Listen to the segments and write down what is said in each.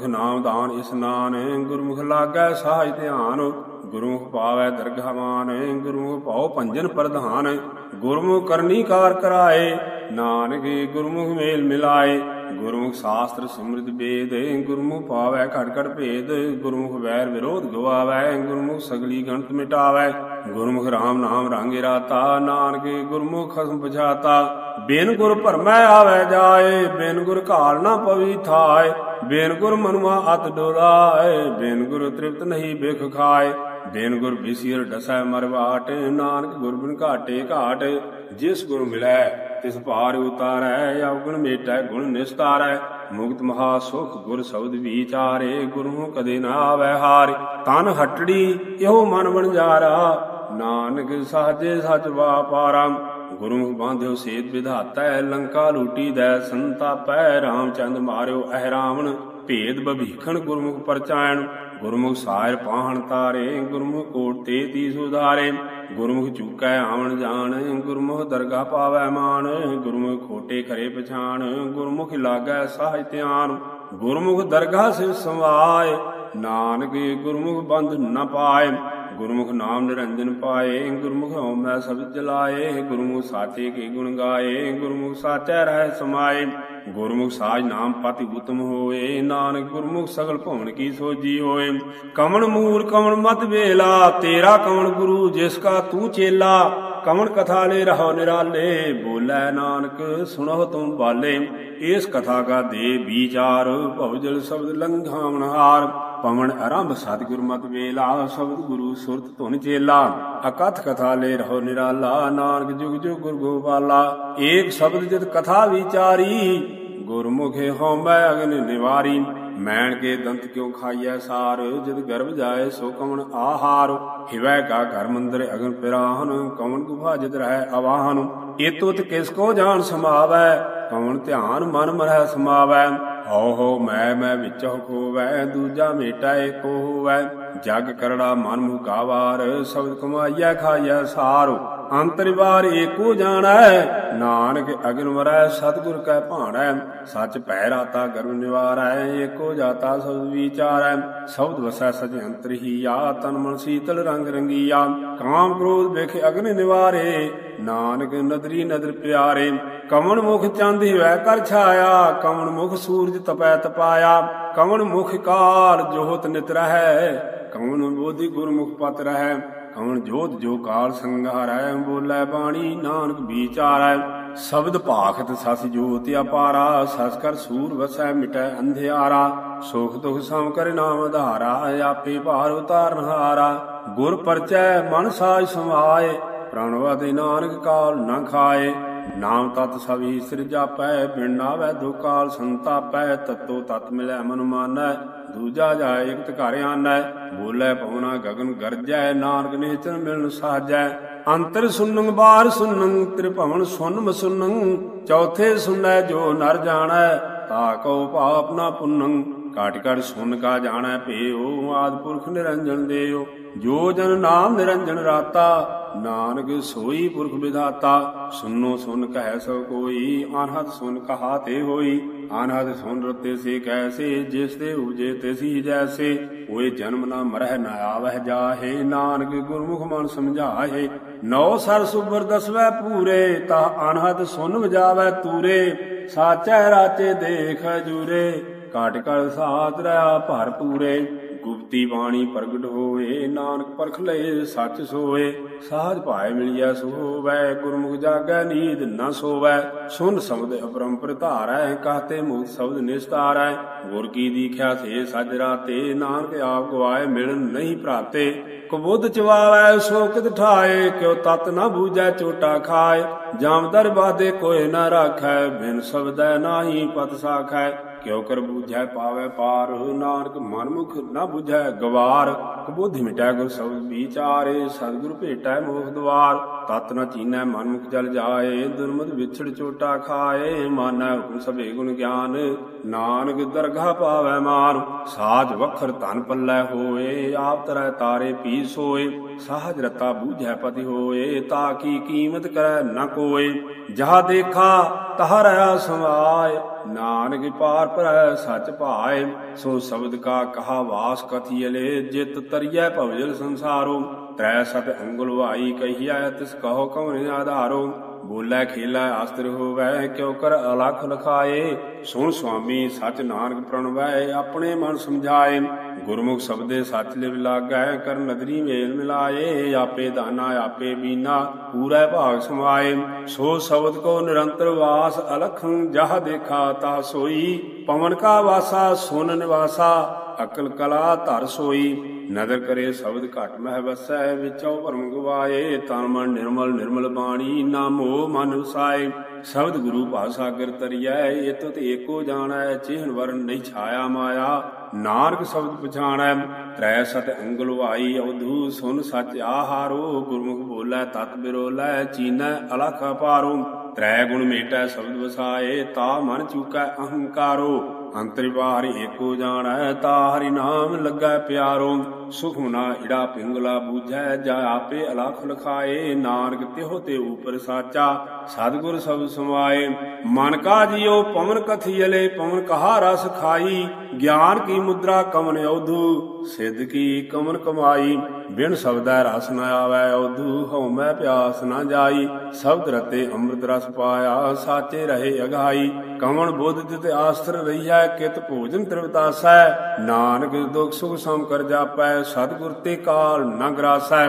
ਗੁਰਮੁਖ ਨਾਮ ਦਾਨ ਇਸਨਾਨ ਗੁਰਮੁਖ ਲਾਗੈ ਸਾਜ ਧਿਆਨ, ਗੁਰਮੁਖ ਪਾਵੈ ਦਰਗਾਹ ਗੁਰਮੁਖ ਭਾਉ ਭੰਜਨ ਪ੍ਰਧਾਨ, ਗੁਰਮੁਖ ਕਰਨੀ ਕਾਰ ਕਰਾਏ, ਨਾਨਕ ਗੁਰਮੁਖ ਮੇਲ ਮਿਲਾਏ, ਗੁਰਮੁਖ ਸ਼ਾਸਤਰ ਸਿਮਰਿਤ ਵੇਦ, ਗੁਰਮੁਖ ਪਾਵੈ ਘਟ ਘਟ ਭੇਦ, ਗੁਰਮੁਖ ਵੈਰ ਵਿਰੋਧ ਗਵਾਵੈ, ਗੁਰਮੁਖ ਸਗਲੀ ਗਣਤ ਮਿਟਾਵੈ, ਗੁਰਮੁਖ ਰਾਮ ਨਾਮ ਰੰਗੇ ਰਾਤਾ ਨਾਨਕ ਗੁਰਮੁਖ ਖਸਮ ਬੁਝਾਤਾ ਬਿਨ ਗੁਰ ਭਰਮੈ ਆਵੈ ਜਾਏ, ਬਿਨ ਗੁਰ ਘਾਲ ਨਾ ਪਵੀ ਥਾਏ। ਬਿਨ ਗੁਰ ਮਨੁਆ ਅਤ ਡੋਲਾਏ ਬਿਨ ਗੁਰ ਤ੍ਰਿਪਤ ਨਹੀਂ ਬਿਖ ਖਾਏ। ਬਿਨ ਗੁਰ ਬਿਸਿਰ ਡਸੈ ਮਰਵਾਟ ਨਾਨਕ ਗੁਰ ਬਿਨ ਘਾਟੇ ਘਾਟ। ਜਿਸ ਗੁਰ ਮਿਲੈ, ਤਿਸ ਭਾਰ ਉਤਾਰੈ, ਅਵਗੁਣ ਮੇਟੈ ਗੁਣ ਨਿਸਤਾਰੈ। ਮੁਕਤ ਮਹਾ ਸੁਖ ਗੁਰ ਸ਼ਬਦ ਵਿਚਾਰੇ ਗੁਰੂ ਕਦੇ ਨਾ ਆਵੈ ਹਾਰੇ। ਤਨ ਹਟੜੀ, ਇਹੋ ਮਨ ਵਣਜਾਰਾ। ਨਾਨਕ ਸਾਜੇ ਸਚ ਵਾਪਾਰਾ। ਗੁਰਮੁਖ ਬਾਂਧਿਓ ਸੇਤ ਵਿਧਾਤੈ ਲੰਕਾ ਲੂਟੀ ਦੈ ਸੰਤਾਪੈ ਰਾਮਚੰਦ ਮਾਰਿਓ ਅਹਿ ਰਾਵਣ। ਭੇਦ ਬਭੀਖਣ ਗੁਰਮੁਖ ਪਰਚਾਇਣ, ਗੁਰਮੁਖ ਸਾਇਰ ਪਾਹਣ ਤਾਰੇ, ਗੁਰਮੁਖ ਕੋਟ ਤੇ ਤੀ ਸੁਧਾਰੇ। ਗੁਰਮੁਖ ਚੂਕੈ ਆਵਣ ਜਾਣ, ਗੁਰਮੁਖ ਦਰਗਾ ਪਾਵੈ ਮਾਨ ਗੁਰਮੁਖ ਖੋਟੇ ਖਰੇ ਪਛਾਣ, ਗੁਰਮੁਖ ਲਾਗੈ ਸਾਜ ਧਿਆਨ। ਗੁਰਮੁਖ ਦਰਗਾ ਸਿਵ ਸਮਾਏ ਨਾਨਕ ਗੁਰਮੁਖ ਬੰਧ ਨ ਪਾਏ। ਗੁਰਮੁਖ ਨਾਮ ਨਿਰੰਜਨ ਪਾਏ, ਗੁਰਮੁਖ ਹਉਮੈ ਸਬਦ ਜਲਾਏ, ਗੁਰਮੁਖ ਸਾਚੇ ਕੇ ਗੁਣ ਗਾਏ, ਗੁਰਮੁਖ ਸਾਚੈ ਰਹਿ ਸਮਾਏ। ਗੁਰਮੁਖ ਸਾਜ ਨਾਮ ਪਤਿ ਉਤਮ ਹੋਏ, ਨਾਨਕ ਗੁਰਮੁਖ ਸਗਲ ਭਵਨ ਕੀ ਸੋਜੀ ਹੋਏ। ਕਮਣ ਮੂਲ ਕਮਣ ਮਤ ਵੇਲਾ, ਤੇਰਾ ਕਮਣ ਗੁਰੂ ਜਿਸ ਕਾ ਤੂੰ ਚੇਲਾ। ਕਵਣ ਕਥਾ ਲੈ ਰਹੋ ਨਿਰਾਲੇ, ਬੋਲੇ ਨਾਨਕ ਸੁਣੋ ਤੁਮ ਬਾਲੇ। ਇਸ ਕਥਾ ਕਾ ਦੇ ਵਿਚਾਰ ਭਵਜਲ ਸ਼ਬਦ ਲੰਘਾਵਣ ਹਾਰ। ਪਵਨ ਆਰੰਭ ਸਤਿਗੁਰ ਮਤ ਵੇਲਾ, ਸ਼ਬਦ ਗੁਰੂ ਸੁਰਤ ਧੁਨ ਚੇਲਾ। ਅਕਥ ਕਥਾ ਲੈ ਰਹੋ ਨਿਰਾਲਾ, ਨਾਨਕ ਜੁਗ ਜੁਗ ਗੁਰ ਗੋਪਾਲਾ। ਏਕ ਸ਼ਬਦ ਜਿਤ ਕਥਾ ਵਿਚਾਰੀ, ਗੁਰਮੁਖੇ ਹਉਮੈ ਅਗਨ ਨਿਵਾਰੀ। ਮੈਣ ਕੇ ਦੰਤ ਕਿਉ ਖਾਈਐ ਸਾਰ, ਜਦ ਗਰਭ ਜਾਏ ਸੋ ਕਮਣ ਆਹਾਰ। ਹਿਵੈ ਕਾ ਘਰ ਮੰਦਰ ਅਗਨ ਪਿਰਾਹਨ ਕਮਣ ਗੁਫਾ ਜਿਤ ਰਹਿ ਅਵਾਹਨ। ਇਤੁਤ ਕਿਸ ਕੋ ਜਾਣ ਸਮਾਵੈ ਕਮਣ ਧਿਆਨ ਮਨ ਮਰਹਿ ਸਮਾਵੈ। ਹਉ ਹਉ ਮੈਂ ਮੈਂ ਵਿੱਚ ਖੋਵੈ, ਦੂਜਾ ਮੇਟਾ ਏਕੋ ਹੋਵੈ। ਜਗ ਕਰੜਾ ਮਨ ਮੁਕਾਵਾਰ ਸ਼ਬਦ ਕਮਾਈਐ, ਖਾਈਐ ਸਾਰ। ਅੰਤਰਿਵਾਰ ਏਕੋ ਜਾਣੈ, ਨਾਨਕ ਅਗਨ ਮਰੈ ਸਤਿਗੁਰ ਕੈ ਭਾਣੈ, ਸੱਚ ਭੈ ਰਾਤਾ ਗਰਭ ਨਿਵਾਰੈ, ਏਕੋ ਜਾਤਾ ਸਬਦ ਵਿਚਾਰੈ, ਸ਼ਬਦ ਵਸੈ ਸਜ ਅੰਤਰਹੀਆ ਤਨ ਮਨ ਸੀਤਲ ਰੰਗ ਰੰਗੀਆ। ਕਾਮ ਕ੍ਰੋਧ ਵਿਖ ਅਗਨ ਨਿਵਾਰੇ, ਨਾਨਕ ਨਦਰੀ ਨਦਰ ਪਿਆਰੇ। ਕਮਣ ਮੁਖ ਚੰਦ ਹਿਵੈ ਕਰ ਛਾਇਆ ਕਮਣ ਮੁਖ ਸੂਰਜ ਤਪੈ ਤਪਾਇਆ। ਕਮਣ ਮੁਖ ਕਾਲ ਜੋਤ ਨਿਤ ਰਹੈ ਕਮਣ ਬੋਧੀ ਗੁਰਮੁਖ ਪਤ ਰਹੈ। ਕਵਣ ਜੋਤ ਜੋ ਕਾਲ ਸੰਘਾਰੈ, ਬੋਲੇ ਬਾਣੀ, ਨਾਨਕ ਵਿਚਾਰੈ। ਸ਼ਬਦ ਭਾਖਤ ਸਸ ਜੋਤ ਅਪਾਰਾ, ਸਸ ਕਰ ਸੂਰ ਵਸੈ ਮਿਟੈ ਅੰਧਿਆਰਾ। ਸੁਖ ਦੁਖ ਸਮ ਕਰ ਨਾਮ ਆਧਾਰਾ ਆਪੇ ਭਾਰ ਉਤਾਰਨ ਹਾਰਾ। ਗੁਰ ਪਰਚੈ ਮਨ ਸਾਜ ਸਮਾਏ ਪ੍ਰਣਵਤਿ ਨਾਨਕ ਕਾਲ ਨ ਖਾਏ। ਨਾਮ ਤਤ ਸਭੀ ਸਿਰ ਜਾਪੈ, ਬਿਨ ਨਾਵੈ ਦੁਕਾਲ ਸੰਤਾਪੈ, ਤਤੋ ਤਤ ਮਿਲੈ ਮਨ ਮਾਨੈ। ਦੂਜਾ ਜਾਏ ਇਕਤ ਘਰ ਆਨੈ, ਬੋਲੇ ਪਵਨਾ ਗਗਨ ਗਰਜੈ, ਨਾਨਕ ਨੇਚਰ ਮਿਲਨ ਸਾਜੈ। ਅੰਤਰ ਸੁਨੰ ਬਾਰ ਸੁਨੰ ਤ੍ਰਿਭਵਨ ਸੁਨਮ ਸੁਨੰ ਚੌਥੇ ਸੁਨੈ ਜੋ ਨਰ ਜਾਣੈ, ਤਾ ਕਉ ਪਾਪ ਨਾ ਪੁੰਨੰ ਕਾਟ ਕਾਟ ਸੁਨ ਕਾ ਜਾਣੈ ਭੇਉ, ਆਦ ਪੁਰਖ ਨਿਰੰਜਨ ਦੇਓ ਜੋ ਜਨ ਨਾਮ ਨਿਰੰਜਨ ਰਾਤਾ, ਨਾਨਕ ਸੋਈ ਪੁਰਖ ਵਿਧਾਤਾ। ਸੁਨੋ ਸੁਨ ਕਹਿ ਸੋ ਕੋਈ ਅਨਹਦ ਸੁਨ ਕਹਾ ਤੇ ਹੋਈ। ਅਨਹਦ ਸੁਨ ਰਤੇ ਸੇ ਕੈਸੇ, ਜਿਸ ਤੇ ਉਜੇ ਤਿਸੀ ਜੈਸੇ। ਹੋਏ ਜਨਮ ਨਾ ਮਰਹਿ ਨਾ ਆਵਹਿ ਜਾਹੇ, ਨਾਨਕ ਗੁਰਮੁਖ ਮਨ ਸਮਝਾਹੇ। ਨੌ ਸਰ ਸੁਬਰ ਦਸਵੈ ਪੂਰੇ, ਤਾ ਅਨਹਦ ਸੁਨ ਵਜਾਵੈ ਤੂਰੇ। ਸਾਚੈ ਰਾਚੇ ਦੇਖ ਜੂਰੇ। ਕਾਟ ਕਲ ਸਾਤ ਰਹਾ ਭਰ ਪੂਰੇ। ਗੁਪਤੀ ਬਾਣੀ ਪ੍ਰਗਟ ਹੋਏ, ਨਾਨਕ ਪਰਖ ਲਏ, ਸੱਚ ਸੋਏ। ਸਾਜ ਭਾਏ ਮਿਲਿਆ ਸੋਵੈ, ਗੁਰਮੁਖ ਜਾਗੈ ਨੀਂਦ ਨ ਸੋਵੈ। ਸੁਨ ਸਮਦ ਅਪਰੰਪਰ ਧਾਰੈ ਕਹਤੇ ਮੁਕਤ ਸ਼ਬਦ ਨਿਸਤਾਰੈ। ਗੁਰ ਕੀ ਦੀਖਿਆ ਸੇ ਸਜ ਰਾਤੇ, ਨਾਨਕ ਆਪ ਗਵਾਏ ਮਿਲਨ ਨਹੀਂ ਪ੍ਰਾਪਤੇ ਕਬੁੱਧ ਚਵਾਵੈ, ਸੋ ਕਿਤ ਠਾਏ, ਕਿਉ ਤਤ ਨਾ ਬੂਝੈ ਚੋਟਾ ਖਾਏ। ਜਾਮ ਬਾਦੇ ਕੋਏ ਨਾ ਰਾਖੈ, ਬਿਨ ਸਬਦੈ ਨਾਹੀ ਪਤ ਸਾਖੈ। ਕਿਉ ਕਰ ਬੂਝੈ ਪਾਵੈ ਪਾਰ? ਨਾਨਕ ਮਨਮੁਖ ਨ ਬੁਝੈ ਗਵਾਰ। ਕਬੁੱਧਿ ਮਿਟੈ ਗੁਰ ਸਬਦ ਵਿਚਾਰੇ, ਸਤਿਗੁਰ ਭੇਟੈ ਮੋਖ ਦਵਾਰ। ਤਤ ਨ ਚੀਨੈ ਮਨ ਮੁਖ ਜਲ ਜਾਏ ਦੁਰਮਤ ਵਿਛੜ ਚੋਟਾ ਖਾਏ। ਮਾਨੈ ਹੁਕਮ ਸਭੇ ਗੁਣ ਗਿਆਨ, ਨਾਨਕ ਦਰਗਾ ਪਾਵੈ ਮਾਨ। ਸਾਜ ਵਖਰ ਧਨ ਪੱਲੇ ਹੋਏ, ਆਪ ਤਰੈ ਤਾਰੇ ਪੀ ਸੋਏ। ਸਾਹਜ ਰਤਾ ਬੂਝੈ ਪਤੀ ਹੋਏ, ਤਾ ਕੀ ਕੀਮਤ ਕਰੈ ਨ ਕੋਏ। ਜਹਾ ਦੇਖਾ ਤਹ ਰਹਾ ਸਮਾਏ ਨਾਨਕ ਪਾਰ ਪਰੈ ਸਚ ਭਾਏ, ਸੋ ਸ਼ਬਦ ਕਾ ਕਹਾ ਵਾਸ ਕਥੀਲੇ ਜਿਤ ਤਰੀਐ ਭਵਜਲ ਸੰਸਾਰੋ, ਤ੍ਰੈ ਸਤ ਅੰਗੁਲ ਵਾਈ ਕਹੀਐ, ਤਿਸ ਕਹੋ ਕਉਨ ਆਧਾਰੋ। ਬੋਲੇ ਖੇਲਾ ਆਸਤਰ ਹੋਵੈ ਕਿਉ ਕਰ ਅਲਖ ਲਖਾਏ? ਸੁਣ ਸੁਆਮੀ ਸਚ ਨਾਨਕ ਪ੍ਰਣਵੈ, ਆਪਣੇ ਮਨ ਸਮਝਾਏ। ਗੁਰਮੁਖ ਸ਼ਬਦੇ ਸੱਚ ਲਿਵ ਲਾਗੈ, ਕਰ ਨਦਰੀ ਮੇਲ ਮਿਲਾਏ। ਆਪੇ ਦਾਨਾ, ਆਪੇ ਬੀਨਾ, ਪੂਰਾ ਭਾਗ ਸਮਾਏ। ਸੋ ਸ਼ਬਦ ਕੋ ਨਿਰੰਤਰ ਵਾਸ, ਅਲਖ ਜਹ ਦੇਖਾ ਤਾ ਸੋਈ। ਪਵਨ ਕਾ ਵਾਸਾ, ਸੁਨ ਨਿਵਾਸਾ। ਅਕਲ ਕਲਾ ਧਰ ਸੋਈ, ਨਦਰ ਕਰੇ ਸ਼ਬਦ ਘਟ ਮਹਿ ਵਸੈ, ਵਿਚੋ ਭਰਮ ਗਵਾਏ, ਤਨ ਮਨ ਨਿਰਮਲ ਨਿਰਮਲ ਬਾਣੀ, ਨਾਮੋ ਮਨ ਵਸਾਏ ਸ਼ਬਦ ਗੁਰੂ ਭਾਸਾਗਰ ਤਰੀਐ, ਇਤ ਤੇ ਏਕੋ ਜਾਣੈ, ਚਿਹਨ ਵਰਨ ਨਹੀਂ ਛਾਇਆ ਮਾਇਆ। ਨਾਨਕ ਸ਼ਬਦ ਪਛਾਣੈ, ਤ੍ਰੈ ਸਤ ਅੰਗਲ ਵਾਈ, ਅਵਧੂ ਸੁਨ ਸਚ ਆਹਾਰੋ, ਗੁਰਮੁਖ ਬੋਲੇ, ਤਤ ਬਿਰੋਲੇ, ਚੀਨੈ ਅਲਖ ਪਾਰੋ ਤ੍ਰੈ ਗੁਣ ਮੇਟੈ, ਸ਼ਬਦ ਵਸਾਏ, ਤਾ ਮਨ ਚੂਕੈ ਅਹੰਕਾਰੋ। ਅੰਤਰਿ ਬਾਹਰ ਏਕੋ ਜਾਣੈ ਤਾ ਹਰਿ ਨਾਮ ਲੱਗੈ ਪਿਆਰੋ। ਸੁਖ ਨਾ ਇੜਾ ਪਿੰਗਲਾ ਬੂਝੈ, ਜਾ ਆਪੇ ਅਲਖ ਲਖਾਏ, ਨਾਨਕ ਤਿਹੋ ਤੇ ਉਪਰ ਸਾਚਾ। ਸਤਿਗੁਰ ਸਭ ਸਮਾਏ। ਮਨ ਕਾ ਜਿਉ ਪਵਨ ਕਥੀਲੇ ਪਵਨ ਕਹਾ ਰਸ ਖਾਈ। ਗਿਆਨ ਕੀ ਮੁਦਰਾ ਕਮਨ ਔਧੂ? ਸਿੱਧ ਕੀ ਕਮਨ ਕਮਾਈ? ਬਿਨ ਸ਼ਬਦੈ ਰਸ ਨ ਆਵੈ ਔਧੂ ਹਉਮੈ ਪਿਆਸ ਨ ਜਾਈ। ਸ਼ਬਦ ਰਤੇ ਅੰਮ੍ਰਿਤ ਰਸ ਪਾਇਆ, ਸਾਚੇ ਰਹੇ ਅਗਾਈ। ਕਮਨ ਬੁੱਧ ਜਿਤ ਆਸਤਰ ਰਹੀਐ, ਕਿਤ ਭੋਜਨ ਤ੍ਰਿਵਤਾਸੈ। ਨਾਨਕ ਦੁਖ ਸੁਖ ਸਮ ਕਰ ਜਾਪੈ, ਸਤਿਗੁਰ ਤੇ ਕਾਲ ਨ ਗਰਾਸੈ।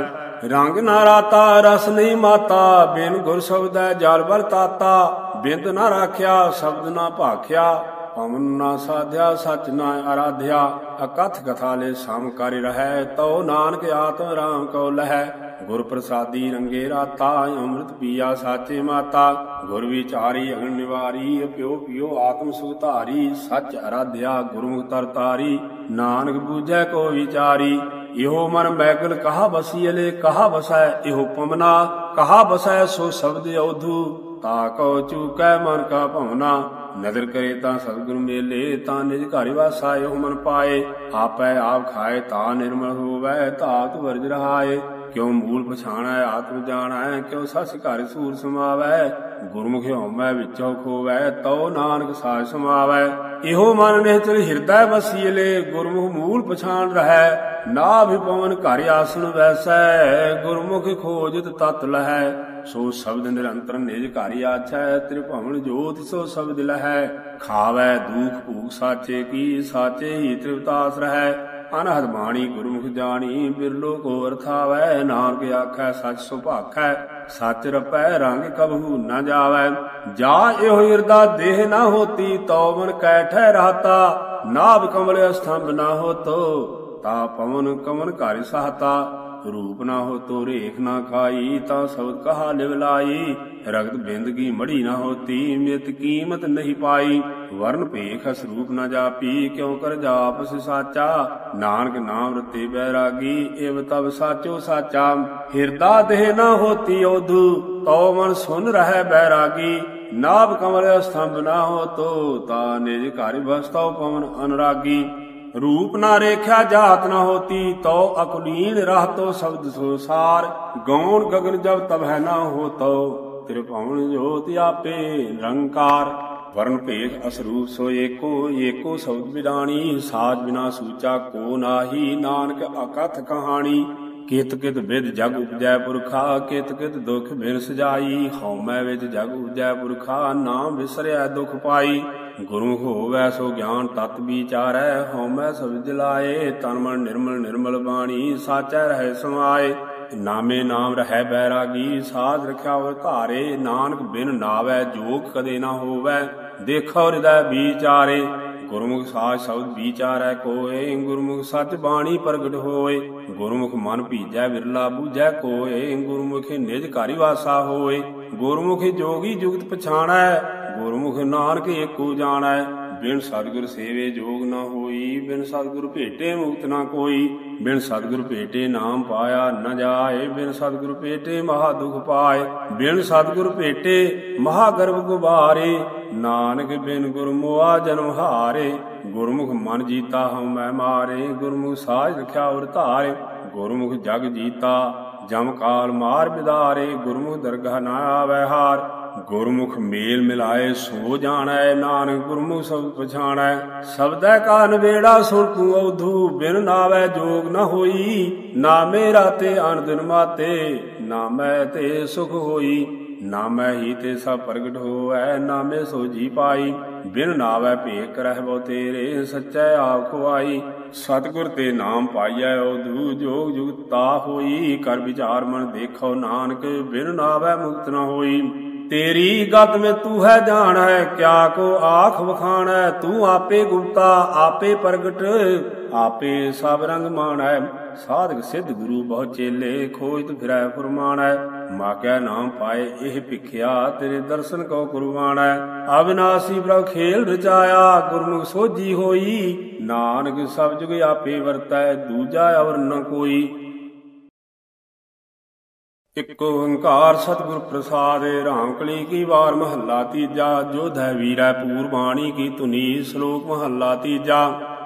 ਰੰਗ ਨਾ ਰਾਤਾ ਰਸ ਨਹੀਂ ਮਾਤਾ। ਬਿਨ ਗੁਰ ਸ਼ਬਦੈ ਜਲ ਬਲ ਤਾਤਾ ਬਿੰਦ ਨਾ ਰਾਖਿਆ, ਸ਼ਬਦ ਨਾ ਭਾਖਿਆ। ਪਵਨ ਨਾ ਸਾਧਿਆ, ਸਚ ਨਾ ਆਰਾਧਿਆ, ਅਕਥ ਕਥਾ ਲੈ ਸਮ ਕਰ ਰਹੈ, ਤਉ ਨਾਨਕ ਆਤਮ ਰਾਮ ਕੋ ਲਹੈ। ਗੁਰ ਪ੍ਰਸਾਦੀ ਰੰਗੇ ਰਾਤਾ, ਅੰਮ੍ਰਿਤ ਪੀਆ ਸਾਚੇ ਮਾਤਾ। ਗੁਰ ਵਿਚਾਰੀ ਅਗਨ ਨਿਵਾਰੀ, ਪਿਓ ਪਿਓ ਆਤਮ ਸੁਖ ਧਾਰੀ, ਸਚ ਅਰਾਧਿਆ ਗੁਰਮੁਖ ਤਰ ਤਾਰੀ। ਨਾਨਕ ਬੂਝੈ ਕੋ ਵਿਚਾਰੀ, ਇਹੋ ਮਨ ਬੈਗਲ ਕਹਾ ਬਸੀਲੇ ਕਹਾ ਵਸੈ ਇਹੋ ਪਮਨਾ ਕਹਾ ਵਸੈ ਸੋ ਸ਼ਬਦ ਔਧੂ ਤਾ ਕਉ ਚੂਕੈ ਮਨ ਕਾ ਭਵਨਾ। ਨਦਰ ਕਰੇ ਤਾਂ ਸਤਿਗੁਰ ਮੇਲੇ, ਤਾਂ ਨਿਜ ਘਰ ਵਾਸਾ ਮਨ ਪਾਏ। ਆਪੈ ਆਪ ਖਾਏ, ਤਾਂ ਨਿਰਮਲ ਹੋਵੈ ਧਾਤ ਵਰਜ ਰਹਾਏ। ਕਿਉ ਮੂਲ ਪਛਾਣੈ, ਆਤਮ ਜਾਣੈ, ਕਿਉ ਸਸ ਘਰ ਸੂਰ ਸਮਾਵੈ। ਗੁਰਮੁਖ ਹਉਮੈ, ਵਿੱਚੋ ਖੋਵੈ, ਤਉ ਨਾਨਕ ਸਾਜ ਸਮਾਵੈ। ਇਹੋ ਮਨ ਨਿਹਚਲ ਹਿਰਦੈ ਵਸੀਲੇ, ਗੁਰਮੁਖ ਮੂਲ ਪਛਾਣ ਰਹੈ। ਨਾ ਵੀ ਪਵਨ ਘਰ ਆਸਣ ਵੈਸੈ, ਗੁਰਮੁਖ ਖੋਜਤ ਤਤ ਲਹੈ। ਸੋ ਸ਼ਬਦ ਨਿਰੰਤਰ ਨਿਜ ਘਰ ਆਛੈ ਤ੍ਰਿਭਵਨ ਜੋਤ ਸੋ ਸ਼ਬਦ ਲਹੈ। ਖਾਵੈ ਦੁਖ ਭੂਖ ਸਾਚੇ, ਕੀ ਸਾਚੇ ਹੀ ਤ੍ਰਿਵਤਾਸ ਰਹੈ। ਅਨਹਦ ਬਾਣੀ ਗੁਰਮੁਖ ਜਾਣੀ, ਬਿਰਲੋ ਕੋ ਅਰਥਾਵੈ ਨਾਨਕ ਆਖੈ, ਸੱਚ ਸੁਭਾਖੈ ਸੱਚ ਰਪੈ, ਰੰਗ ਕਬਹੂ ਨਾ ਜਾਵੈ। ਜਾ ਇਹੋ ਹਿਰਦਾ ਦੇਹ ਨਾ ਹੋਤੀ, ਤਉ ਮਨ ਕੈ ਠਹਿ ਰਹਤਾ। ਨਾਭ ਕਮਲ ਅਸਥੰਭ ਨਾ ਹੋਤੋ, ਤਾ ਪਵਨ ਕਮਨ ਘਰ ਸਹਤਾ। ਰੂਪ ਨਾ ਹੋ ਤੋ ਰੇਖ ਨਾ ਖਾਈ, ਤਾਂ ਸਬਦ ਕਹਾ ਲਿਵ ਲਾਈ। ਰਗਤ ਬਿੰਦ ਕੀ ਮੜੀ ਨਾ ਹੋਤੀ, ਮਿਤ ਕੀਮਤ ਨਹੀਂ ਪਾਈ। ਵਰਨ ਭੇਖ ਸਰੂਪ ਨਾ ਜਾਪੀ, ਕਿਉ ਕਰ ਜਾਪ ਸਾਚਾ? ਨਾਨਕ ਨਾਮ ਰਤੇ ਬੈਰਾਗੀ ਏਵ ਤਬ ਸਾਚੋ ਸਾਚਾ। ਹਿਰਦਾ ਦੇਹ ਨਾ ਹੋਤੀ ਔਧੂ ਤਉ ਮਨ ਸੁਨ ਰਹਿ ਬੈਰਾਗੀ। ਨਾਭ ਕਮਲ ਸਤੰਭ ਨਾ ਹੋ ਤੋ, ਤਾ ਨਿਜ ਘਰ ਬਸਤਉ ਪਵਨ ਅਨਰਾਗੀ। ਰੂਪ ਨਾ ਰੇਖਿਆ ਜਾਤ ਨਾ ਹੋਤੀ ਤੋ ਅਕਲੀਨ ਰਹਤੋ ਸ਼ਬਦ ਸੰਸਾਰ। ਗੌਣ ਗਗਨ ਜਬ ਤਬ ਹੈ ਨਾ ਹੋਤੋ, ਤ੍ਰਿਭਵਨ ਜੋਤ ਆਪੇ ਨਿਰੰਕਾਰ। ਵਰਨ ਭੇਖ ਅਸਰੂਪ ਸੋ ਏਕੋ ਏਕੋ ਸ਼ਬਦ ਬਿਦਾਣੀ ਸਾਜ ਬਿਨਾ ਸੂਚਾ ਕੋ ਨਾਹੀ, ਨਾਨਕ ਅਕਥ ਕਹਾਣੀ। ਕਿਤ ਕਿਤ ਵਿਦ ਜਗ ਉਪਜੈ ਪੁਰਖਾ, ਕਿਤ ਕਿਤ ਦੁਖ ਬਿਨ ਸਜਾਈ, ਹਉਮੈ ਵਿੱਚ ਜਗ ਉਪਜੈ ਪੁਰਖਾ, ਨਾਮ ਵਿਸਰਿਆ ਦੁਖ ਪਾਈ। ਗੁਰੂ ਹੋਵੈ ਸੋ ਗਿਆਨ ਤਤ ਵਿਚਾਰੈ, ਹਉਮੈ ਸਬਦ ਲਾਏ, ਤਨ ਮਨ ਨਿਰਮਲ ਨਿਰਮਲ ਬਾਣੀ, ਸਾਚੈ ਰਹਿ ਸਮਾਏ। ਨਾਮੇ ਨਾਮ ਰਹਿ ਬੈਰਾਗੀ, ਸਾਧ ਰਖਿਆ ਹੋਇ ਧਾਰੇ, ਨਾਨਕ ਬਿਨ ਨਾਵੈ, ਜੋਗ ਕਦੇ ਨਾ ਹੋਵੈ। ਦੇਖੋ ਹਿਰਦੈ ਵਿਚਾਰੇ, ਗੁਰਮੁਖ ਸਾਜ ਸ਼ਬਦ ਵਿਚਾਰੈ ਕੋਏ, ਗੁਰਮੁਖ ਸੱਚ ਬਾਣੀ ਪ੍ਰਗਟ ਹੋਏ। ਗੁਰਮੁਖ ਮਨ ਭੀਜੈ ਵਿਰਲਾ ਬੂਝੈ ਕੋਏ, ਗੁਰਮੁਖ ਨਿਜ ਘਰਿ ਵਾਸਾ ਹੋਏ। ਗੁਰਮੁਖ ਜੋਗੀ ਜੁਗਤ ਪਛਾਣੈ ਗੁਰਮੁਖ ਨਾਨਕ ਏਕੋ ਜਾਣੈ, ਬਿਨ ਸਤਿਗੁਰ ਸੇਵੇ ਜੋਗ ਨਾ ਹੋਈ, ਬਿਨ ਸਤਿਗੁਰ ਭੇਟੇ ਮੁਕਤ ਨਾ ਕੋਈ, ਬਿਨ ਸਤਿਗੁਰ ਭੇਟੇ ਨਾਮ ਪਾਇਆ ਨ ਜਾਏ, ਬਿਨ ਸਤਿਗੁਰ ਭੇਟੇ ਮਹਾ ਦੁਖ ਪਾਏ, ਬਿਨ ਸਤਿਗੁਰ ਭੇਟੇ ਮਹਾ ਗਰਭ ਗੁਬਾਰੇ, ਨਾਨਕ ਬਿਨ ਗੁਰ ਮੋਆ ਜਨਮ ਹਾਰੇ, ਗੁਰਮੁਖ ਮਨ ਜੀਤਾ ਹਉ ਮੈਂ ਮਾਰੇ, ਗੁਰਮੁਖ ਸਾਜ ਰਖਿਆ ਉਰ ਧਾਰੇ, ਗੁਰਮੁਖ ਜਗ ਜੀਤਾ, ਜਮ ਕਾਲ ਮਾਰ ਬਿਦਾਰੇ, ਗੁਰਮੁਖ ਦਰਗਾਹ ਨਾ ਆਵੈ ਹਾਰ ਗੁਰਮੁਖ ਮੇਲ ਮਿਲਾਏ, ਸੋ ਜਾਣੈ ਨਾਨਕ ਗੁਰਮੁਖ ਸਭ ਪਛਾਣੈ। ਸਬਦੈ ਕਾ ਨਵੇੜਾ ਸੁਣ ਤੂੰ ਔਧੂ ਬਿਨ ਨਾਵੈ ਜੋਗ ਨ ਹੋਈ। ਨਾ ਮੇਰਾ ਤੇ ਅਨ ਮਾਤੇ ਨਾ ਮੈਂ ਤੇ ਸੁਖ ਹੋਈ। ਨਾਮੈ ਹੀ ਤੇ ਸਭ ਪ੍ਰਗਟ ਹੋਐ ਨਾਮੇ ਸੋ ਜੀ ਪਾਈ। ਬਿਨ ਨਾਵੈ ਭੇਕ ਰਹਿਬੋ ਤੇਰੇ, ਸੱਚੈ ਆਪ ਖੁਆਈ। ਸਤਿਗੁਰ ਤੇ ਨਾਮ ਪਾਈਐ ਔਧੂ ਜੋਗ ਜੁਗਤਾ ਹੋਈ। ਕਰ ਵਿਚਾਰ ਮਨ ਦੇਖੋ ਨਾਨਕ, ਬਿਨ ਨਾਵੈ ਮੁਕਤ ਨ ਹੋਈ। ਤੇਰੀ ਗਤ ਮੇ ਤੂੰ ਹੈ ਜਾਣੈ, ਕਿਆ ਕੋ ਆਖ ਵਖਾਣੈ, ਤੂੰ ਆਪੇ ਗੁਪਤਾ, ਆਪੇ ਪ੍ਰਗਟ, ਆਪੇ ਸਭ ਰੰਗ ਮਾਣੈ। ਸਾਧਕ ਸਿੱਧ ਗੁਰੂ ਬਹੁ ਚੇਲੇ ਖੋਜਤ ਫਿਰੈ ਫਰਮਾਣੈ ਮਾਗੈ ਨਾਮ ਪਾਏ ਇਹ ਭਿਖਿਆ, ਤੇਰੇ ਦਰਸ਼ਨ ਕੋ ਕੁਰਬਾਨੈ। ਅਬਿਨਾਸੀ ਪ੍ਰਭ ਖੇਲ ਰਚਾਇਆ, ਗੁਰਮੁਖ ਸੋਜੀ ਹੋਈ। ਨਾਨਕ ਸਭ ਜੁਗ ਆਪੇ ਵਰਤੈ, ਦੂਜਾ ਅਵਰ ਨ ਕੋਈ। ਇਕ ਓੰਕਾਰ ਸਤਿਗੁਰ ਪ੍ਰਸਾਦਿ ਰਾਮਕਲੀ ਕੀ ਵਾਰ ਮਹੱਲਾ ਤੀਜਾ ਜੋਧੈ ਵੀਰੈ ਪੂਰ ਕੀ ਧੁਨੀ ਸ਼ਲੋਕ ਮਹੱਲਾ ਤੀਜਾ।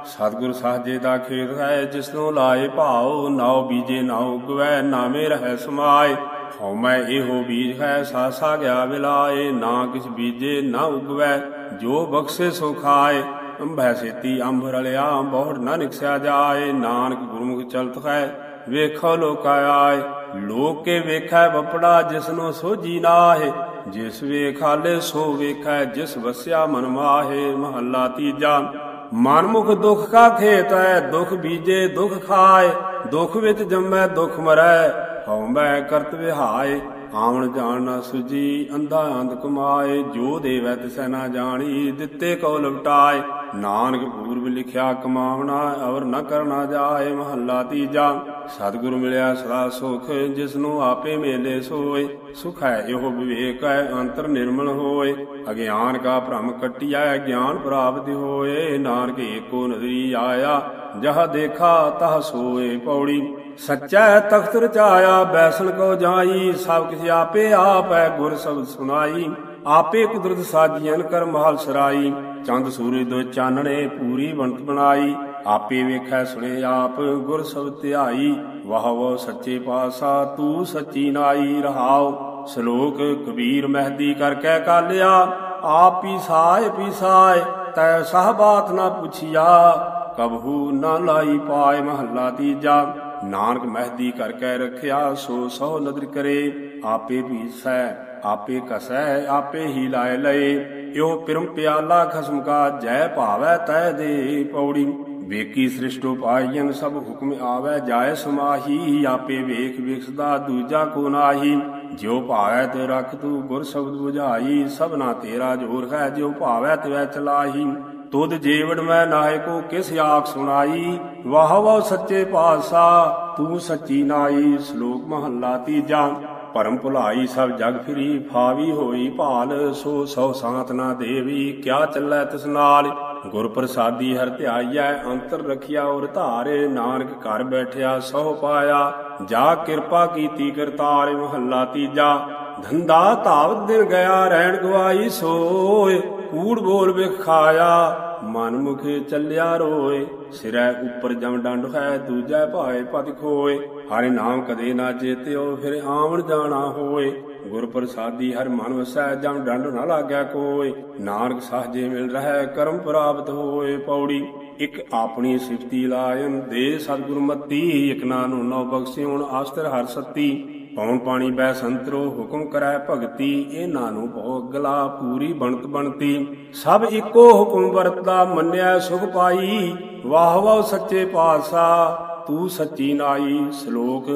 ਸਤਿਗੁਰ ਸਾਜੇ ਦਾ ਖੇਤ ਹੈ, ਜਿਸਨੂੰ ਲਾਏ ਭਾਉ, ਨਾਉ ਬੀਜੇ ਨਾਉ ਉਗਵੈ ਨਾਮੇ ਰਹਿ ਸਮਾਏ। ਹਉ ਇਹੋ ਬੀਜ ਹੈ, ਸਾਸਾ ਗਿਆ ਵਿਲਾਏ ਨਾ ਕਿਛ ਬੀਜੇ, ਨਾ ਉਗਵੈ, ਜੋ ਬਖਸ਼ੇ ਸੋ ਖਾਏ। ਅੰਭੈ ਸੇਤੀ ਅੰਭ ਰਲਿਆ, ਬਹੁੜ ਨਾ ਨਿਕਸਿਆ ਜਾਏ, ਨਾਨਕ ਗੁਰਮੁਖ ਚਲਤ ਹੈ, ਵੇਖੋ ਲੋਕਾ ਆਏ। ਲੋਕ ਕੇ ਵੇਖੈ ਬਪੜਾ ਜਿਸਨੂੰ ਸੋਜੀ ਨਾਹੇ, ਜਿਸ ਵੇਖਾਲੇ ਸੋ ਵੇਖੈ, ਜਿਸ ਵਸਿਆ ਮਨ ਮਾਹੇ, ਮਹੱਲਾ ਤੀਜਾ। ਮਨਮੁਖ ਦੁਖ ਕਾ ਖੇਤ ਹੈ, ਦੁਖ ਬੀਜੇ ਦੁਖ ਖਾਏ, ਦੁਖ ਵਿੱਚ ਜੰਮੈ ਦੁਖ ਮਰੈ ਹਉ ਮੈਂ ਕਰਤ ਵਿਹਾਏ। ਆਵਣ ਜਾਣ ਨਾ ਸੁਜੀ ਅੰਧਾ ਅੰਧ ਕਮਾਏ, ਜੋ ਦੇਵੈ ਤਿਸੈ ਨਾ ਜਾਣੀ, ਦਿੱਤੇ ਕੋ ਲਵਟਾਏ ਨਾਨਕ ਪੂਰਬ ਲਿਖਿਆ, ਕਮਾਵਣਾ ਅਵਰ ਨ ਕਰਨਾ ਜਾਏ, ਮਹੱਲਾ ਤੀਜਾ। ਸਤਿਗੁਰ ਮਿਲਿਆ ਸਦਾ ਸੁਖ, ਜਿਸਨੂੰ ਆਪੇ ਮੇਲੇ ਸੋਏ। ਸੁਖ ਹੈ ਇਹੋ ਵਿਵੇਕ, ਹੈ ਅੰਤਰ ਨਿਰਮਲ ਹੋਏ। ਅਗਿਆਨ ਕਾ ਭ੍ਰਮ ਕਟਿਆ, ਗਿਆਨ ਪ੍ਰਾਪਤ ਹੋਏ। ਨਾਨਕ ਏਕੋ ਨਦਰੀ ਆਇਆ, ਜਹ ਦੇਖਾ ਤਹ ਸੋਏ ਪੌੜੀ। ਸੱਚਾ ਤਖਤ ਰਚਾਇਆ ਬੈਸਣ ਕੋ ਜਾਈ, ਸਭ ਕਿਛ ਆਪੇ ਆਪ ਹੈ, ਗੁਰ ਸ਼ਬਦ ਸੁਨਾਈ ਆਪੇ ਕੁਦਰਤ ਸਾਜੀਆਂ ਕਰ ਮਹਲ ਸਰਾਈ। ਚੰਦ ਸੂਰਜ ਦੋ ਚਾਨਣੇ, ਪੂਰੀ ਬਣਤ ਬਣਾਈ। ਆਪੇ ਵੇਖੈ, ਸੁਣੇ ਆਪ, ਗੁਰ ਸ਼ਬਦ ਧਿਆਈ। ਵਾਹ ਵਾਹ ਸੱਚੇ ਪਾਸਾ ਤੂੰ ਸੱਚੀ ਨਾਈ ਰਹਾਉ ਸ਼ਲੋਕ ਕਬੀਰ ਮਹਿਦੀ ਕਰ ਕਹਿ ਕਾਲਿਆ, ਆਪ ਹੀ ਸਾਇ ਪੀ ਸਾਇ ਤੈ ਸਹ ਬਾਤ ਨਾ ਪੁੱਛਿਆ। ਕਬਹੂ ਨਾ ਲਾਈ ਪਾਏ ਮਹੱਲਾ ਤੀਜਾ। ਨਾਨਕ ਮਹਿਦੀ ਕਰ ਕਹਿ ਰਖਿਆ, ਸੋ ਸੋ ਨਦਰ ਕਰੇ। ਆਪੇ ਪੀਸੈ ਆਪੇ ਕਸੈ ਆਪੇ ਹੀ ਲਾਇ ਲਏ। ਇਉ ਪਿਰਮ ਪਿਆਲਾ ਖਸਮ ਕਾ ਜੈ ਭਾਵੈ ਤੈ ਦੇ ਪੌੜੀ। ਵੇਕੀ ਸ੍ਰਿਸ਼ਟੋ ਪਾਈਨ ਸਭ ਹੁਕਮ ਆਵੈ ਜਾਏ ਸਮਾਹੀ। ਆਪੇ ਵੇਖ ਵਿਖਸਦਾ ਦੂਜਾ ਕੋ ਨਾਹੀ। ਜਿਉ ਭਾਵੈ ਤੇ ਰਖ ਤੂ ਗੁਰ ਸ਼ਬਦ 부ਝਾਈ ਸਭਨਾ ਤੇਰਾ ਜੋਰ ਹੈ, ਜਿਉ ਭਾਵੈ ਤਿਵੈ ਚਲਾਹੀ। ਤੁਧ ਜੀਵਨ ਮੈਂ ਨਾਏ ਕੋ ਕਿਸ ਆਖ ਸੁਣਾਈ? ਵਾਹ ਵਾਹ ਸੱਚੇ ਪਾਤਸ਼ਾਹ, ਤੂੰ ਸੱਚੀ ਨਾਈ ਸ਼ਲੋਕ ਮਹੱਲਾ ਤੀਜਾ। ਭਰਮ ਭੁਲਾਈ ਸਭ ਜਗ ਫਿਰੀ, ਫਾਵੀ ਹੋਈ ਭਾਲ, ਸੋ ਸੋ ਸਾਤ ਨਾ ਦੇਵੀ, ਕਿਆ ਚੱਲੈ ਤਿਸ ਨਾਲ? ਗੁਰ ਪ੍ਰਸਾਦੀ ਹਰ ਧਿਆਈਐ, ਅੰਤਰ ਰਖਿਆ ਔਰ ਧਾਰੇ, ਨਾਨਕ ਘਰ ਬੈਠਿਆ ਸੋ ਪਾਇਆ। ਜਾ ਕਿਰਪਾ ਕੀਤੀ ਕਰਤਾਰ ਮਹੱਲਾ ਤੀਜਾ। ਧੰਦਾ ਧਾਵਤ ਦਿਨ ਗਿਆ, ਰਹਿਣ ਗਵਾਈ ਸੋਏ। ਕੂੜ ਬੋਲ ਵਿਖਾਇਆ ਮਨ ਮੁਖੇ ਚੱਲਿਆ ਰੋਏ। ਸਿਰੈ ਉੱਪਰ ਜਮ ਡੰਡ ਹੈ, ਦੂਜੈ ਭਾਏ ਪਤ ਖੋਏ। ਹਰਿ ਨਾਮ ਕਦੇ ਨਾ ਚੇਤਿਓ ਫਿਰ ਆਵਣ ਜਾਣਾ ਹੋਏ। ਗੁਰ ਪ੍ਰਸਾਦੀ ਹਰ ਮਨ ਵਸੈ, ਜਮ ਡੰਡ ਨਾ ਲਾਗੈ ਕੋਏ। ਨਾਨਕ ਸਾਜੇ ਮਿਲ ਰਹਿ, ਕਰਮ ਪ੍ਰਾਪਤ ਹੋਏ ਪੌੜੀ। ਇਕ ਆਪਣੀ ਸਿਫਤੀ ਲਾਇਨ ਦੇ ਸਤਿਗੁਰ ਮਤੀ, ਇਕ ਨਾਨੂ ਨੋ ਬਖਸ਼ਿਉਣ ਆਸਤਰ ਹਰ ਸਤੀ। ਪੌਣ ਪਾਣੀ ਬੈ ਸੰਤਰੋ ਹੁਕਮ ਕਰੈ ਭਗਤੀ, ਇਹਨਾਂ ਨੂੰ ਭੋ ਅਗਲਾ ਪੂਰੀ ਬਣਤ ਬਣਤੀ। ਸਭ ਇੱਕੋ ਹੁਕਮ ਵਰਤਦਾ, ਮੰਨਿਆ ਸੁਖ ਪਾਈ। ਵਾਹ ਵਾਹ ਸੱਚੇ ਪਾਤਸ਼ਾਹ, ਤੂੰ ਸੱਚੀ ਨਾਈ। ਸ਼ਲੋਕ,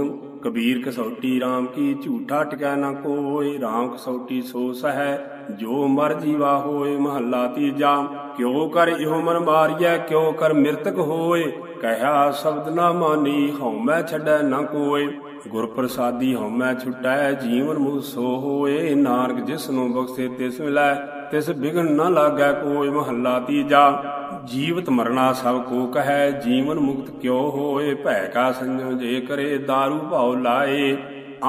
ਕਬੀਰ ਕਸੌਟੀ RAM ਕੀ ਝੂਠਾ ਟਿਕੈ ਨਾ ਕੋਈ RAM ਕਸੌਟੀ ਸੋ ਸਹੈ, ਜੋ ਮਰ ਜੀਵਾ ਹੋਏ ਮਹੱਲਾ ਤੀਜਾ। ਕਿਉ ਕਰ ਇਹੋ ਮਨ ਮਾਰੀਐ, ਕਿਉ ਕਰ ਮਿਰਤਕ ਹੋਏ ਕਹਿਆ ਸ਼ਬਦ ਨਾ ਮਾਨੀ, ਹਉ ਮੈਂ ਛੱਡੈ ਨਾ ਕੋਏ ਗੁਰ ਪ੍ਰਸਾਦੀ ਹਉਮੈ ਛੁਟੈ ਜੀਵਨ ਮੁਖ ਸੋ ਹੋਏ। ਨਾਨਕ ਜਿਸ ਨੂੰ ਬਖਸ਼ੇ, ਤਿਸ ਮਿਲੈ, ਤਿਸ ਬਿਗਨ ਨ ਲਾਗੈ, ਕੋਈ ਮਹੱਲਾ ਤੀਜਾ। ਜੀਵਤ ਮਰਨਾ ਸਭ ਕੋ ਕਹੈ, ਜੀਵਨ ਮੁਕਤ ਕਿਉ ਹੋਏ? ਭੈ ਕਾ ਸੰਜਮ ਜੇ ਕਰੇ दारू ਭਾਉ ਲਾਏ।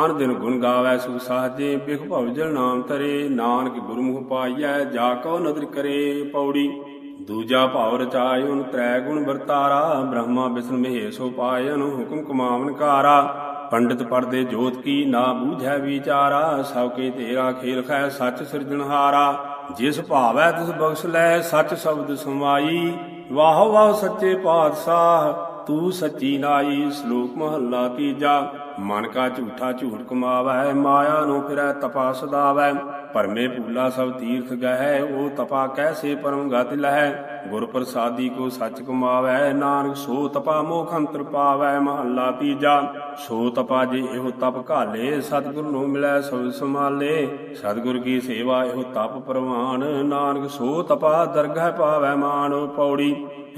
ਅਨ ਦਿਨ ਗੁਣ ਗਾਵੈ, ਸੁਖ ਸਾਜੇ ਬਿਖ ਭਵ ਜਲ ਨਾਮ ਤਰੇ ਨਾਨਕ ਗੁਰਮੁਖ ਪਾਈਐ, ਜਾ ਕੋ ਨਦਰ ਕਰੇ ਪੌੜੀ। ਦੂਜਾ ਭਾਵ ਰਚਾਇਉਨ ਤ੍ਰੈ ਗੁਣ ਵਰਤਾਰਾ। ਬ੍ਰਹਮਾ ਵਿਸ਼ਨ ਮਹੇਸ਼ੋ ਪਾਇਨ ਹੁਕਮ ਕਮਾਵਨ ਕਾਰਾ ਪੰਡਿਤ ਪੜਦੇ ਜੋਤ ਕੀ ਨਾ ਬੂਝੈ ਵਿਚਾਰਾ, ਸਭ ਕੇ ਤੇਰਾ ਖੇਲ ਖੈ ਸੱਚ ਸਿਰਜਣਹਾਰਾ ਜਿਸ ਭਾਵੈ ਤਿਸ ਬਖਸ਼ ਲੈ ਸੱਚ ਸ਼ਬਦ ਸਮਾਈ। ਵਾਹ ਵਾਹ ਸੱਚੇ ਪਾਤਸ਼ਾਹ, ਤੂੰ ਸੱਚੀ ਨਾਈ, ਸ਼ਲੋਕ ਮਹੱਲਾ ਤੀਜਾ। ਮਨ ਕਾ ਝੂਠਾ ਝੂਠ ਕਮਾਵੈ, ਮਾਇਆ ਨੂੰ ਫਿਰੈ ਤਪਾ ਸਦਾਵੈ ਪਰਮੇ ਭੂਲਾ ਸਭ ਤੀਰਥ ਗਹਿ, ਉਹ ਤਪਾ ਕੈਸੇ ਪਰਮ ਗਤਿ ਲਹੈ। ਗੁਰ ਪ੍ਰਸਾਦੀ ਕੋ ਸੱਚ ਕਮਾਵੈ, ਨਾਨਕ ਸੋ ਤਪਾ ਮੋਖ ਅੰਤਰ ਪਾਵੈ, ਮਹੱਲਾ ਤੀਜਾ। ਸੋ ਤਪਾ ਜੇ ਇਹੋ ਤਪ ਘਾਲੇ, ਸਤਿਗੁਰ ਨੂੰ ਮਿਲੈ ਸਭ ਸਮਾਲੇ ਸਤਿਗੁਰ ਕੀ ਸੇਵਾ ਇਹੋ ਤਪ ਪ੍ਰਵਾਨ, ਨਾਨਕ ਸੋ ਤਪਾ ਦਰਗਹਿ ਪਾਵੈ ਮਾਨ ਪੌੜੀ।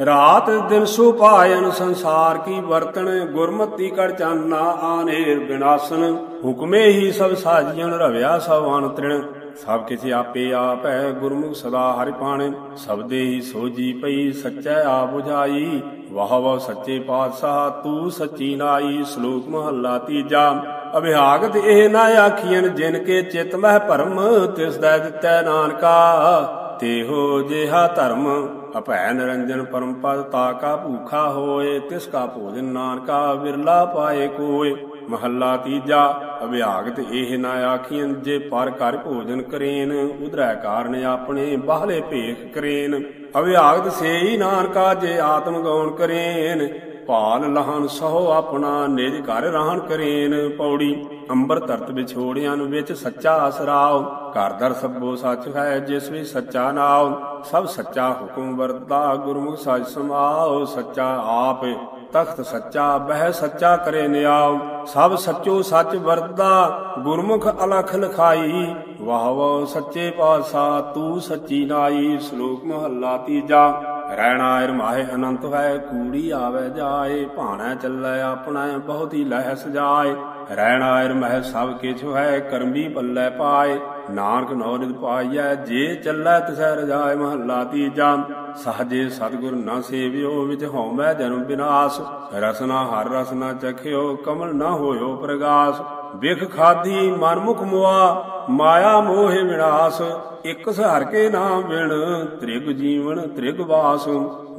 ਰਾਤ ਦਿਨ ਸੋ ਪਾਇਨ ਸੰਸਾਰ ਕੀ ਵਰਤਣ, ਗੁਰਮਤੀ ਕੜ ਚਾਨਾ ਆਨੇਰ ਬਿਨਾਸਨ। ਹੁਕਮੇ ਹੀ ਸਭ ਸਾਜੀਆਂ ਰਵਿਆ ਸਭ ਅਨ ਤ੍ਰਿਣ ਸਭ ਕਿਸੇ ਆਪੇ ਆਪ ਹੈ ਗੁਰਮੁਖ ਸਦਾ ਹਰਿ ਪਾਣੇ। ਸਬਦੇ ਹੀ ਸੋਜੀ ਪਈ, ਸੱਚੈ ਆ 부ਝਾਈ ਵਾਹ ਵਾਹ ਸੱਚੇ ਪਾਤਸ਼ਾਹ, ਤੂੰ ਸੱਚੀ ਨਾਈ। ਸ਼ਲੋਕ ਮਹੱਲਾ ਤੀਜਾ, ਅਭਿਆਗਤ ਇਹ ਨਾ ਆਖੀਨ ਜਿਨ ਕੇ ਚਿਤ ਮਹਿ ਭਰਮ, ਤਿਸ ਦਾ ਦਿੱਤੈ ਨਾਨਕਾ। ਤੇਹੋ ਜਿਹਾ ਧਰਮ, ਅਭੈ ਨਿਰੰਜਨ ਪਰਮ ਪਦ, ਤਾ ਕਾ ਭੂਖਾ ਹੋਏ, ਤਿਸ ਕਾ ਭੋਜਨ ਨਾਨਕਾ ਵਿਰਲਾ ਪਾਏ ਕੋਏ। ਮਹੱਲਾ ਤੀਜਾ ਅਭਿਆਗਤ ਇਹ ਨਾ ਆਖੀਂ ਜੇ ਪਰ ਘਰ ਭੋਜਨ ਕਰੇਨ, ਉਧਰੈ ਕਾਰਨ ਆਪਣੇ ਬਾਹਲੇ ਭੇਖ ਕਰੇਨ। ਅਭਿਆਗਤ ਸੇਈ ਨਾਨਕਾ, ਜੇ ਆਤਮ ਗਉਣ ਕਰੇਨ, ਭਾਲ ਲਹਨ ਸਹੁ ਆਪਣਾ, ਨਿਜ ਘਰ ਰਹਿਣ ਕਰੇਨ। ਪੌੜੀ ਅੰਬਰ ਧਰਤ ਵਿਛੋੜਿਆਂ ਨੂੰ ਵਿੱਚ ਸੱਚਾ ਅਸਰਾਉ ਘਰ ਦਰ ਸਭੋ ਸੱਚ ਹੈ, ਜਿਸ ਵਿੱਚ ਸੱਚਾ ਨਾਉ, ਸਭ ਸੱਚਾ ਹੁਕਮ ਵਰਤਾ, ਗੁਰਮੁਖ ਸੱਚ ਸਮਾਓ ਸੱਚਾ ਆਪ, ਤਖਤ ਸੱਚਾ, ਬਹਿ ਸੱਚਾ ਕਰੇ ਨਿਆਉ। ਸਭ ਸੱਚੋ ਸੱਚ ਵਰਦਾ ਗੁਰਮੁਖ ਅਲਖ ਲਖਾਈ। ਵਾਹ ਵਾਹ ਸੱਚੇ ਪਾਤਸ਼ਾਹ, ਤੂੰ ਸੱਚੀ ਨਾਈ, ਸ਼ਲੋਕ ਮਹੱਲਾ ਤੀਜਾ। ਰਹਿਣਾ ਰਮਾਏ ਅਨੰਤ ਹੈ, ਕੂੜੀ ਆਵੇ ਜਾਏ, ਭਾਣਾ ਚੱਲੇ ਆਪਣਾ, ਬਹੁਤ ਹੀ ਲਹਿ ਸਜਾਏ ਰਹਿਣਾ ਰਮਹਿ ਸਭ ਕਿਛ ਹੈ, ਕਰਮੀ ਪੱਲੇ ਪਾਏ। ਨਾਨਕ ਨੌਰਿਤ ਪਾਈਐ, ਜੇ ਚੱਲੈ ਤਿਸੈ ਰਜਾਏ ਮਹੱਲਾ ਤੀਜਾ। ਸਹਜੇ ਸਤਿਗੁਰ ਨਾ ਸੇਵਿਓ, ਵਿੱਚ ਹਉਮੈ ਜਨਮ ਵਿਨਾਸ਼ ਰਸਨਾ ਹਰ ਰਸਨਾ ਚਖਿਓ, ਕਮਲ ਨਾ ਹੋਇਓ ਪ੍ਰਗਾਸ। ਵਿਖ ਖਾਦੀ ਮਨ ਮੁਖ ਮੁਆ, ਮਾਇਆ ਮੋਹਿ ਵਿਨਾਸ਼ ਇਕ ਸਹਰ ਕੇ ਨਾਮ ਬਿਨ ਤ੍ਰਿਗ ਜੀਵਨ ਤ੍ਰਿਗ ਵਾਸ।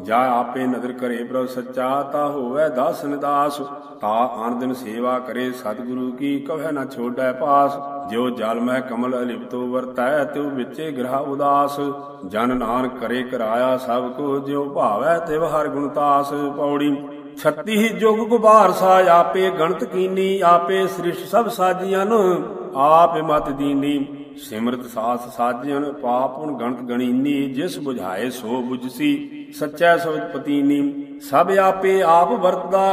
ਜਾ ਆਪੇ ਨਦਰ ਕਰੇ ਪ੍ਰਭ ਸੱਚਾ, ਤਾ ਹੋਵੇ ਦਾਸ ਨਿਦਾਸ। ਤਾ ਆਨ ਦਿਨ ਸੇਵਾ ਕਰੇ ਸਤਿਗੁਰੂ ਕੀ ਕਵੈ ਨਾ ਛੋੜੈ ਪਾਸ। ਜਿਉ ਜਲ ਮਹਿ ਕਮਲ ਅਲਿਪਤੋ ਵਰਤੈ, ਤਿਉ ਵਿੱਚੇ ਗ੍ਰਹ ਉਦਾਸ। ਜਨ ਨਾਨਕ ਕਰੇ ਕਰਾਇਆ ਸਭ ਕੋ ਜਿਉ ਭਾਵੈ ਤਿਵ ਹਰ ਗੁਣ ਤਾਸ। ਪੌੜੀ ਛੱਤੀ ਹੀ ਜੁਗ ਗੁਬਾਰ ਸਾ ਆਪੇ ਗਣਤ ਕੀਨੀ, ਆਪੇ ਸ੍ਰਿਸ਼ ਸਭ ਸਾਜੀਆਂ ਆਪੇ ਮਤ ਦੀਨੀ। ਸਿਮਰਤ ਸਾਸ ਸਾਜਣ ਪਾਪੁਨ ਗਣਤ ਗਣੀਨੀ, ਜਿਸ 부ਝਾਏ ਸੋ 부ਝਸੀ ਸੱਚੈ ਸਬਦ ਪਤੀਨੀ। ਸਭ ਆਪੇ ਆਪ ਵਰਤਦਾ,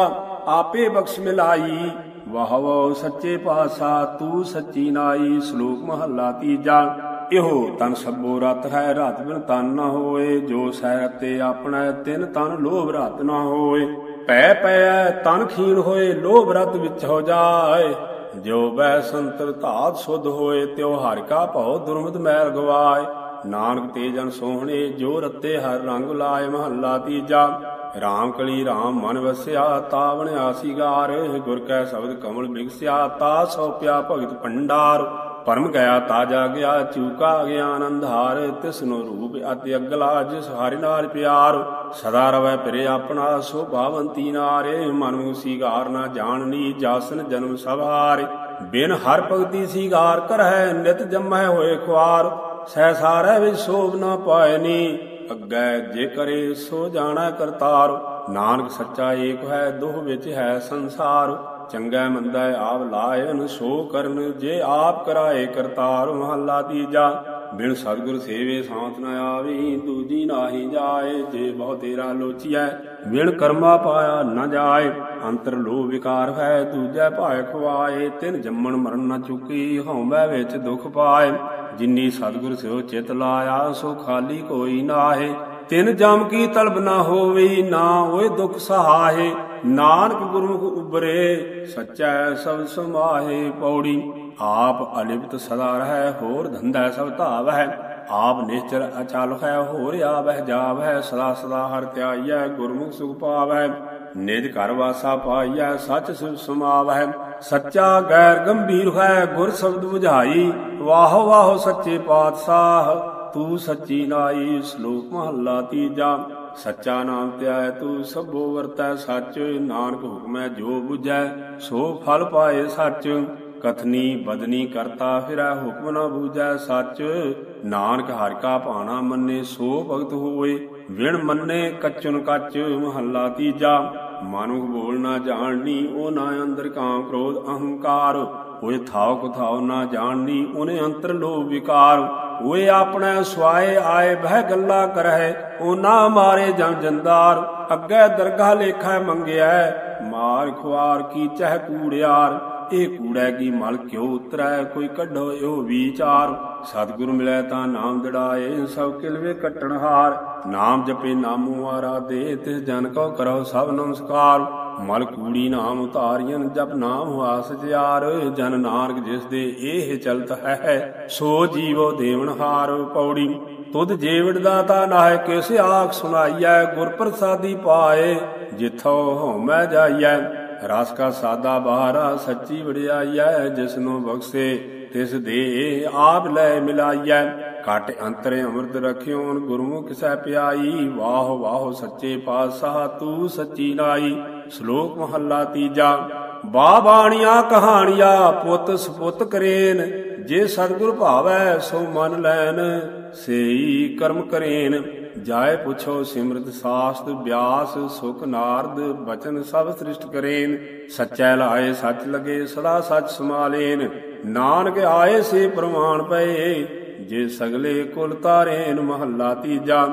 ਆਪੇ ਬਖਸ਼ ਮਿਲਾਈ। ਵਾਹ ਵਾਹ ਸੱਚੇ ਪਾਸਾ ਤੂੰ ਸੱਚੀ ਨਾਈ, ਸ਼ਲੋਕ ਮਹੱਲਾ ਤੀਜਾ। ਇਹੋ ਤਨ ਸਭੋ ਰਤ ਹੈ, ਰਾਤ ਬਿਨ ਤਨ ਨਾ ਹੋਏ। ਜੋ ਸਹਿ ਤੇ ਆਪਣਾ, ਤਿਨ ਤਨ ਲੋਭ ਰਤ ਨਾ ਹੋਏ। ਪੈ ਪੈ ਤਨ ਖੀਣ ਹੋਏ ਲੋਭ ਰਤ ਵਿੱਚ ਹੋ ਜਾਏ। ਜੋ ਬੈ ਸੰਤਰ ਧਾਤ ਸੁਧ ਹੋਏ, ਤਿਉ ਹਰਿ ਕਾ ਭਉ ਦੁਰਮਤ ਮੈਲ ਗਵਾਏ। ਨਾਨਕ ਤੇ ਜਨ ਸੋਹਣੇ, ਜੋ ਰਤੇ ਹਰ ਰੰਗ ਲਾਏ, ਮਹੱਲਾ ਤੀਜਾ। ਰਾਮ ਕਲੀ ਰਾਮ ਮਨ ਵਸਿਆ ਤਾ ਬਣਿਆ ਸੀਗਾਰ ਗੁਰ ਕੈ ਸ਼ਬਦ ਕਮਲ ਬਿਗਸਿਆ, ਤਾ ਸੋਪਿਆ ਭਗਤ ਭੰਡਾਰ। ਪਰਮ ਗਿਆ ਤਾ ਜਾ ਗਿਆ, ਚੂਕਾ ਗਿਆਨ ਅੰਧਾਰ ਤਿਸਨੋ ਰੂਪ ਅਤਿ ਅਗਲਾ ਜਿਸ ਹਰਿ ਨਾਲ ਪਿਆਰ। ਸਦਾ ਰਵੈ ਪਰੇ ਆਪਣਾ ਸੋਭਾਵੰਤੀ ਨਾਰੇ, ਮਨ ਨੂੰ ਸੀਗਾਰ ਨਾ ਜਾਣਨੀ ਜਾਸਨ ਜਨਮ ਸਵਾਰੇ। ਬਿਨ ਹਰ ਭਗਤੀ ਸੀਗਾਰ ਕਰਹਿ, ਨਿਤ ਜਮੈ ਹੋਏ ਖੁਆਰ। ਸਹਿ ਸਾਰੈ ਵਿੱਚ ਸੋਭ ਨਾ ਪਾਇਨੀ ਅੱਗੇ ਜੇ ਕਰੇ ਸੋ ਜਾਣਾ ਕਰਤਾਰ। ਨਾਨਕ ਸੱਚਾ ਏਕ ਹੈ, ਦੋਹ ਵਿੱਚ ਹੈ ਸੰਸਾਰ। ਚੰਗਾ ਮੰਦਾ ਆਪ ਲਾਇਨ ਸੋ ਕਰਨ, ਜੇ ਆਪ ਕਰਾਏ ਕਰਤਾਰ ਮਹੱਲਾ ਤੀਜਾ। ਬਿਨ ਸਤਿਗੁਰ ਸੇਵੇ ਸਾਥ ਨ ਆਵੀ, ਦੂਜੀ ਨਾਹੀ ਜਾਏ, ਜੇ ਬਹੁ ਤੇਰਾ ਲੋਚੀਐ, ਬਿਨ ਕਰਮਾ ਪਾਇਆ ਨ ਜਾਏ। ਅੰਤਰ ਲੋ ਵਿਕਾਰ ਹੈ, ਦੂਜੈ ਭਾਇ ਖਵਾਏ, ਤਿਨ ਜੰਮਣ ਮਰਨ ਨ ਚੁਕੀ, ਹਉਮੈ ਵਿੱਚ ਦੁਖ ਪਾਏ। ਜਿਨੀ ਸਤਿਗੁਰ ਸਿਓ ਚਿਤ ਲਾਇਆ, ਸੋ ਖਾਲੀ ਕੋਈ ਨਾਹੇ। ਤਿਨ ਜਮ ਕੀ ਤਲਬ ਨਾ ਹੋਵੇ, ਨਾ ਓਏ ਦੁਖ ਸਹਾਏ। ਨਾਨਕ ਗੁਰਮੁਖ ਉਬਰੇ ਸੱਚਾ ਸਭ ਸਮਾਹੇ ਪੌੜੀ। ਆਪ ਅਲਿਪਤ ਸਦਾ ਰਹਿ, ਹੋਰ ਧੰਦਾ ਸਭ ਧਾਵ ਹੈ ਆਪ ਨਿਸ਼ਚਲ ਅਚਲ ਹੈ, ਹੋਰ ਆਵਹਿ, ਜਾਵਹਿ, ਸਦਾ ਸਦਾ ਹਰ ਧਿਆਈਐ, ਗੁਰਮੁਖ ਸੁਖ ਪਾਵੈ ਨਿਜ ਘਰ ਵਾਸਾ ਪਾਈਐ, ਸੱਚ ਸੁਖ ਸਮਾਵਹਿ। ਸੱਚਾ ਗੈਰ ਗੰਭੀਰ ਹੈ, ਗੁਰ ਸ਼ਬਦ 부ਝਾਈ ਵਾਹ ਵਾਹ ਸੱਚੇ ਪਾਤਸ਼ਾਹ, ਤੂੰ ਸੱਚੀ ਨਾਈ, ਸ਼ਲੋਕ ਮਹੱਲਾ ਤੀਜਾ। ਸੱਚਾ ਨਾਮ ਧਿਆਇ ਤੂੰ, ਸਭੋ ਵਰਤੈ ਸੱਚ। ਨਾਨਕ ਹੁਕਮੈ ਜੋ 부ਝੈ ਸੋ ਫਲ ਪਾਏ ਸੱਚ। ਕਥਨੀ ਬਦਨੀ ਕਰਤਾ, ਫਿਰੈ ਹੁਕਮ ਨਾ ਬੂਝੈ ਸੱਚ। ਨਾਨਕ ਹਰਿ ਕਾ ਭਾਣਾ ਮੰਨੇ, ਸੋ ਭਗਤ ਹੋਏ। ਵਿਣ ਮੰਨੇ, ਕੱਚਨ ਕੱਚ, ਮਹੱਲਾ ਤੀਜਾ। ਮਨੁਖ ਬੋਲ ਨਾ ਜਾਣਨੀ ਉਹ ਨਾ ਅੰਦਰ ਕਾਮ ਕ੍ਰੋਧ ਅਹੰਕਾਰ। ਹੋਏ ਥਾਉ ਕਥਾਉ ਨਾ ਜਾਣਨੀ, ਉਹਨੇ ਅੰਤਰ ਲੋਭ ਵਿਕਾਰ। ਹੋਏ ਆਪਣੇ ਸਵਾਏ ਆਏ ਬਹਿ ਗੱਲਾਂ ਕਰਹਿ ਉਹ ਨਾ ਮਾਰੇ ਜਮ ਜੰਦਾਰ, ਅੱਗੇ ਦਰਗਾਹ ਲੇਖਾ ਮੰਗਿਆ ਮਾਰ ਖੁਆਰ ਕੀ ਚਹਿ ਕੂੜਿਆਰ, ਇਹ ਕੂੜੈ ਕੀ ਮਲ ਕਿਉ ਉਤਰੈ, ਕੋਈ ਕੱਢੋ ਇਹੋ ਵਿਚਾਰ, ਸਤਿਗੁਰ ਮਿਲੈ ਤਾਂ ਨਾਮ ਦੜਾਏ ਸਭ ਕਿਲਵੇ ਕੱਟਣ ਹਾਰ, ਨਾਮ ਜਪੇ ਨਾਮੋ ਆਰਾਧੇ, ਤਿਸ ਜਨ ਕੋ ਕਰੋ ਸਭ ਨਮਸਕਾਰ। ਮਲ ਕੂੜੀ ਨਾਮ ਉਤਾਰੀਨ ਜਪ ਨਾਮ ਹੋਆ ਸਚਿਆਰ ਜਨ ਨਾਨਕ ਜਿਸ ਦੇ ਇਹ ਚਲਤ ਹੈ, ਸੋ ਜੀਵੋ ਦੇਵਨ ਹਾਰ ਪੌੜੀ। ਤੁਧ ਜੀਵੜ ਦਾਤਾ ਨਾਹਿ ਕਿਸ ਆਖ ਸੁਣਾਈਐ ਗੁਰ ਪ੍ਰਸਾਦੀ ਪਾਏ ਜਿਥੋ ਹਉਮੈ ਜਾਈਐ। ਰਸ ਕਾ ਸਾਦਾ ਬਹਾਰਾ ਸੱਚੀ ਵਡਿਆਈਐ, ਜਿਸਨੂੰ ਬਖਸ਼ੇ ਤਿਸ ਦੇ ਆਪ ਲੈ ਮਿਲਾਈਐ। ਘਟ ਅੰਤਰ ਅੰਮ੍ਰਿਤ ਰਖਿਓਨ, ਗੁਰਮੁਖ ਸਹਿ ਪਿਆਈ। ਵਾਹ ਵਾਹ ਸੱਚੇ ਪਾਤਸ਼ਾਹ, ਤੂੰ ਸੱਚੀ ਨਾਈ। ਸ਼ਲੋਕ ਮਹੱਲਾ ਤੀਜਾ ਬਾ ਬਾਣੀਆਂ ਕਹਾਣੀਆਂ, ਪੁੱਤ ਸੁਪੁੱਤ ਕਰੇਨ। ਜੇ ਸਤਿਗੁਰ ਭਾਵੈ ਸੋ ਮਨ ਲੈਨ, ਸੇਈ ਕਰਮ ਕਰੇਨ। ਜਾਏ ਪੁੱਛੋ ਸਿਮਰਤ ਸਾਸਤ, ਬਿਆਸ, ਸੁਖ ਨਾਰਦ, ਬਚਨ ਸਭ ਸ੍ਰਿਸ਼ਟ ਕਰੇਨ। ਸੱਚੈ ਲਾਏ ਸੱਚ ਲਗੇ, ਸਦਾ ਸੱਚ ਸਮਾਲੇਨ ਨਾਨਕ ਆਏ ਸੇ ਪ੍ਰਮਾਣ ਪਏ, ਜੇ ਸਗਲੇ ਕੁਲ ਤਾਰੇਨ, ਮਹੱਲਾ ਤੀਜਾ।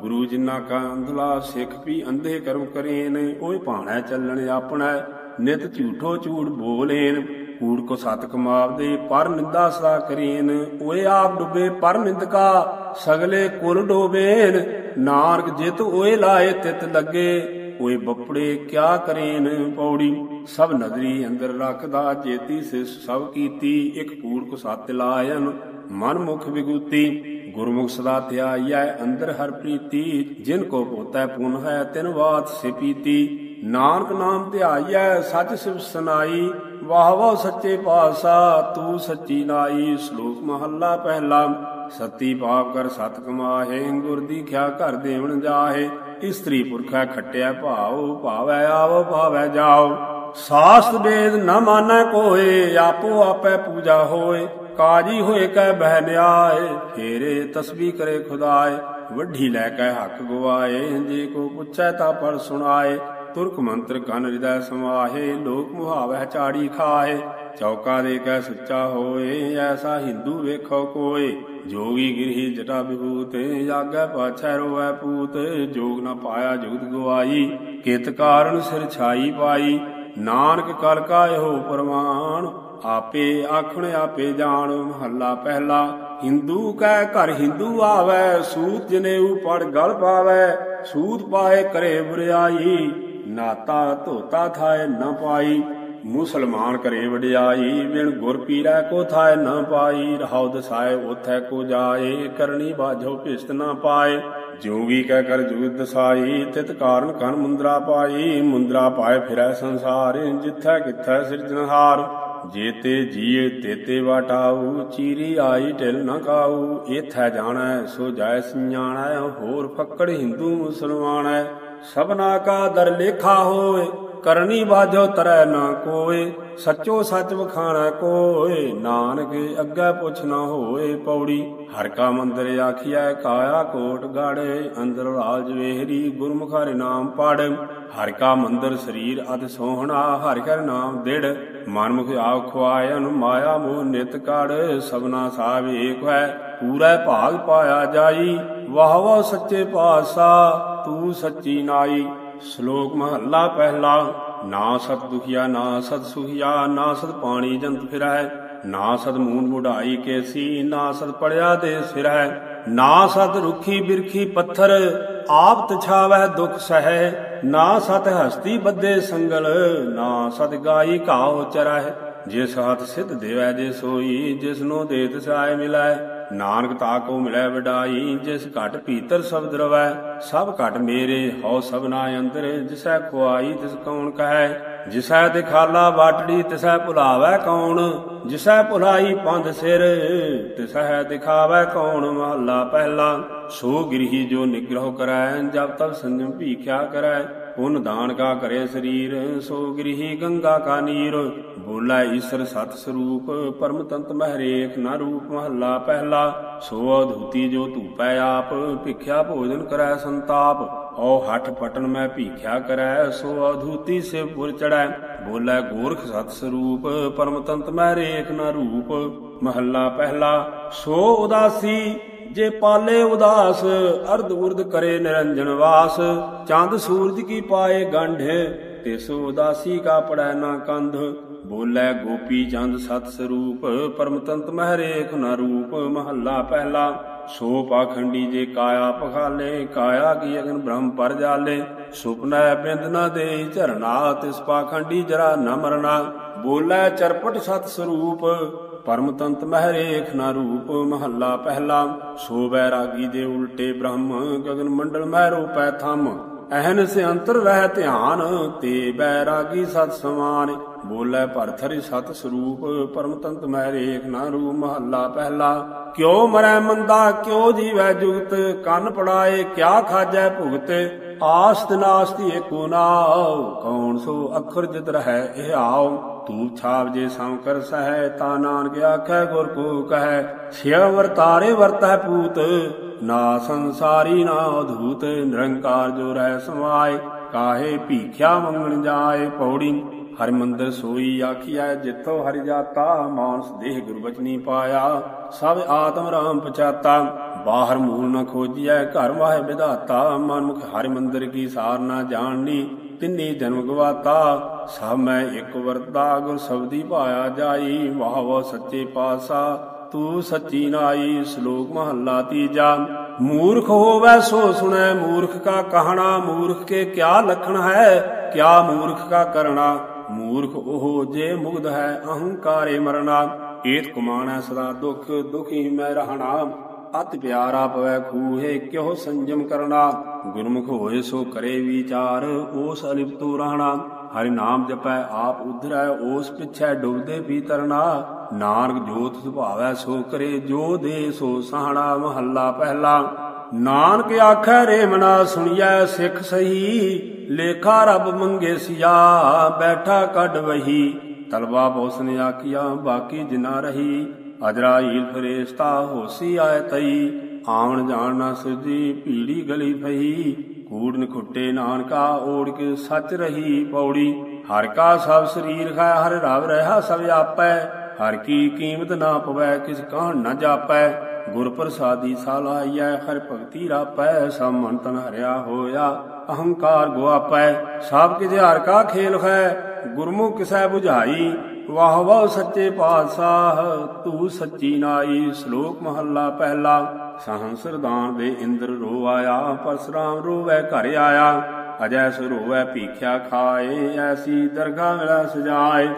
ਗੁਰੂ ਜਿਨਾ ਕਾ ਅੰਧਲਾ ਸਿੱਖ ਵੀ ਅੰਧੇ ਕਰਮ ਕਰੇਨ ਓਏ ਭਾਣਾ ਚੱਲਣ ਆਪਣਾ, ਨਿਤ ਝੂਠੋ ਝੂਠ ਬੋਲੇਨ। ਕੂੜ ਕੋ ਸਤ ਕਮਾਵਦੇ, ਪਰ ਨਿੰਦਾ ਸਦਾ ਕਰੇਨ। ਓਏ ਆਪ ਡੁੱਬੇ, ਪਰ ਨਿੰਦਕਾ ਸਗਲੇ ਕੁਲ ਡੋਬੇਨ। ਨਾਨਕ ਜਿਤ ਓਏ ਲਾਏ ਤਿਤ ਲੱਗੇ, ਓਏ ਬੱਪੜੇ ਕਿਆ ਕਰੇਨ ਪੌੜੀ। ਸਭ ਨਦਰੀ ਅੰਦਰ ਰੱਖਦਾ, ਜੇਤੀ ਸਿਸ ਸਭ ਕੀਤੀ, ਇਕ ਕੂੜ ਕੋ ਸਤ ਲਾਇਨ ਮਨ ਮੁਖ ਵਿਗੂਤੀ। ਗੁਰਮੁਖ ਸਦਾ ਧਿਆਈਐ, ਅੰਦਰ ਹਰ ਪ੍ਰੀਤੀ। ਜਿਨ ਕੋ ਪੋਤੈ ਪੁਨ ਹੈ, ਤਿਨ ਬਾਤ ਸਿਪੀਤੀ ਨਾਨਕ ਨਾਮ ਧਿਆਈਐ, ਸੱਚ ਸਿਵ ਸਨਾਈ। ਵਾਹ ਵਾਹ ਸੱਚੇ ਪਾਤਸ਼ਾਹ, ਤੂੰ ਸੱਚੀ ਨਾਈ, ਸ਼ਲੋਕ ਮਹੱਲਾ ਪਹਿਲਾ। ਸਤੀ ਪਾਪ ਕਰ ਸਤ ਕਮਾਹੇ, ਗੁਰ ਦੀਖਿਆ ਘਰ ਦੇਵਨ ਜਾਹੇ। ਇਸਤਰੀ ਪੁਰਖਾ ਖਟਿਆ ਭਾਉ, ਭਾਵੈ ਆਵੋ, ਭਾਵੈ ਜਾਓ। ਸਾਸਤ ਵੇਦ ਨ ਮਾਨੈ ਕੋਏ, ਆਪੋ ਆਪੈ ਪੂਜਾ ਹੋਏ। ਕਾਜੀ ਹੋਏ ਕੈ ਬਹਿ ਨਿਆਏ, ਫੇਰੇ ਤਸਬੀ ਕਰੇ ਖੁਦਾਏ। ਵੱਢੀ ਲੈ ਕੇ ਹੱਕ ਗਵਾਏ, ਜੇ ਕੋ ਪੁੱਛੈ ਤਾਂ ਪਰ ਸੁਣਾਏ। ਤੁਰਕ ਮੰਤਰ ਕਨ ਹਿਰਦੈ ਸਮਾਹੇ, ਲੋਕ ਮੁਹਾਵੈ ਚਾੜੀ ਖਾਏ ਚੌਕਾ ਦੇ ਕੈ ਸੱਚਾ ਹੋਏ, ਐਸਾ ਹਿੰਦੂ ਵੇਖੋ ਕੋਏ। ਜੋਗੀ ਗਿਰਹੀ ਜਟਾ ਵਿਭੂਤ ਜਾਗੈ ਪਾਛੈ ਰੋਵੈ ਪੂਤ। ਜੋਗ ਨ ਪਾਇਆ ਜੁਗਤ ਗਵਾਈ, ਕਿਤ ਕਾਰਨ ਸਿਰ ਛਾਈ ਪਾਈ। ਨਾਨਕ ਕਲ ਕਾ ਇਹੋ ਪਰਮਾਨ ਆਪੇ ਆਖਣ ਆਪੇ ਜਾਣ, ਮਹੱਲਾ ਪਹਿਲਾ। ਹਿੰਦੂ ਕੈ ਘਰ ਹਿੰਦੂ ਆਵੈ, ਸੂਤ ਜਨੇਊ ਪੜ ਗਲ ਪਾਵੈ। ਸੂਤ ਪਾਏ ਕਰੇ ਬੁਰਿਆਈ ਨਾਤਾ ਧੋਤਾ ਥਾਏ ਨ ਪਾਈ, ਮੁਸਲਮਾਨ ਕਰੇ ਵਡਿਆਈ, ਬਿਨ ਗੁਰ ਪੀਰੈ ਕੋ ਥਾਏ ਨ ਪਾਈ, ਰਹਾਉ ਦਸਾਏ ਉਥੈ ਕੋ ਜਾਏ, ਕਰਨੀ ਬਾਝੋ ਭਿਸਤ ਨ ਪਾਏ। ਜੋਗੀ ਕਹਿ ਕਰ ਜੁਗ ਦਸਾਈ, ਤਿਤ ਕਾਰਨ ਕਨ ਮੁੰਦਰਾ ਪਾਈ, ਮੁੰਦਰਾ ਪਾਏ ਫਿਰੈ ਸੰਸਾਰ, ਜਿਥੈ ਕਿਥੈ ਸਿਰਜਨਹਾਰ ਜੇਤੇ ਜੀਏ ਤੇਤੇ ਵਾਟਾਉ ਚੀਰੀ ਆਈ ਢਿਲ ਨ ਕਾਉ ਏਥੈ ਜਾਣੈ ਸੋ ਜਾਇ ਸੰਜਾਣੈ ਹੋਰ ਫੱਕੜ ਹਿੰਦੂ ਮੁਸਲਮਾਨੈ। ਸਭਨਾ ਕਾ ਦਰ ਲੇਖਾ ਹੋਏ, ਕਰਨੀ ਬਾਝੋ ਤਰੈ ਨਾ ਕੋਏ, ਸੱਚੋ ਸੱਚ ਵਖਾਣਾ ਕੋਏ, ਨਾਨਕ ਅੱਗੇ ਪੁੱਛ ਨਾ ਹੋਏ ਪੌੜੀ। ਹਰ ਕਾ ਮੰਦਰ ਆਖਿਆ ਕਾਇਆ ਕੋਟ ਗਾੜੇ, ਅੰਦਰ ਰਾਜ ਵੇਹਰੀ ਗੁਰਮੁਖ ਹਰਿ ਨਾਮ ਪੜ। ਹਰ ਕਾ ਮੰਦਰ ਸਰੀਰ ਅਤ ਸੋਹਣਾ, ਹਰਿ ਕਰ ਨਾਮ ਦਿੜ। ਮਨਮੁਖ ਆਪ ਖੁਆਇਨ ਮਾਇਆ ਮੋਹ ਨਿਤ ਕੜ। ਸਭਨਾ ਸਾਬ ਏਕ ਹੈ ਪੂਰਾ ਭਾਗ ਪਾਇਆ ਜਾਈ। ਵਾਹ ਵਾਹ ਸੱਚੇ ਪਾਤਸ਼ਾਹ ਤੂੰ ਸੱਚੀ ਨਾਈ। ਸ਼ਲੋਕ ਮਹੱਲਾ ਪਹਿਲਾ, ਨਾ ਸਤ ਦੁਖਿਆ, ਨਾ ਸਤ ਸੁਖਿਆ, ਨਾ ਸਤ ਪਾਣੀ ਜੰਤ ਫਿਰੈ। ਨਾ ਸਦ ਮੂਨ ਬੁਢਾਈ ਕੇਸੀ, ਨਾ ਸਦ ਪੜਿਆ ਦੇ ਸਿਰ। ਨਾ ਸਤ ਰੁਖੀ ਬਿਰਖੀ ਪੱਥਰ, ਆਪ ਤਛਾਵੈ ਦੁਖ ਸਹੈ। ਨਾ ਸਤ ਹਸਤੀ ਬੱਦੇ ਸੰਗਲ, ਨਾ ਸਤ ਗਾਈ ਘਾਉ ਚਰਹਿ। ਜਿਸ ਹੱਥ ਸਿਧ ਦੇਵੈ, ਜੇ ਸੋਈ, ਜਿਸ ਨੂੰ ਦੇਤ ਸਾਇ ਮਿਲੈ। ਨਾਨਕ ਤਾ ਕੋ ਮਿਲੈ ਵਡਾਈ, ਜਿਸ ਘਟ ਭੀਤਰ ਸ਼ਬਦ ਰਵੈ, ਸਭ ਘਟ ਮੇਰੇ, ਹਉ ਸਭਨਾ ਅੰਦਰ ਜਿਸੈ ਖੁਆਈ ਤਿਸ ਕੌਣ ਕਹੈ? ਜਿਸੈ ਦਿਖਾਲਾ ਬਾਟੜੀ, ਤਿਸੈ ਭੁਲਾਵੈ ਕੌਣ? ਜਿਸੈ ਭੁਲਾਈ ਪੰਧ ਸਿਰ, ਤਿਸੈ ਦਿਖਾਵੈ ਕੌਣ ਮਹੱਲਾ ਪਹਿਲਾ? ਸੋ ਗ੍ਰਹੀ ਜੋ ਨਿਗ੍ਰਹ ਕਰੈ, ਜਬ ਤਬ ਸੰਜਮ ਭੀਖਿਆ ਕਰੈ। ਪੁਨ ਦਾਨ ਕਾ ਕਰੇ ਸਰੀਰ, ਸੋ ਗ੍ਰਹੀ ਗੰਗਾ ਕਾ ਨੀਰ। ਬੋਲਾ ਈਸ਼ਰ ਸਤ ਸਰੂਪ, ਪਰਮ ਤੰਤ ਮਹਰੇਖ ਨਾ ਰੂਪ ਮਹੱਲਾ ਪਹਿਲਾ। ਸੋ ਅਧੂਤੀ ਜੋ ਧੂਪੈ ਆਪ, ਭਿਖਿਆ ਭੋਜਨ ਕਰੈ ਸੰਤਾਪ। ਔ ਹਠ ਪਟਨ ਮੈਂ ਭੀਖਿਆ ਕਰੈ, ਸੋ ਅਧੂਤੀ ਸੇ ਪੁਰ ਚੜੈ ਬੋਲੇ ਗੋਰਖ ਸਤ ਸਰੂਪ, ਪਰਮ ਤੰਤ ਮੈਂ ਰੇਖ ਨ ਰੂਪ ਮਹੱਲਾ ਪਹਿਲਾ। ਸੋ ਉਦਾਸੀ ਜੇ ਪਾਲੇ ਉਦਾਸ, ਅਰਧ ਉਰਧ ਕਰੇ ਨਿਰੰਜਨ ਵਾਸ। ਚੰਦ ਸੂਰਜ ਕੀ ਪਾਏ ਗੰਢ ਤਿਸ ਉਦਾਸੀ ਕਾ ਪੜੈ ਨਾ ਕੰਧ। ਬੋਲੇ ਗੋਪੀ ਚੰਦ ਸਤ ਸਰੂਪ ਪਰਮ ਤੰਤ ਮਹਰੇਖ ਨ ਰੂਪ। ਮਹੱਲਾ ਪਹਿਲਾ, ਸੋ ਪਾਖੰਡੀ ਜੇ ਕਾਇਆ ਪਖਾਲੇ, ਕਾਇਆ ਕੀ ਅਗਨ ਬ੍ਰਹਮ ਪਰ ਜਾਲੇ। ਸੁਪਨੈ ਬਿੰਦ ਨ ਦੇ ਝਰਨਾ, ਤਿਸ ਪਾਖੰਡੀ ਜਰਾ ਨ ਮਰਨਾ। ਬੋਲੇ ਚਰਪਟ ਸਤ ਸਰੂਪ ਪਰਮ ਤੰਤ ਮਹਰੇਖ ਨ ਰੂਪ ਮਹੱਲਾ ਪਹਿਲਾ ਸੋ ਬੈਰਾਗੀ ਦੇ ਉਲਟੇ ਬ੍ਰਹਮ ਗਗਨ ਮੰਡਲ ਮਹਿ ਰੂਪੈ ਥਮ। ਅਹਨ ਸੇ ਅੰਤਰ ਰਹਿ ਧਿਆਨ ਤੇ ਬੈਰਾਗੀ ਸਤ ਸਮਾਨ। ਬੋਲੇ ਭਰਥਰੀ ਸਤ ਸਰੂਪ ਪਰਮ ਤੰਤ ਮਹਿ ਰੇਖ ਨਾ ਰੂਪ ਮਹੱਲਾ ਪਹਿਲਾ। ਕਿਉ ਮਰੈ ਮੰਦਾ, ਕਿਉ ਜੀਵੈ ਜੁਗਤ, ਕੰਨ ਪੜਾਏ ਕਿਆ ਖਾਜੈ ਭੁਗਤ? ਆਸਤ ਨਾਸਤੀ ਏਕੋ ਨਾਉ, ਕੌਣ ਸੋ ਅਖਰ ਜਿਤ ਰਹੈ ਇਹ ਆਉ। ਤੂ ਛਾਪ ਜੇ ਸੰਕਰ ਸਹਿ, ਤਾ ਨਾਨਕ ਆਖੈ, ਗੁਰ ਕੋ ਕਹੈ ਸਿਆ ਵਰਤਾਰੇ ਵਰਤੈ ਪੂਤ, ਨਾ ਸੰਸਾਰੀ ਨਾ ਅਧੂਤ, ਨਿਰੰਕਾਰ ਜੋ ਰਹਿ ਸਮਾਏ, ਕਾਹੇ ਭੀਖਿਆ ਮੰਗਣ ਜਾਏ ਪੌੜੀ। ਹਰਿ ਮੰਦਰ ਸੋਈ ਆਖਿਆ ਜਿੱਥੋਂ ਹਰਿ ਜਾਤਾ, ਮਾਨਸ ਦੇਹ ਗੁਰਬਚਨੀ ਪਾਇਆ। ਸਭ ਆਤਮ ਰਾਮ ਪਛਾਤਾ, ਬਾਹਰ ਮੂਲ ਨ ਖੋਜੀਐ, ਘਰ ਵਾਹਿ ਵਿਧਾਤਾ। ਮਨਮੁਖ ਹਰਿ ਮੰਦਰ ਕੀ ਸਾਰ ਨਾ ਜਾਣਨੀ, ਤਿੰਨੀ ਜਨਮ ਗਵਾਤਾ। ਸਭ ਮੈਂ ਇੱਕ ਵਰਤਾ, ਗੁਰ ਸਬਦੀ ਪਾਇਆ ਜਾਈ। ਵਾਹ ਵਾਹ ਸੱਚੇ ਪਾਸਾ ਤੂੰ ਸੱਚੀ ਨਾਈ, ਸ਼ਲੋਕ ਮਹੱਲਾ ਤੀਜਾ। ਮੂਰਖ ਹੋਵੇ ਸੋ ਸੁਣੈ, ਮੂਰਖ ਕਾ ਕਹਣਾ, ਮੂਰਖ ਕੇ ਕਿਆ ਲਖਣ ਹੈ? ਕਿਆ ਮੂਰਖ ਕਾ ਕਰਣਾ? ਮੂਰਖ ਉਹ ਜੇ ਮੁਗਧ ਹੈ, ਅਹੰਕਾਰੇ ਮਰਨਾ। ਏਤ ਕੁਮਾਣਾ ਸਦਾ ਦੁਖ, ਦੁਖੀ ਮੈਂ ਰਹਣਾ। ਅਤ ਪਿਆਰਾ ਪਵੈ ਖੂਹੇ, ਕਿਉ ਸੰਜਮ ਕਰਨਾ। ਗੁਰਮੁਖ ਹੋਏ ਸੋ ਕਰੇ ਵਿਚਾਰ, ਓਸ ਅਲਿਪਤੂ ਰਹਿਣਾ। ਹਰਿ ਨਾਮ ਜਪੈ, ਆਪ ਉਧਰੈ, ਓਸ ਪਿਛੈ ਡੁਬਦੇ ਵੀ ਤਰਨਾ ਨਾਨਕ ਜੋਤ ਸੁਭਾਵੈ, ਸੋ ਕਰੇ ਜੋ ਦੇ, ਸੋ ਸਹਣਾ ਮਹੱਲਾ ਪਹਿਲਾ। ਨਾਨਕ ਆਖੈ ਰੇ ਮਨਾ ਸੁਣੀਐ ਸਿੱਖ ਸਹੀ। ਲੇਖਾ ਰੱਬ ਮੰਗੇ ਸਿਆ, ਬੈਠਾ ਕੱਢ ਵਹੀ। ਤਲਵਾ ਬੋਸ ਨੇ ਆਖਿਆ, ਬਾਕੀ ਜਿਨਾ ਰਹੀ। ਅਜਰਾਈਲ ਫਰੇਸ਼ਤਾ ਹੋਸੀ ਆਇ ਤਈ। ਆਉਣ ਜਾਣ ਨਾ ਸੁਜੀ ਪੀੜੀ ਗਲੀ ਫਹੀ। ਕੂੜਨ ਖੁੱਟੇ ਨਾਨਕਾ ਓੜ ਕੇ ਸੱਚ ਰਹੀ ਪੌੜੀ। ਹਰ ਕਾ ਸਭ ਸਰੀਰ ਹੈ, ਹਰ ਰਵ ਰਹਾ ਸਭ ਆਪੈ। ਹਰ ਕੀ ਕੀਮਤ ਨਾ ਪਵੈ, ਕਿਸ ਕਾਹਣ ਨਾ ਜਾਪੈ। ਗੁਰ ਪ੍ਰਸਾਦੀ ਸਾਲਾਈਐ ਹਰ ਭਗਤੀ ਰਾਪੈ ਸਭ ਮਨ ਤਨ ਹਰਿਆ ਹੋਇਆ, ਅਹੰਕਾਰ ਗੁਆਪੈ ਸਭ ਕਿਜ ਹਰ ਕਾ ਖੇਲ ਹੈ, ਗੁਰਮੁਖ ਕਿਸੈ 부ਝਾਈ ਵਾਹ ਵਾਹ ਸੱਚੇ ਪਾਤਸ਼ਾਹ, ਤੂੰ ਸੱਚੀ ਨਾਈ, ਸ਼ਲੋਕ ਮਹੱਲਾ ਪਹਿਲਾ। ਸਹੰਸਰਦਾਨ ਦੇ ਇੰਦਰ ਰੋ ਆਇਆ ਪਰਸਰਾਮ ਰੋਵੈ ਘਰ ਆਇਆ। ਅਜੈ ਸੁ ਰੋਵੈ ਭੀਖਿਆ ਖਾਏ, ਐਸੀ ਦਰਗਾ ਮਿਲਾ ਸਜਾਏ।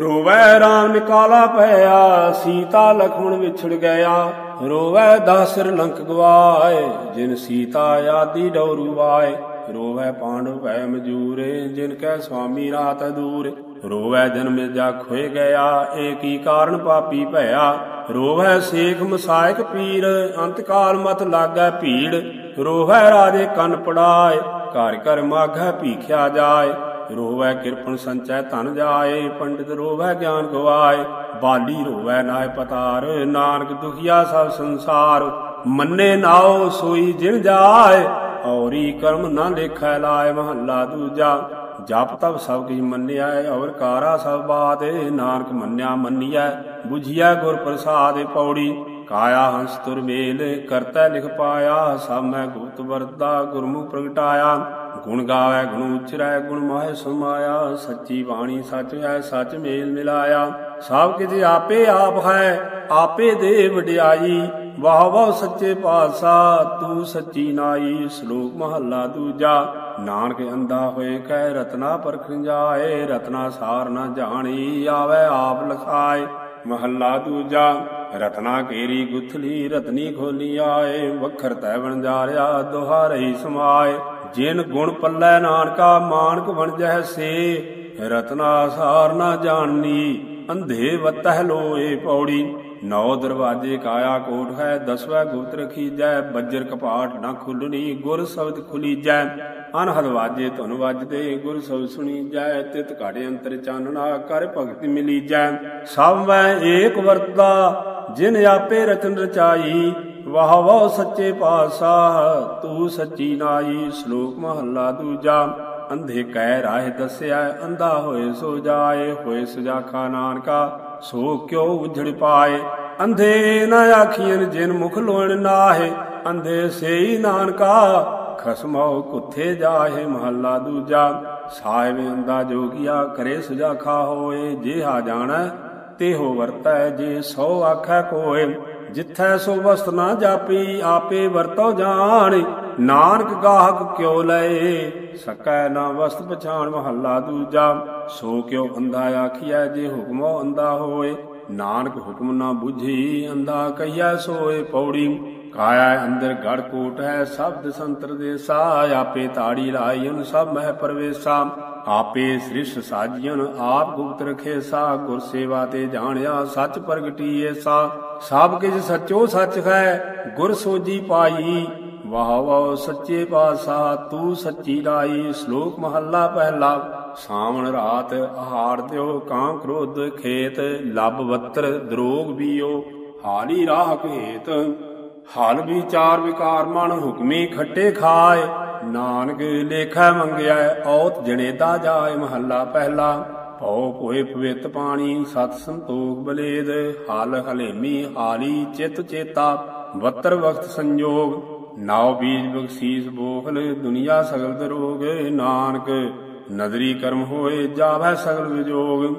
ਰੋਵੈ ਰਾਮ ਨਿਕਾਲਾ ਭਇਆ ਸੀਤਾ ਲਖਮਣ ਵਿਛੜ ਗਿਆ। ਰੋਵੈ ਦਸਰ ਲੰਕ ਗਵਾਏ, ਜਿਨ ਸੀਤਾ ਆਦੀ ਡੋਰੂ ਵਾਏ। ਰੋਵੈ ਪਾਂਡਵ ਭੈ ਮਜੂਰੇ, ਜਿਨ ਕੈ ਸੁਆਮੀ ਰਾਤ ਦੂਰ ਰੋਵੈ ਜਨਮ ਜਾ ਖੋਏ ਗਿਆ ਏਕੀ ਕਾਰਨ ਪਾਪੀ ਭਇਆ? ਰੋਵੈ ਸੇਖ ਮਸਾਇਕ ਪੀਰ, ਅੰਤ ਕਾਲ ਮਤ ਲਾਗੈ ਭੀੜ। ਰੋਵੈ ਰਾਜੇ ਕੰਨ ਪੜਾਏ, ਘਰ ਘਰ ਮਾਘੈ ਭੀਖਿਆ ਜਾਏ। ਰੋਵੈ ਕਿਰਪਨ ਸੰਚੈ ਧਨ ਜਾਏ, ਪੰਡਿਤ ਰੋਵੈ ਗਿਆਨ ਗਵਾਏ। ਬਾਲੀ ਰੋਵੈ ਨਾਇ ਪਤਾਰ, ਨਾਨਕ ਦੁਖੀਆ ਸਭ ਸੰਸਾਰ। ਮੰਨੇ ਨਾਉ ਸੋਈ ਜਿਨ ਜਾਏ, ਔਰੀ ਕਰਮ ਨਾ ਲੇਖੈ ਲਾਇ ਮਹੱਲਾ ਦੂਜਾ। ਜਪ ਤਪ ਸਭ ਕਿਛ ਮੰਨਿਆ, ਔਰ ਕਾਰਾ ਸਭ ਬਾਤ, ਨਾਨਕ ਮੰਨਿਆ ਮੰਨਿਆ 부ਝਿਆ ਗੁਰ ਪ੍ਰਸਾਦ ਪੌੜੀ। ਕਾਇਆ ਹੰਸ ਤੁਰ ਮੇਲ, ਕਰਤਾ ਲਿਖ ਪਾਇਆ, ਸਭ ਮੈਂ ਗੁਪਤ ਵਰਦਾ, ਗੁਰਮੁਖ ਪ੍ਰਗਟਾਇਆ। ਗੁਣ ਗਾਵੇ, ਗੁਣ ਉਚਰੈ, ਗੁਣ ਮਾਹਿ ਸਮਾਇਆ, ਸੱਚੀ ਬਾਣੀ ਸੱਚ ਹੈ, ਸੱਚ ਮੇਲ ਮਿਲਾਇਆ। ਸਭ ਕਿਛ ਆਪੇ ਆਪ ਹੈ, ਆਪੇ ਦੇ ਵਡਿਆਈ। ਵਾਹ ਵਾਹ ਸੱਚੇ ਪਾਤਸ਼ਾਹ, ਤੂੰ ਸੱਚੀ ਨਾਈ, ਸ਼ਲੋਕ ਮਹੱਲਾ ਦੂਜਾ। ਨਾਨਕ ਅੰਦਾ ਹੋਏ, ਕਹਿ ਰਤਨਾ ਪਰਖ ਜਾਏ, ਰਤਨਾ ਸਾਰ ਨਾ ਜਾਣੀ, ਆਵੇ ਆਪ ਲਖਾਏ। ਮਹੱਲਾ ਦੂਜਾ। ਰਤਨਾ ਕੇਰੀ ਗੁਥਲੀ, ਰਤਨੀ ਖੋਲੀ ਆਏ, ਵਖਰ ਤੈ ਬਣ ਜਾਰਿਆ ਦੁਹਾਰਈ ਸਮਾਏ। ਜਿਨ ਗੁਣ ਪੱਲੇ ਨਾਨਕਾ, ਮਾਨਕ ਬਣ ਜਹ ਸੇ। ਰਤਨਾ ਸਾਰ ਨਾ ਜਾਣਨੀ, ਅੰਧੇ ਵਤਹਿ ਲੋਏ ਪੌੜੀ। ਨੌ ਦਰਵਾਜੇ ਕਾਇਆ ਕੋਟ ਹੈ, ਦਸਵੇਂ ਗੁਪਤ ਰਖੀਜੈ, ਬੱਜਰ ਕਪਾਟ ਨਾ ਖੁੱਲਣੀ, ਗੁਰ ਸ਼ਬਦ ਖੁਲੀਜੈ। ਅਨਹਦ ਵਾਜੇ ਧੁਨ ਵੱਜਦੇ, ਗੁਰ ਸ਼ਬਦ ਸੁਣੀਜੈ, ਤਿਤ ਘਾੜੇ ਅੰਤਰ ਚਾਨਣਾ, ਕਰ ਭਗਤੀ ਮਿਲੀਜੈ। ਸਭ ਮੈਂ ਏਕ ਵਰਤਾ ਜਿਨ ਆਪੇ ਰਚਨ ਰਚਾਈ, ਵਾਹ ਵਾਹ ਸੱਚੇ ਪਾਤਸ਼ਾਹ, ਤੂੰ ਸੱਚੀ ਨਾਈ, ਸ਼ਲੋਕ ਮਹੱਲਾ ਦੂਜਾ। ਅੰਧੇ ਕਹਿ ਰਾਹ ਦੱਸਿਆ, ਅੰਧਾ ਹੋਏ ਸੋ ਜਾਏ, ਹੋਏ ਸੁਜਾਖਾ ਨਾਨਕਾ, ਸੋ ਕਿਉ ਉਝੜ ਪਾਏ? ਅੰਧੇ ਨਾ ਆਖੀਨ ਜਿਨ ਮੁਖ ਲੋਣ ਨਾਹੇ, ਅੰਧੇ ਸੇਈ ਨਾਨਕਾ ਖਸਮੋ ਕੁੱਥੇ ਜਾਹੇ ਮਹੱਲਾ ਦੂਜਾ। ਸਾਹਿਬ ਅੰਦਾ ਜੋਗੀਆ, ਕਰੇ ਸੁਜਾਖਾ ਹੋਏ, ਜਿਹਾ ਜਾਣੈ ਤੇਹੋ ਵਰਤੈ, ਜੇ ਸੋ ਆਖੈ ਕੋਏ, ਜਿੱਥੈ ਸੋ ਵਸਤ ਨਾ ਜਾਪੀ, ਆਪੇ ਵਰਤੋ ਜਾਣ। ਨਾਨਕ ਗਾਹਕ ਕਿਉ ਲਏ, ਸਕੈ ਨਾ ਵਸਤ ਪਛਾਣ ਮਹੱਲਾ ਦੂਜਾ। ਸੋ ਕਿਉ ਅੰਧਾ ਆਖੀਐ, ਜੇ ਹੁਕਮੋ ਅੰਧਾ ਹੋਏ, ਨਾਨਕ ਹੁਕਮ ਨਾ ਬੁਝੀ, ਅੰਧਾ ਕਹੀਐ ਸੋਏ ਪੌੜੀ। ਕਾਇਆ ਅੰਦਰ ਗੜ ਕੋਟ ਹੈ ਸਬਦ ਸੰਤਰ ਦੇ ਸਾ ਆਪੇ ਤਾੜੀ ਲਾਈ ਅਨ ਸਭ ਮਹਿ ਪਰਵੇਸਾ। ਆਪੇ ਸ੍ਰਿਸ਼ ਸਾਜਿਨ ਆਪ ਗੁਪਤ ਰਖੇ ਸਾ, ਗੁਰ ਸੇਵਾ ਤੇ ਜਾਣਿਆ, ਸੱਚ ਪ੍ਰਗਟੀਏ ਸਾ। ਸਭ ਕਿਛ ਸਚੋ ਸੱਚ ਹੈ, ਗੁਰ ਸੋਜੀ ਪਾਈ। ਵਾਹ ਵਾਹ ਸੱਚੇ ਪਾਤਸ਼ਾਹ, ਤੂੰ ਸੱਚੀ ਰਾਈ ਸ਼ਲੋਕ ਮਹੱਲਾ ਪਹਿਲਾ, ਸਾਵਣ ਰਾਤ ਆਹਾਰ ਦਿਓ, ਕਾਂ ਕ੍ਰੋਧ ਖੇਤ, ਲੱਭ ਵਤਰ ਦਰੋਗ ਬੀਓ। ਹਾਲੀ ਰਾਹ ਹੇਤ ਹਾਲ ਵਿਚਾਰ ਵਿਕਾਰ ਮਨ ਹੁਕਮੀ ਖੱਟੇ ਖਾਏ। ਨਾਨਕ ਲੇਖਾ ਮੰਗਿਆ ਔਤ ਜਣੇਦਾ ਜਾਏ ਮਹੱਲਾ ਪਹਿਲਾ। ਭਉ ਕੋਏ ਪਵਿੱਤ ਪਾਣੀ, ਸਤ ਸੰਤੋਖ ਬਲੇਦ, ਹਾਲ ਹਲੇਮੀ, ਹਾਲੀ ਚਿਤ ਚੇਤਾ, ਵਤਰ ਵਕਤ ਸੰਜੋਗ। ਨਾਉ ਬੀਜ ਬਖਸ਼ੀਸ ਬੋਖਲ, ਦੁਨੀਆ ਸਗਲ ਦਰੋਗ। ਨਾਨਕ, ਨਦਰੀ ਕਰਮ ਹੋਏ ਜਾਵੈ ਸਗਲ ਵਿਜੋਗ।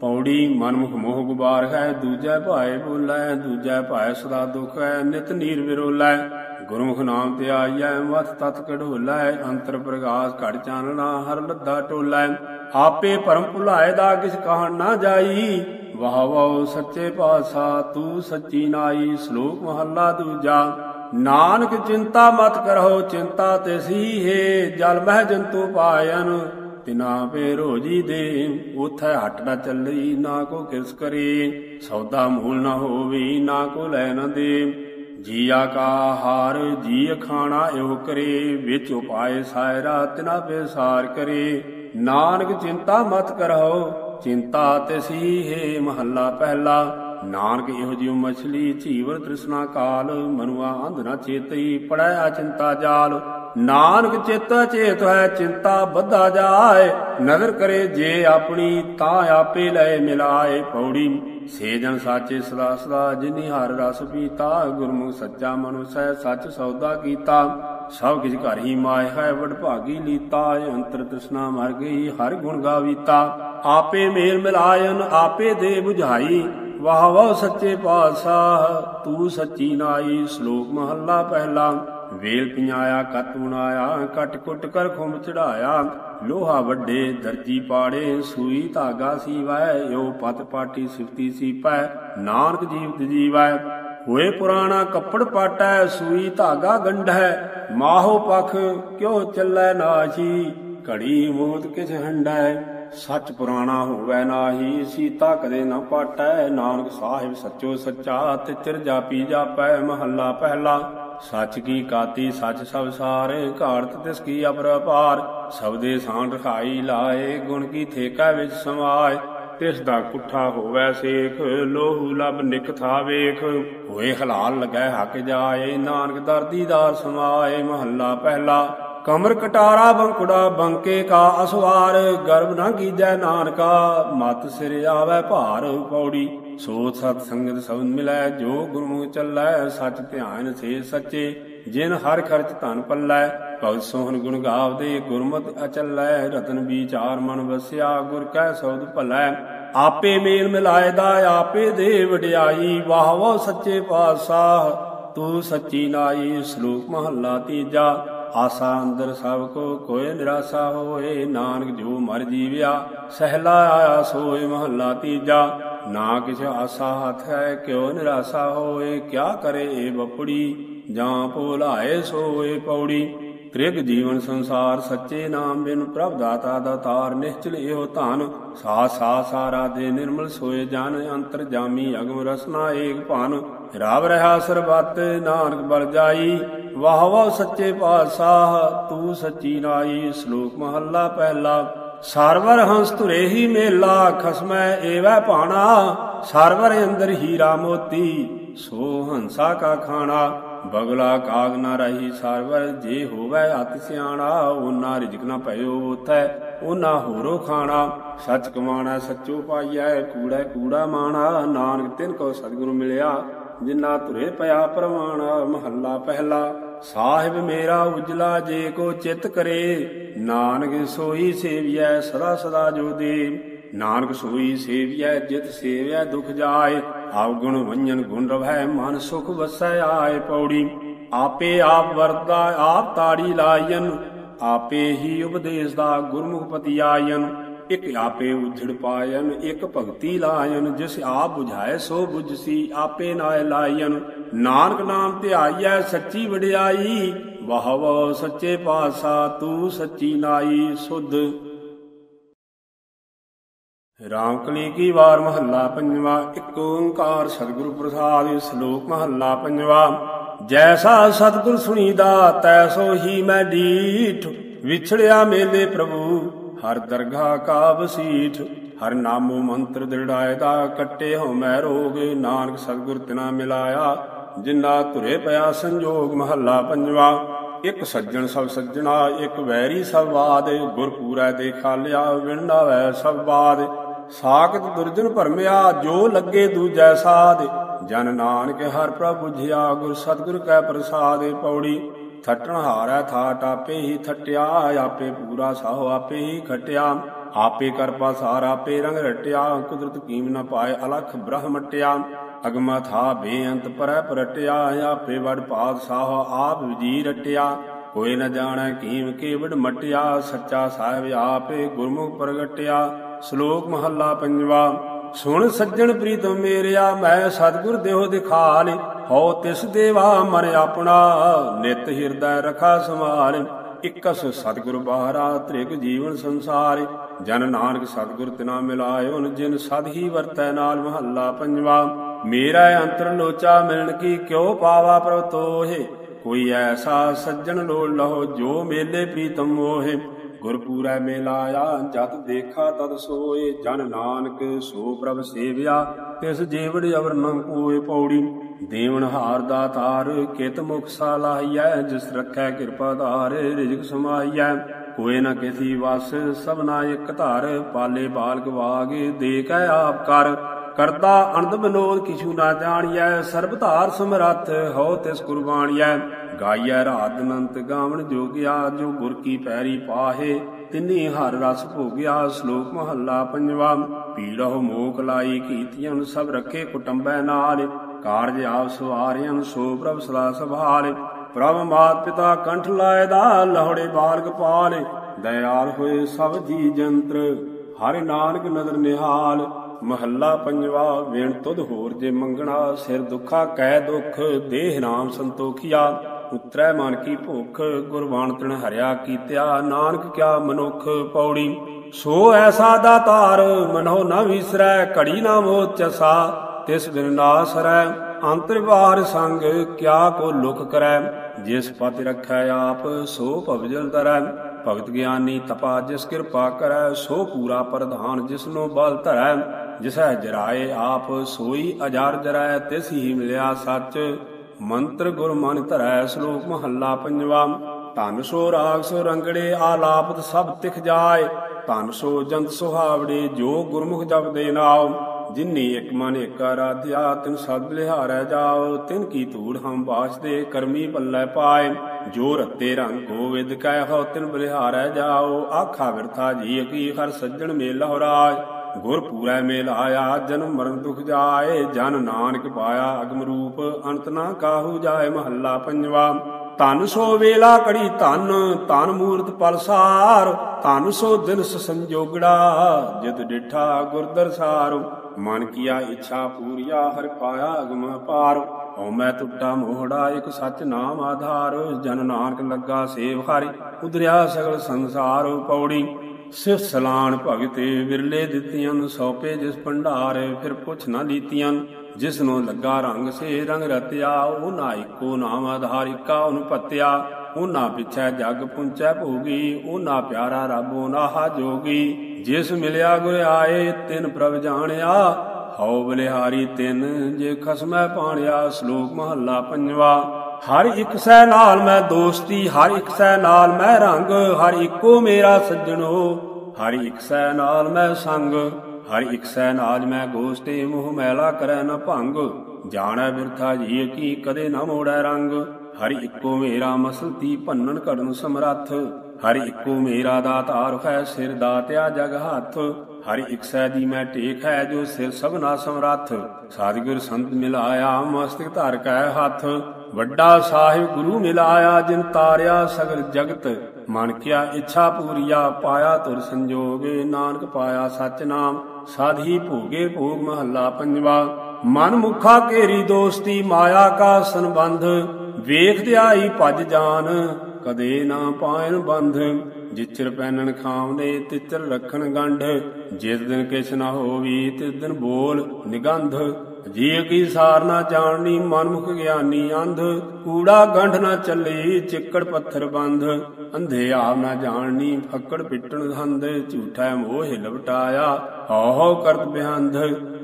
ਪੌੜੀ ਮਨਮੁਖ ਮੋਹ ਗੁਬਾਰ ਹੈ, ਦੂਜੈ ਭਾਏ ਬੋਲੇ, ਦੂਜੈ ਭਾਏ ਸਦਾ ਦੁਖ ਹੈ, ਨਿਤ ਨੀਰ ਵਿਰੋਲੇ। ਗੁਰਮੁਖ ਨਾਮ ਤੇ ਆਈਐ ਮਤ ਤਤ ਕਢੋਲੇ, ਅੰਤਰ ਪ੍ਰਗਾਸ ਘੜ ਚਾਨਣਾ, ਹਰ ਲੱਦਾ ਟੋਲੇ। ਆਪੇ ਭਰਮ ਭੁਲਾਏ ਦਾ ਕਿਛ ਕਹਣ ਨਾ ਜਾਈ? ਵਾਹ ਵਾਹ ਸੱਚੇ ਪਾਤਸ਼ਾਹ, ਤੂੰ ਸੱਚੀ ਨਾਈ, ਸ਼ਲੋਕ ਮਹੱਲਾ ਦੂਜਾ। ਨਾਨਕ ਚਿੰਤਾ ਮਤ ਕਰੋ ਚਿੰਤਾ ਤੇ ਸੀ ਹੈ ਜਲ ਮਹਿ ਜੰਤੂ ਪਾਇਨ, ਤਿਨਾ ਪੇ ਰੋਜੀ ਦੇ ਉਥੈ ਹਟ ਨਾ ਚੱਲੀ, ਨਾ ਕੋ ਕਿਰਸ ਕਰੇ। ਸੌਦਾ ਮੂਲ ਨਾ ਹੋਵੇ, ਨਾ ਕੋ ਲੈ ਨਾ ਦੇ ਜੀਆ ਕਾ ਹਾਰ ਜੀ ਖਾਣਾ ਇਹੋ ਕਰੇ, ਵਿੱਚ ਉਪਾਏ ਸਾਇਰਾ ਤਿਨਾ ਬੇਸਾਰ ਕਰੇ। ਨਾਨਕ ਚਿੰਤਾ ਮਤ ਕਰੋ ਚਿੰਤਾ ਤੇ ਸੀ ਹੈ ਮਹੱਲਾ ਪਹਿਲਾ। ਨਾਨਕ ਇਹੋ ਜਿਉ ਮਛਲੀ ਝੀਵਰ ਤ੍ਰਿਸ਼ਨਾ ਕਾਲ, ਮਨੁਆ ਅੰਧ ਨਾ ਚੇਤਈ ਪੜਾਇਆ ਚਿੰਤਾ ਜਾਲ। ਨਾਨਕ ਚੇਤਾ ਚੇਤ ਹੈ ਚਿੰਤਾ ਬੱਧਾ ਜਾਏ। ਨਜ਼ਰ ਕਰੇ ਜੇ ਆਪਣੀ, ਤਾਂ ਆਪੇ ਲੈ ਮਿਲਾਏ ਪੌੜੀ। ਸੇ ਜਨ ਸਾਚੇ ਸਦਾ ਸਦਾ, ਜਿਨੀ ਹਰ ਰਸ ਪੀਤਾ, ਗੁਰਮੁਖ ਸੱਚਾ ਮਨੁਸੈ ਸੱਚ ਸੌਦਾ ਕੀਤਾ। ਸਭ ਕਿਛ ਘਰ ਹੀ ਮਾਇ ਹੈ, ਵਡ ਲੀਤਾ ਅੰਤਰ ਤ੍ਰਿਸ਼ਨਾ ਮਰ ਗਈ, ਹਰ ਗੁਣ ਗਾਵੀਤਾ। ਆਪੇ ਮੇਲ ਮਿਲਾਇਨ, ਆਪੇ ਦੇ 부ਝਾਈ ਵਾਹ ਵਾਹ ਸੱਚੇ ਪਾਤਸ਼ਾਹ, ਤੂੰ ਸੱਚੀ ਨਾਈ, ਸ਼ਲੋਕ ਮਹੱਲਾ ਪਹਿਲਾ। ਵੇਲ ਪਿਆਇਆ ਕਤ ਬਣਾਇਆ, ਕਟ ਕੁੱਟ ਕਰ ਖੁੰਮ ਚੜਾਇਆ। ਲੋਹਾ ਵੱਡੇ ਦਰਜੀ ਪਾੜੇ, ਸੂਈ ਧਾਗਾ ਸੀਵੈ ਓ ਪਤ ਪਾਟੀ ਸਿਫਤੀ ਸੀਪੈ, ਨਾਨਕ ਜੀਵਤ ਜੀਵੈ। ਹੋਏ ਪੁਰਾਣਾ ਕੱਪੜ ਪਾਟੈ, ਸੂਈ ਧਾਗਾ ਗੰਢੈ, ਮਾਹੋ ਪਖ ਕਿਉ ਚੱਲੈ ਨਾਹੀ? ਘੜੀ ਮੋਤ ਕਿਛ ਹੰਡੈ ਸੱਚ ਪੁਰਾਣਾ ਹੋਵੇ ਨਾਹੀ। ਸੀਤਾ ਕਦੇ ਨਾ ਪਾਟੈ, ਨਾਨਕ ਸਾਹਿਬ ਸੱਚੋ ਸੱਚਾ ਤੇ ਚਿਰ ਜਾਪੀ ਜਾਪੈ, ਮਹੱਲਾ ਪਹਿਲਾ। ਸੱਚ ਕੀ ਕਾਤੀ ਸੱਚ ਸਭ ਸਾਰ, ਘਾੜਤ ਤਿਸ ਕੀ ਅਪਰਪਾਰ ਸਬਦੇ ਸਾਂ ਰਖਾਈ ਲਾਏ, ਗੁਣ ਕੀ ਠੇਕਾ ਵਿੱਚ ਸਮਾਏ। ਤਿਸ ਦਾ ਕੁੱਠਾ ਹੋਵੇ ਸੇਖ, ਲੋਹੂ ਲਬ ਨਿਕ ਵੇਖ। ਹੋਏ ਹਲਾਲ ਲਗੈ ਹੱਕ ਜਾਏ, ਨਾਨਕ ਦਰਦੀ ਦਰਦੀਦਾਰ ਸਮਾਏ, ਮਹੱਲਾ ਪਹਿਲਾ। ਕਮਰ ਕਟਾਰਾ ਬੰਕੁੜਾ ਬੰਕੇ ਕਾ ਅਸਵਾਰ ਗਰਭ ਨਾ ਕੀਜੈ ਨਾਨਕਾ, ਮਤ ਸਿਰ ਆਵੇ ਭਾਰ ਪੌੜੀ। ਸੋ ਸਤ ਸੰਗਤ ਸਬਦ ਮਿਲੈ, ਜੋ ਗੁਰਮੁਖ ਚੱਲੈ, ਸੱਚ ਧਿਆਨ ਸੇ ਸੱਚੇ। ਜਿਨ ਹਰ ਖਰਚ ਧਨ ਪੱਲੈ, ਭਗਤ ਸੋਹਣ ਗੁਣ ਗਾਵਦੇ, ਗੁਰਮਤਿ ਅਚਲੈ, ਰਤਨ ਵਿਚਾਰ ਮਨ ਵਸਿਆ, ਗੁਰ ਕੈ ਸਬਦ ਭਲੈ। ਆਪੇ ਮੇਲ ਮਿਲਾਏ ਦਾ ਆਪੇ ਦੇ ਵਡਿਆਈ ਵਾਹ ਵਾਹ ਸੱਚੇ ਪਾਤਸ਼ਾਹ। ਤੂੰ ਸੱਚੀ ਨਾਈ, ਸ਼ਲੋਕ ਮਹੱਲਾ ਤੀਜਾ। ਆਸਾ ਅੰਦਰ ਸਭ ਕੋ ਕੋਏ ਨਿਰਾਸਾ ਹੋਏ, ਨਾਨਕ ਜੋ ਮਰ ਜੀਵਿਆ ਸਹਿਲਾ ਆਇਆ ਸੋਏ ਮਹੱਲਾ ਤੀਜਾ। ਨਾ ਕਿਛ ਆਸਾ ਹੱਥ ਹੈ, ਕਿਉ ਨਿਰਾਸਾ ਹੋਏ, ਕਿਆ ਕਰੇ ਏ ਬਪੜੀ? ਜਾਂ ਭੁਲਾਏ ਸੋਏ ਪੌੜੀ? ਤ੍ਰਿਗ ਜੀਵਨ ਸੰਸਾਰ ਸੱਚੇ ਨਾਮ ਬਿਨ ਪ੍ਰਭ ਦਾਤਾ ਦਾਤਾਰ ਨਿਸ਼ਚਲ ਇਹੋ ਧਨ। ਸਾ ਸਾ ਸਾਰਾ ਦੇ ਨਿਰਮਲ ਸੋਏ ਜਨ ਅੰਤਰ ਜਾਮੀ ਅਗਮ ਰਸਨਾ ਏਕ ਭਾਨ। ਰਾਵ ਰਹਾ ਸਰਬਤ, ਨਾਨਕ ਬਲ ਜਾਈ। ਵਾਹ ਵਾਹ ਸੱਚੇ ਪਾਤਸ਼ਾਹ, ਤੂੰ ਸੱਚੀ ਨਾਈ, ਸ਼ਲੋਕ ਮਹੱਲਾ ਪਹਿਲਾ। ਸਰਵਰ ਹੰਸ ਧੁਰੇ ਹੀ ਮੇਲਾ, ਖਸਮੈ ਏਵੈ ਭਾਣਾ। ਸਰਵਰ ਅੰਦਰ ਹੀਰਾ ਮੋਤੀ, ਸੋ ਹੰਸਾ ਕਾ ਖਾਣਾ। ਬਗਲਾ ਕਾਗ ਨਾ ਰਹੀ ਸਰਵਰ, ਜੇ ਹੋਵੇ ਅਤਿ ਸਿਆਣਾ ਉਹਨਾਂ ਰਿਜਕ ਨਾ ਭਇਓ ਉਥੈ ਉਹਨਾਂ ਹੋਰੋ ਖਾਣਾ। ਸੱਚ ਕਮਾਣਾ, ਸੱਚੋ ਪਾਈਐ, ਕੂੜਾ ਕੂੜਾ ਮਾਣਾ। ਨਾਨਕ ਤਿਨ ਕੋ ਸਤਿਗੁਰੂ ਮਿਲਿਆ ਜਿਨਾ ਧੁਰੇ ਪਿਆ ਪ੍ਰਮਾਣਾ ਮਹੱਲਾ ਪਹਿਲਾ, ਸਾਹਿਬ ਮੇਰਾ ਉਜਲਾ, ਜੇ ਕੋ ਚਿਤ ਕਰੇ ਨਾਨਕ ਸੋਈ ਸੇਵੀਐ, ਸਦਾ ਸਦਾ ਜੋ ਦੇ। ਨਾਨਕ ਸੋਈ ਸੇਵੀਐ, ਜਿਤ ਸੇਵਿਆ ਦੁਖ ਜਾਏ। ਆਪ ਗੁਣ ਵੰਜਨ ਗੁਣ ਰਵੈ, ਮਨ ਸੁਖ ਵਸੈ, ਆਏ ਪੌੜੀ। ਆਪੇ ਆਪ ਵਰਦਾ ਆਪ ਤਾੜੀ ਲਾਇਨ। ਆਪੇ ਹੀ ਉਪਦੇਸ਼ ਦਾ ਗੁਰਮੁਖ ਪਤੀ ਆਇਨ। ਇਕ ਆਪੇ ਉਝੜ ਪਾਇਨ, ਇਕ ਭਗਤੀ ਲਾਇਨ, ਜਿਸ ਆਪ 부ਝਾਏ ਸੋ 부ਝਸੀ ਆਪੇ ਨਾਇ ਲਾਇਨ। ਨਾਨਕ ਨਾਮ ਧਿਆਈਐ ਸੱਚੀ ਵਡਿਆਈ ਵਾਹ ਵਾਹ ਸੱਚੇ ਪਾਤਸ਼ਾਹ, ਤੂੰ ਸੱਚੀ ਨਾਈ ਸੁਧ। ਰਾਮਕਲੀ ਕੀ ਵਾਰ ਮਹੱਲਾ ਪੰਜਵਾ, ਇੱਕ ਓੰਕਾਰ ਸਤਿਗੁਰੂ ਪ੍ਰਸਾਦਿ, ਸ਼ਲੋਕ ਮਹੱਲਾ ਪੰਜਵਾ। ਜੈਸਾ ਸਤਿਗੁਰ ਸੁਣੀਦਾ ਤੈਸੋ ਹੀ ਮੈਂ ਡੀਠ ਵਿਛੜਿਆ ਮੇਲੇ ਪ੍ਰਭੂ। ਹਰ ਦਰਗਾ ਕਾ ਵਸੀਠ ਹਰ ਨਾਮੋ ਮੰਤਰ ਦ੍ਰਿੜਾਏ ਦਾ ਕੱਟੇ ਹੋ ਮੈ ਰੋਗ। ਨਾਨਕ ਸਤਿਗੁਰ ਤਿਨਾ ਮਿਲਾਇਆ, ਜਿੰਨਾ ਧੁਰੇ ਪਿਆ ਸੰਜੋਗ ਮਹੱਲਾ ਪੰਜਵਾ। ਇੱਕ ਸੱਜਣ ਸਭ ਸੱਜਣਾ, ਇਕ ਵੈਰੀ ਸਭ ਬਾਦ ਗੁਰ ਪੂਰੈ ਦੇਖਾ ਲਿਆ ਵਿਣਨਾ ਵੈ ਸਭ ਬਾਦ। ਸਾਖਤ ਦੁਰਜਨ ਭਰਮਿਆ, ਜੋ ਲੱਗੇ ਦੂਜੈ ਸਾਧ ਜਨ ਨਾਨਕ ਹਰ ਪ੍ਰਭ ਬੁਝਿਆ ਗੁਰ ਸਤਿਗੁਰ ਕੈ ਪ੍ਰਸਾਦਿ। ਪੌੜੀ ਥਟਣ ਹਾਰੈ ਥਾਟ ਆਪੇ ਹੀ ਥਟਿਆ, ਆਪੇ ਪੂਰਾ ਸਾਹ ਆਪੇ ਹੀ ਖਟਿਆ। ਆਪੇ ਕਰ ਪਾਸਾਰ ਆਪੇ ਰੰਗ ਰਟਿਆ, ਕੁਦਰਤ ਕੀਮ ਨ ਪਾਏ, ਅਲਖ ਬ੍ਰਹਮਟਿਆ ਅਗਮਾ ਥਾ ਬੇਅੰਤ ਪਰੈ ਪਰਟਿਆ, ਆਪੇ ਵਡ ਪਾਤਸ਼ਾਹ ਆਪ ਵਿਜੀ ਰਟਿਆ। ਕੋਈ ਨ ਜਾਣੈ ਕੀਮ ਕੇਵੜ ਮਟਿਆ, ਸੱਚਾ ਸਾਹਿਬ ਆਪੇ ਗੁਰਮੁਖ ਪ੍ਰਗਟਿਆ। ਸ਼ਲੋਕ ਮਹੱਲਾ ਪੰਜਵਾ ਸੁਣ ਸੱਜਣ ਪ੍ਰੀਤਮ ਮੇਰਿਆ, ਮੈਂ ਸਤਿਗੁਰ ਦੇਹ ਦਿਖਾਲ। ਹਉ ਤਿਸ ਦੇਵਾ ਮਨ ਆਪਣਾ, ਨਿਤ ਹਿਰਦੈ ਰਖਾ ਸਮਾਲ ਇਕਸ ਸਤਿਗੁਰ ਬਾਹਰਾ, ਤ੍ਰਿਗ ਜੀਵਨ ਸੰਸਾਰ। ਜਨ ਨਾਨਕ ਸਤਿਗੁਰ ਤਿਨਾ ਮਿਲਾਇਓ ਜਿਨ ਸਦ ਹੀ ਵਰਤੈ ਨਾਲ ਮਹੱਲਾ ਪੰਜਵਾ। ਮੇਰਾ ਅੰਤਰ ਲੋਚਾ ਮਿਲਣ ਕੀ ਕਿਉ ਪਾਵਾ ਪ੍ਰਭ ਤੋਹੇ ਕੋਈ ਐਸਾ ਸੱਜਣ ਲੋੜ ਲਹੋ, ਜੋ ਮੇਲੇ ਪ੍ਰੀਤਮ ਮੋਹੇ। ਗੁਰਪੂਰੈ ਮੇਲਾਇਆ ਜਤ ਦੇਖਾ ਤਦ ਸੋਏ, ਜਨ ਨਾਨਕ ਸੋ ਪ੍ਰਭ ਸੇਵਿਆ, ਤਿਸ ਜੀਵੜ ਅਵਰ ਨ ਕੋਏ ਪੌੜੀ। ਦੇਵਨ ਹਾਰ ਦਾ ਤਾਰ, ਕਿਤ ਮੁਖ ਸਾਲਾਈਐ ਜਿਸ ਰੱਖੈ ਕਿਰਪਾ ਧਾਰ, ਰਿਜਕ ਸਮਾਈਐ ਕੋਏ ਨ ਕਿਸੀ ਵਸ ਸਭਨਾ ਇਕ ਧਾਰ, ਪਾਲੇ ਬਾਲਕ ਵਾਗ ਦੇ ਕੈ ਆਪ ਕਰ। ਕਰਤਾ ਅਨੰਦ ਬਨੋਦ ਕਿਛੂ ਨਾ ਜਾਣੀਐ ਸਰਬ ਧਾਰ ਸਮਰੱਥ ਹੋ ਤਿਸ ਕੁਰਬਾਨੀਐ। ਗਾਈਐ ਰਾਤ ਅਨੰਤ ਗਾਵਣ ਜੋਗਿਆ, ਜੋ ਗੁਰ ਕੀ ਪੈਰੀ ਪਾਹੇ, ਤਿੰਨੀ ਹਰ ਰਸ ਭੋਗਿਆ, ਸ਼ਲੋਕ ਮਹੱਲਾ ਪੰਜਵਾ। ਪੀੜਹੁ ਮੋਕ ਲਾਈ, ਕੀਤੀਆਂ ਸਭ ਰੱਖੇ ਕੁਟੰਬੈ ਨਾਲ। ਕਾਰਜ ਆਪ ਸਵਾਰਿਆਂ ਸੋ ਪ੍ਰਭ ਸਦਾ ਸੰਭਾਲ। ਪ੍ਰਭ ਮਾਤ ਪਿਤਾ ਕੰਠ ਲਾਏ ਦਾ, ਲਹੜੇ ਬਾਲਕ ਪਾਲ। ਦਇਆਲ ਹੋਏ ਸਭ ਜੀ ਜੰਤਰ, ਹਰਿ ਨਾਨਕ ਨਦਰ ਨਿਹਾਲ। ਮਹੱਲਾ ਪੰਜਵਾ, ਵੇਣ ਤੁਧ ਹੋਰ ਜੇ ਮੰਗਣਾ, ਸਿਰ ਦੁਖਾ, ਕਹਿ ਦੁਖ, ਦੇਹ ਨਾਮ ਸੰਤੋਖਿਆ। ਉਤਰੈ ਮਨ ਕੀ ਭੁਖ ਗੁਰਬਾਣ ਤਣ ਹਰਿਆ ਕੀਤਿਆ। ਨਾਨਕ ਕਿਆ ਮਨੁਖ ਪੌੜੀ? ਸੋ ਐਸਾ ਦਾਤਾਰ, ਮਨੋ ਨਾ ਵਿਸਰੈ, ਘੜੀ ਨਾ ਮੋਹ ਚਸਾ। ਤਿਸ ਬਿਨ ਨਾਸ ਰੈ ਅੰਤਰ ਸੰਗ ਕਿਆ ਕੋ ਲੁਕ ਕਰੈ। ਜਿਸ ਪਤਿ ਰਖੈ ਆਪ, ਸੋ ਭਵਜਲ ਤਰੈ ਭਗਤ ਗਿਆਨੀ ਤਪਾ, ਜਿਸ ਕਿਰਪਾ ਕਰੈ, ਸੋ ਪੂਰਾ ਪ੍ਰਧਾਨ ਜਿਸਨੋ ਬਲ ਧਰੈ। ਜਿਸੈ ਜਰਾਏ ਆਪ ਸੋਈ ਅਜਾਰ ਜਰੈ ਤਿਸ ਹੀ ਮਿਲਿਆ ਸੱਚ। ਮੰਤਰ ਗੁਰ ਮਨ ਧਰੈ, ਸ਼ਲੋਕ ਮਹੱਲਾ ਪੰਜਵਾ। ਧਨ ਸੋ ਰਾਗ ਸੋ ਰੰਗੜੇ, ਆਲਾਪਤ ਸਭ ਤਿਖ ਜਾਏ। ਧਨ ਸੋ ਜੰਤ ਸੁਹਾਵੜੇ, ਜੋ ਗੁਰਮੁਖ ਜਪਦੇ ਨਾਮ ਜਿਨੀ ਇਕ ਮਨ ਇਕ ਆਰਾਧਿਆ, ਤਿਨ ਸਦ ਲਿਹਾਰੈ ਜਾਓ ਤਿਨ ਕੀ ਧੂੜ ਹਮ ਬਾਸਦੇ ਕਰਮੀ ਪੱਲੇ ਪਾਏ। ਜੋ ਰਤੇ ਰੰਗ ਕੋ ਵਿਦ ਕਹਿ ਹੋ ਤਿਨ ਬਲਿਹਾਰੈ ਜਾਓ ਆਖਾ ਵਿਰਥਾ ਜੀ ਕੀ ਹਰ ਸੱਜਣ ਮੇਲਾ ਰਾਜ ਗੁਰ ਪੂਰੈ ਮੇਲ ਆਇਆ, ਜਨਮ ਮਰਨ ਦੁਖ ਜਾਏ, ਜਨ ਨਾਨਕ ਪਾਇਆ ਅਗਮ ਰੂਪ, ਅੰਤ ਨਾ ਕਾਹੂ ਜਾਏ ਮਹੱਲਾ ਪੰਜਵਾ। ਧਨ ਸੋ ਵੇਲਾ ਕੜੀ ਧਨ ਤਨ ਮੂਰਤ ਪਲਸਾਰ ਧਨ ਸੋ ਦਿਨਸ ਸੰਜੋਗੜਾ, ਜਿਤ ਡਿਠਾ ਗੁਰ ਦਰਸਾਰ। ਮਨ ਕੀਆ ਇੱਛਾ ਪੂਰੀਆ, ਹਰ ਪਾਇਆ ਅਗਮ ਪਾਰ ਹਉ ਮੈਂ ਟੁੱਟਾ ਮੋਹੜਾ, ਇਕ ਸੱਚ ਨਾਮ ਆਧਾਰ। ਜਨ ਨਾਨਕ ਲੱਗਾ ਸੇਵ ਹਰਿ ਉਦਰਿਆ ਸਗਲ ਸੰਸਾਰ ਪੌੜੀ। ਸਿਫ ਸਲਾਣ ਭਗਤੇ ਵਿਰਲੇ ਦਿੱਤੀਆਂ ਸੌਪੇ ਜਿਸ ਭੰਡਾਰ ਫਿਰ ਪੁੱਛ ਨਾ ਲੀਤੀਆਂ। ਜਿਸ ਨੂੰ ਲੱਗਾ ਰੰਗ ਸੇ ਰੰਗ ਰਤਿਆ ਉਹ ਨਾ ਇੱਕੋ ਨਾਮ ਆਧਾਰ, ਇੱਕਾ ਪਤਿਆ ਉਹ ਨਾ ਪਿਛੈ ਜਗ ਪੁੰਚੈ ਭੋਗੀ ਉਹ ਨਾ ਪਿਆਰਾ ਰੱਬੋ ਨਾਹਾ ਜੋਗੀ ਜਿਸ ਮਿਲਿਆ ਗੁਰ ਆਏ, ਤਿਨ ਪ੍ਰਭ ਜਾਣਿਆ। ਹਉ ਬਲਿਹਾਰੀ ਤਿਨ, ਜੇ ਖਸਮੈ ਪਾਣਿਆ, ਸ਼ਲੋਕ ਮਹੱਲਾ ਪੰਜਵਾ। ਹਰ ਇੱਕ ਸੈ ਨਾਲ ਮੈਂ ਦੋਸਤੀ, ਹਰ ਇੱਕ ਸੈ ਨਾਲ ਮੈਂ ਰੰਗ, ਹਰ ਇੱਕੋ ਮੇਰਾ ਸੱਜਣੋ। ਹਰ ਇੱਕ ਸੈ ਨਾਲ ਮੈਂ ਸੰਗ, ਹਰ ਇੱਕ ਸੈ ਨਾਲ ਮੈਂ ਗੋਸਤੇ, ਮੋਹ ਮੈਲਾ ਕਰੈ ਨ ਭੰਗ। ਜਾਣੈ ਬਿਰਥਾ ਜੀ ਕੀ ਕਦੇ ਨਾ ਮੋੜੈ ਰੰਗ। ਹਰ ਇੱਕੋ ਮੇਰਾ ਮਸਲਤੀ ਭੰਨਣ ਘੜਨ ਸਮਰੱਥ। ਹਰ ਇੱਕੋ ਮੇਰਾ ਦਾਤਾਰ ਹੈ ਸਿਰ ਦਾਤਿਆ ਜਗ ਹੱਥ। ਹਰ ਇੱਕ ਸੈ ਦੀ ਮੈਂ ਟੇਕ ਹੈ ਜੋ ਸਿਰ ਸਭਨਾ ਸਮਰੱਥ। ਸਤਿਗੁਰ ਸੰਤ ਮਿਲਾਇਆ ਮਸਤਕ ਧਰ ਕੈ ਹੱਥ। ਵੱਡਾ ਸਾਹਿਬ ਗੁਰੂ ਮਿਲਾਇਆ, ਜਿਨ ਤਾਰਿਆ ਸਗਲ ਜਗਤ। ਮਨ ਕਿਆ ਇੱਛਾ ਪੂਰੀਆ, ਪਾਇਆ ਤੁਰ ਸੰਜੋਗੇ। ਨਾਨਕ ਪਾਇਆ ਸਚ ਨਾਮ ਸਾਧੀ ਭੋਗੇ ਭੋਗ ਮਹੱਲਾ ਪੰਜਵਾ। ਮਨ ਮੁਖਾ ਕੇਰੀ ਦੋਸਤੀ, ਮਾਇਆ ਕਾ ਸੰਬੰਧ। ਵੇਖ ਧਿਆਈ ਭਜ ਜਾਨ, ਕਦੇ ਨਾ ਪਾਇਨ ਬੰਧ। ਜਿਚਰ ਪੈਨਣ ਖਾਵਨੇ ਤਿਚਰ ਰੱਖਣ ਗੰਢ। ਜਿਸ ਦਿਨ ਕਿਛ ਨਾ ਹੋਵੀ, ਤਿਸ ਦਿਨ ਬੋਲ ਨਿਗੰਧ। ਜੀ ਕੀ ਸਾਰ ਨਾ ਜਾਣਨੀ, ਮਨਮੁਖ ਗਿਆਨੀ ਅੰਧ, ਕੂੜਾ ਗੰਢ ਨਾ ਚੱਲੇ, ਚਿੱਕੜ ਪੱਥਰ ਬੰਧ ਅੰਧੇ ਆਪ ਨਾ ਜਾਣਨੀ, ਫੱਕੜ ਪਿੱਟਣ ਹੰਦ, ਝੂਠਾ ਮੋਹ ਲਵਟਾਇਆ ਹਉ ਹਉ ਕਰਤ ਬਿਹੰਧ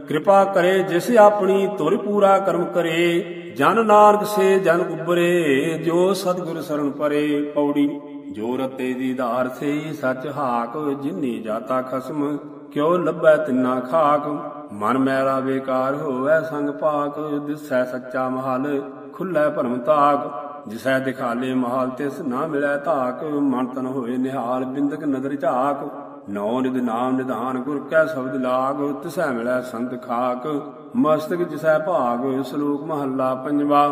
ਕਿਰਪਾ ਕਰੇ ਜਿਸ ਆਪਣੀ ਤੁਰ ਪੂਰਾ ਕਰਮ ਕਰੇ, ਜਨ ਨਾਨਕ ਸੇ ਜਨ ਉਬਰੇ ਜੋ ਸਤਿਗੁਰ ਸਰਣ ਪਰੇ। ਪੌੜੀ ਜੋ ਰਤੇ ਦੀ ਧਾਰ ਸੇ ਸਚ ਹਾਕ ਜਿਨੀ ਜਾਤਾ ਖਸਮ। ਕਿਉ ਲੱਭੈ ਤਿੰਨਾ ਖਾਕ? ਮਨ ਮੈਲਾ ਬੇਕਾਰ ਹੋਵੇ ਸੰਗ ਪਾਕ ਦਿਸੈ ਸੱਚਾ ਮਹਲ, ਖੁੱਲੇ ਭਰਮ ਤਾਕ। ਜਿਸੈ ਦਿਖਾਲੇ ਮਹਾਲ, ਤਿਸ ਨਾ ਮਿਲੈ ਧਾਕ। ਮਨ ਤਨ ਹੋਏ ਨਿਹਾਲ, ਬਿੰਦਕ ਨਦਰ ਝਾਕ। ਨੌ ਨਿਦ ਨਾਮ ਨਿਧਾਨ, ਗੁਰ ਕੈ ਸ਼ਬਦ ਲਾਗ। ਤਿਸੈ ਮਿਲੈ ਸੰਤ ਖਾਕ। ਮਸਤਕ ਜਿਸੈ ਭਾਗ, ਸ਼ਲੋਕ ਮਹੱਲਾ ਪੰਜਵਾ।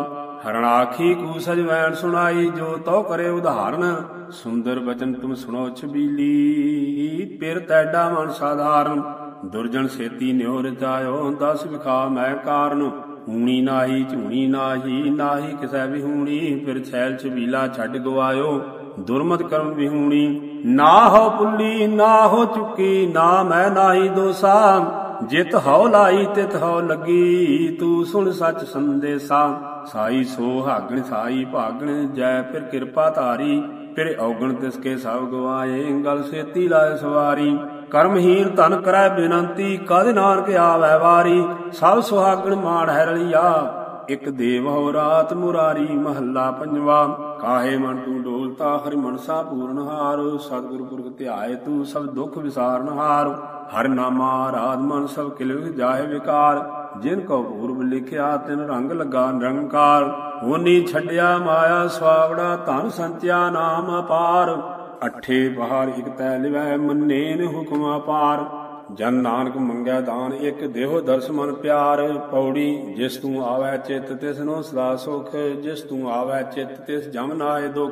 ਹਰਣਾਖੀ ਕੂ ਸਜਵੈਣ ਸੁਣਾਈ, ਜੋ ਤੋ ਕਰੇ ਉਦਾਹਰਨ। ਸੁੰਦਰ ਬਚਨ ਤੁਮ ਸੁਣੋ ਛਬੀਲੀ, ਪਿਰ ਤੈਡਾ ਮਨ ਸਾਧਾਰਨ, ਦੁਰਜਨ ਸੇਤੀ ਨਿਉ ਰਚਾਇਓ ਦਸ ਵਿਖਾ ਮੈਂ ਕਾਰਨ ਹੂਣੀ ਨਾਹੀ, ਝੂਣੀ ਨਾਹੀ ਨਾਹੀ ਕਿਸੈ ਵਿਹੂਣੀ, ਫਿਰ ਛੈਲ ਛਬੀਲਾ ਛੱਡ ਗਵਾਇਓ, ਦੁਰਮਤ ਕਰਮ ਵਿਹੂਣੀ, ਨਾ ਹੋ ਪੁੱਲੀ, ਨਾ ਹੋ ਚੁੱਕੀ, ਨਾ ਮੈਂ ਨਾਹੀ ਦੋਸਾ, ਜਿਤ ਹਉ ਲਾਈ, ਤਿਤ ਹਉ ਲੱਗੀ, ਤੂੰ ਸੁਣ ਸੱਚ ਸੰਦੇਸਾ, ਸਾਈ ਸੋ ਹਾਗਣ, ਸਾਈ ਭਾਗਣ, ਜੈ ਫਿਰ ਕਿਰਪਾ ਧਾਰੀ ਫਿਰ ਔਗਣ ਤਿਸ ਕੇ ਸਭ ਗਵਾਏ, ਗਲ ਸੇਤੀ ਲਾਇ ਸਵਾਰੀ। ਕਰਮਹੀਨ ਧਨ ਕਰੈ ਬੇਨੰਤੀ ਕਦ ਨਾਨਕ ਆਵੈ ਵਾਰੀ? ਸਭ ਸੁਹਾਗਣ ਮਾਣ ਹੈ ਰਲਿਆ, ਇਕ ਦੇਵ ਹੋ ਰਾਤ ਮੁਰਾਰੀ, ਮਹੱਲਾ ਪੰਜਵਾ। ਕਾਹੇ ਮਨ ਤੂੰ ਡੋਲਤਾ, ਹਰਿ ਮਨਸਾ ਪੂਰਨ ਹਾਰ। ਸਤਿਗੁਰ ਪੁਰਖ ਧਿਆਏ ਤੂੰ, ਸਭ ਦੁੱਖ ਵਿਸਾਰਨ ਹਾਰ। ਹਰ ਨਾਮਾ ਆਰਾਧ ਮਨ ਸਭ ਕਿਲ ਜਾਏ ਵਿਕਾਰ। ਜਿਨ ਕੋ ਪੂਰਬ ਲਿਖਿਆ ਤਿਨ ਰੰਗ ਲਗਾ ਨਿਰੰਕਾਰ, ਹੋਨੀ ਛੱਡਿਆ ਮਾਇਆ ਸਵਾਵੜਾ, ਧਨ ਸੰਤਿਆ ਨਾਮ ਅਪਾਰ। ਅਠੇ ਬਹਾਰ ਇਕ ਤੈ ਲਿਵੈ, ਮੰਨੇ ਨ ਹੁਕਮ ਅਪਾਰ। ਜਨ ਨਾਨਕ ਮੰਗਿਆ ਦਾਨ, ਇਕ ਦੇਹੋ ਦਰਸ ਮਨ ਪਿਆਰ। ਪੌੜੀ, ਜਿਸ ਤੂੰ ਆਵੈ ਚਿਤ, ਤਿਸ ਨੂੰ ਸਦਾ ਸੁਖ। ਜਿਸ ਤੂੰ ਆਵੈ ਚਿਤ, ਤਿਸ ਜਮ ਨਾਏ ਦੁਖ।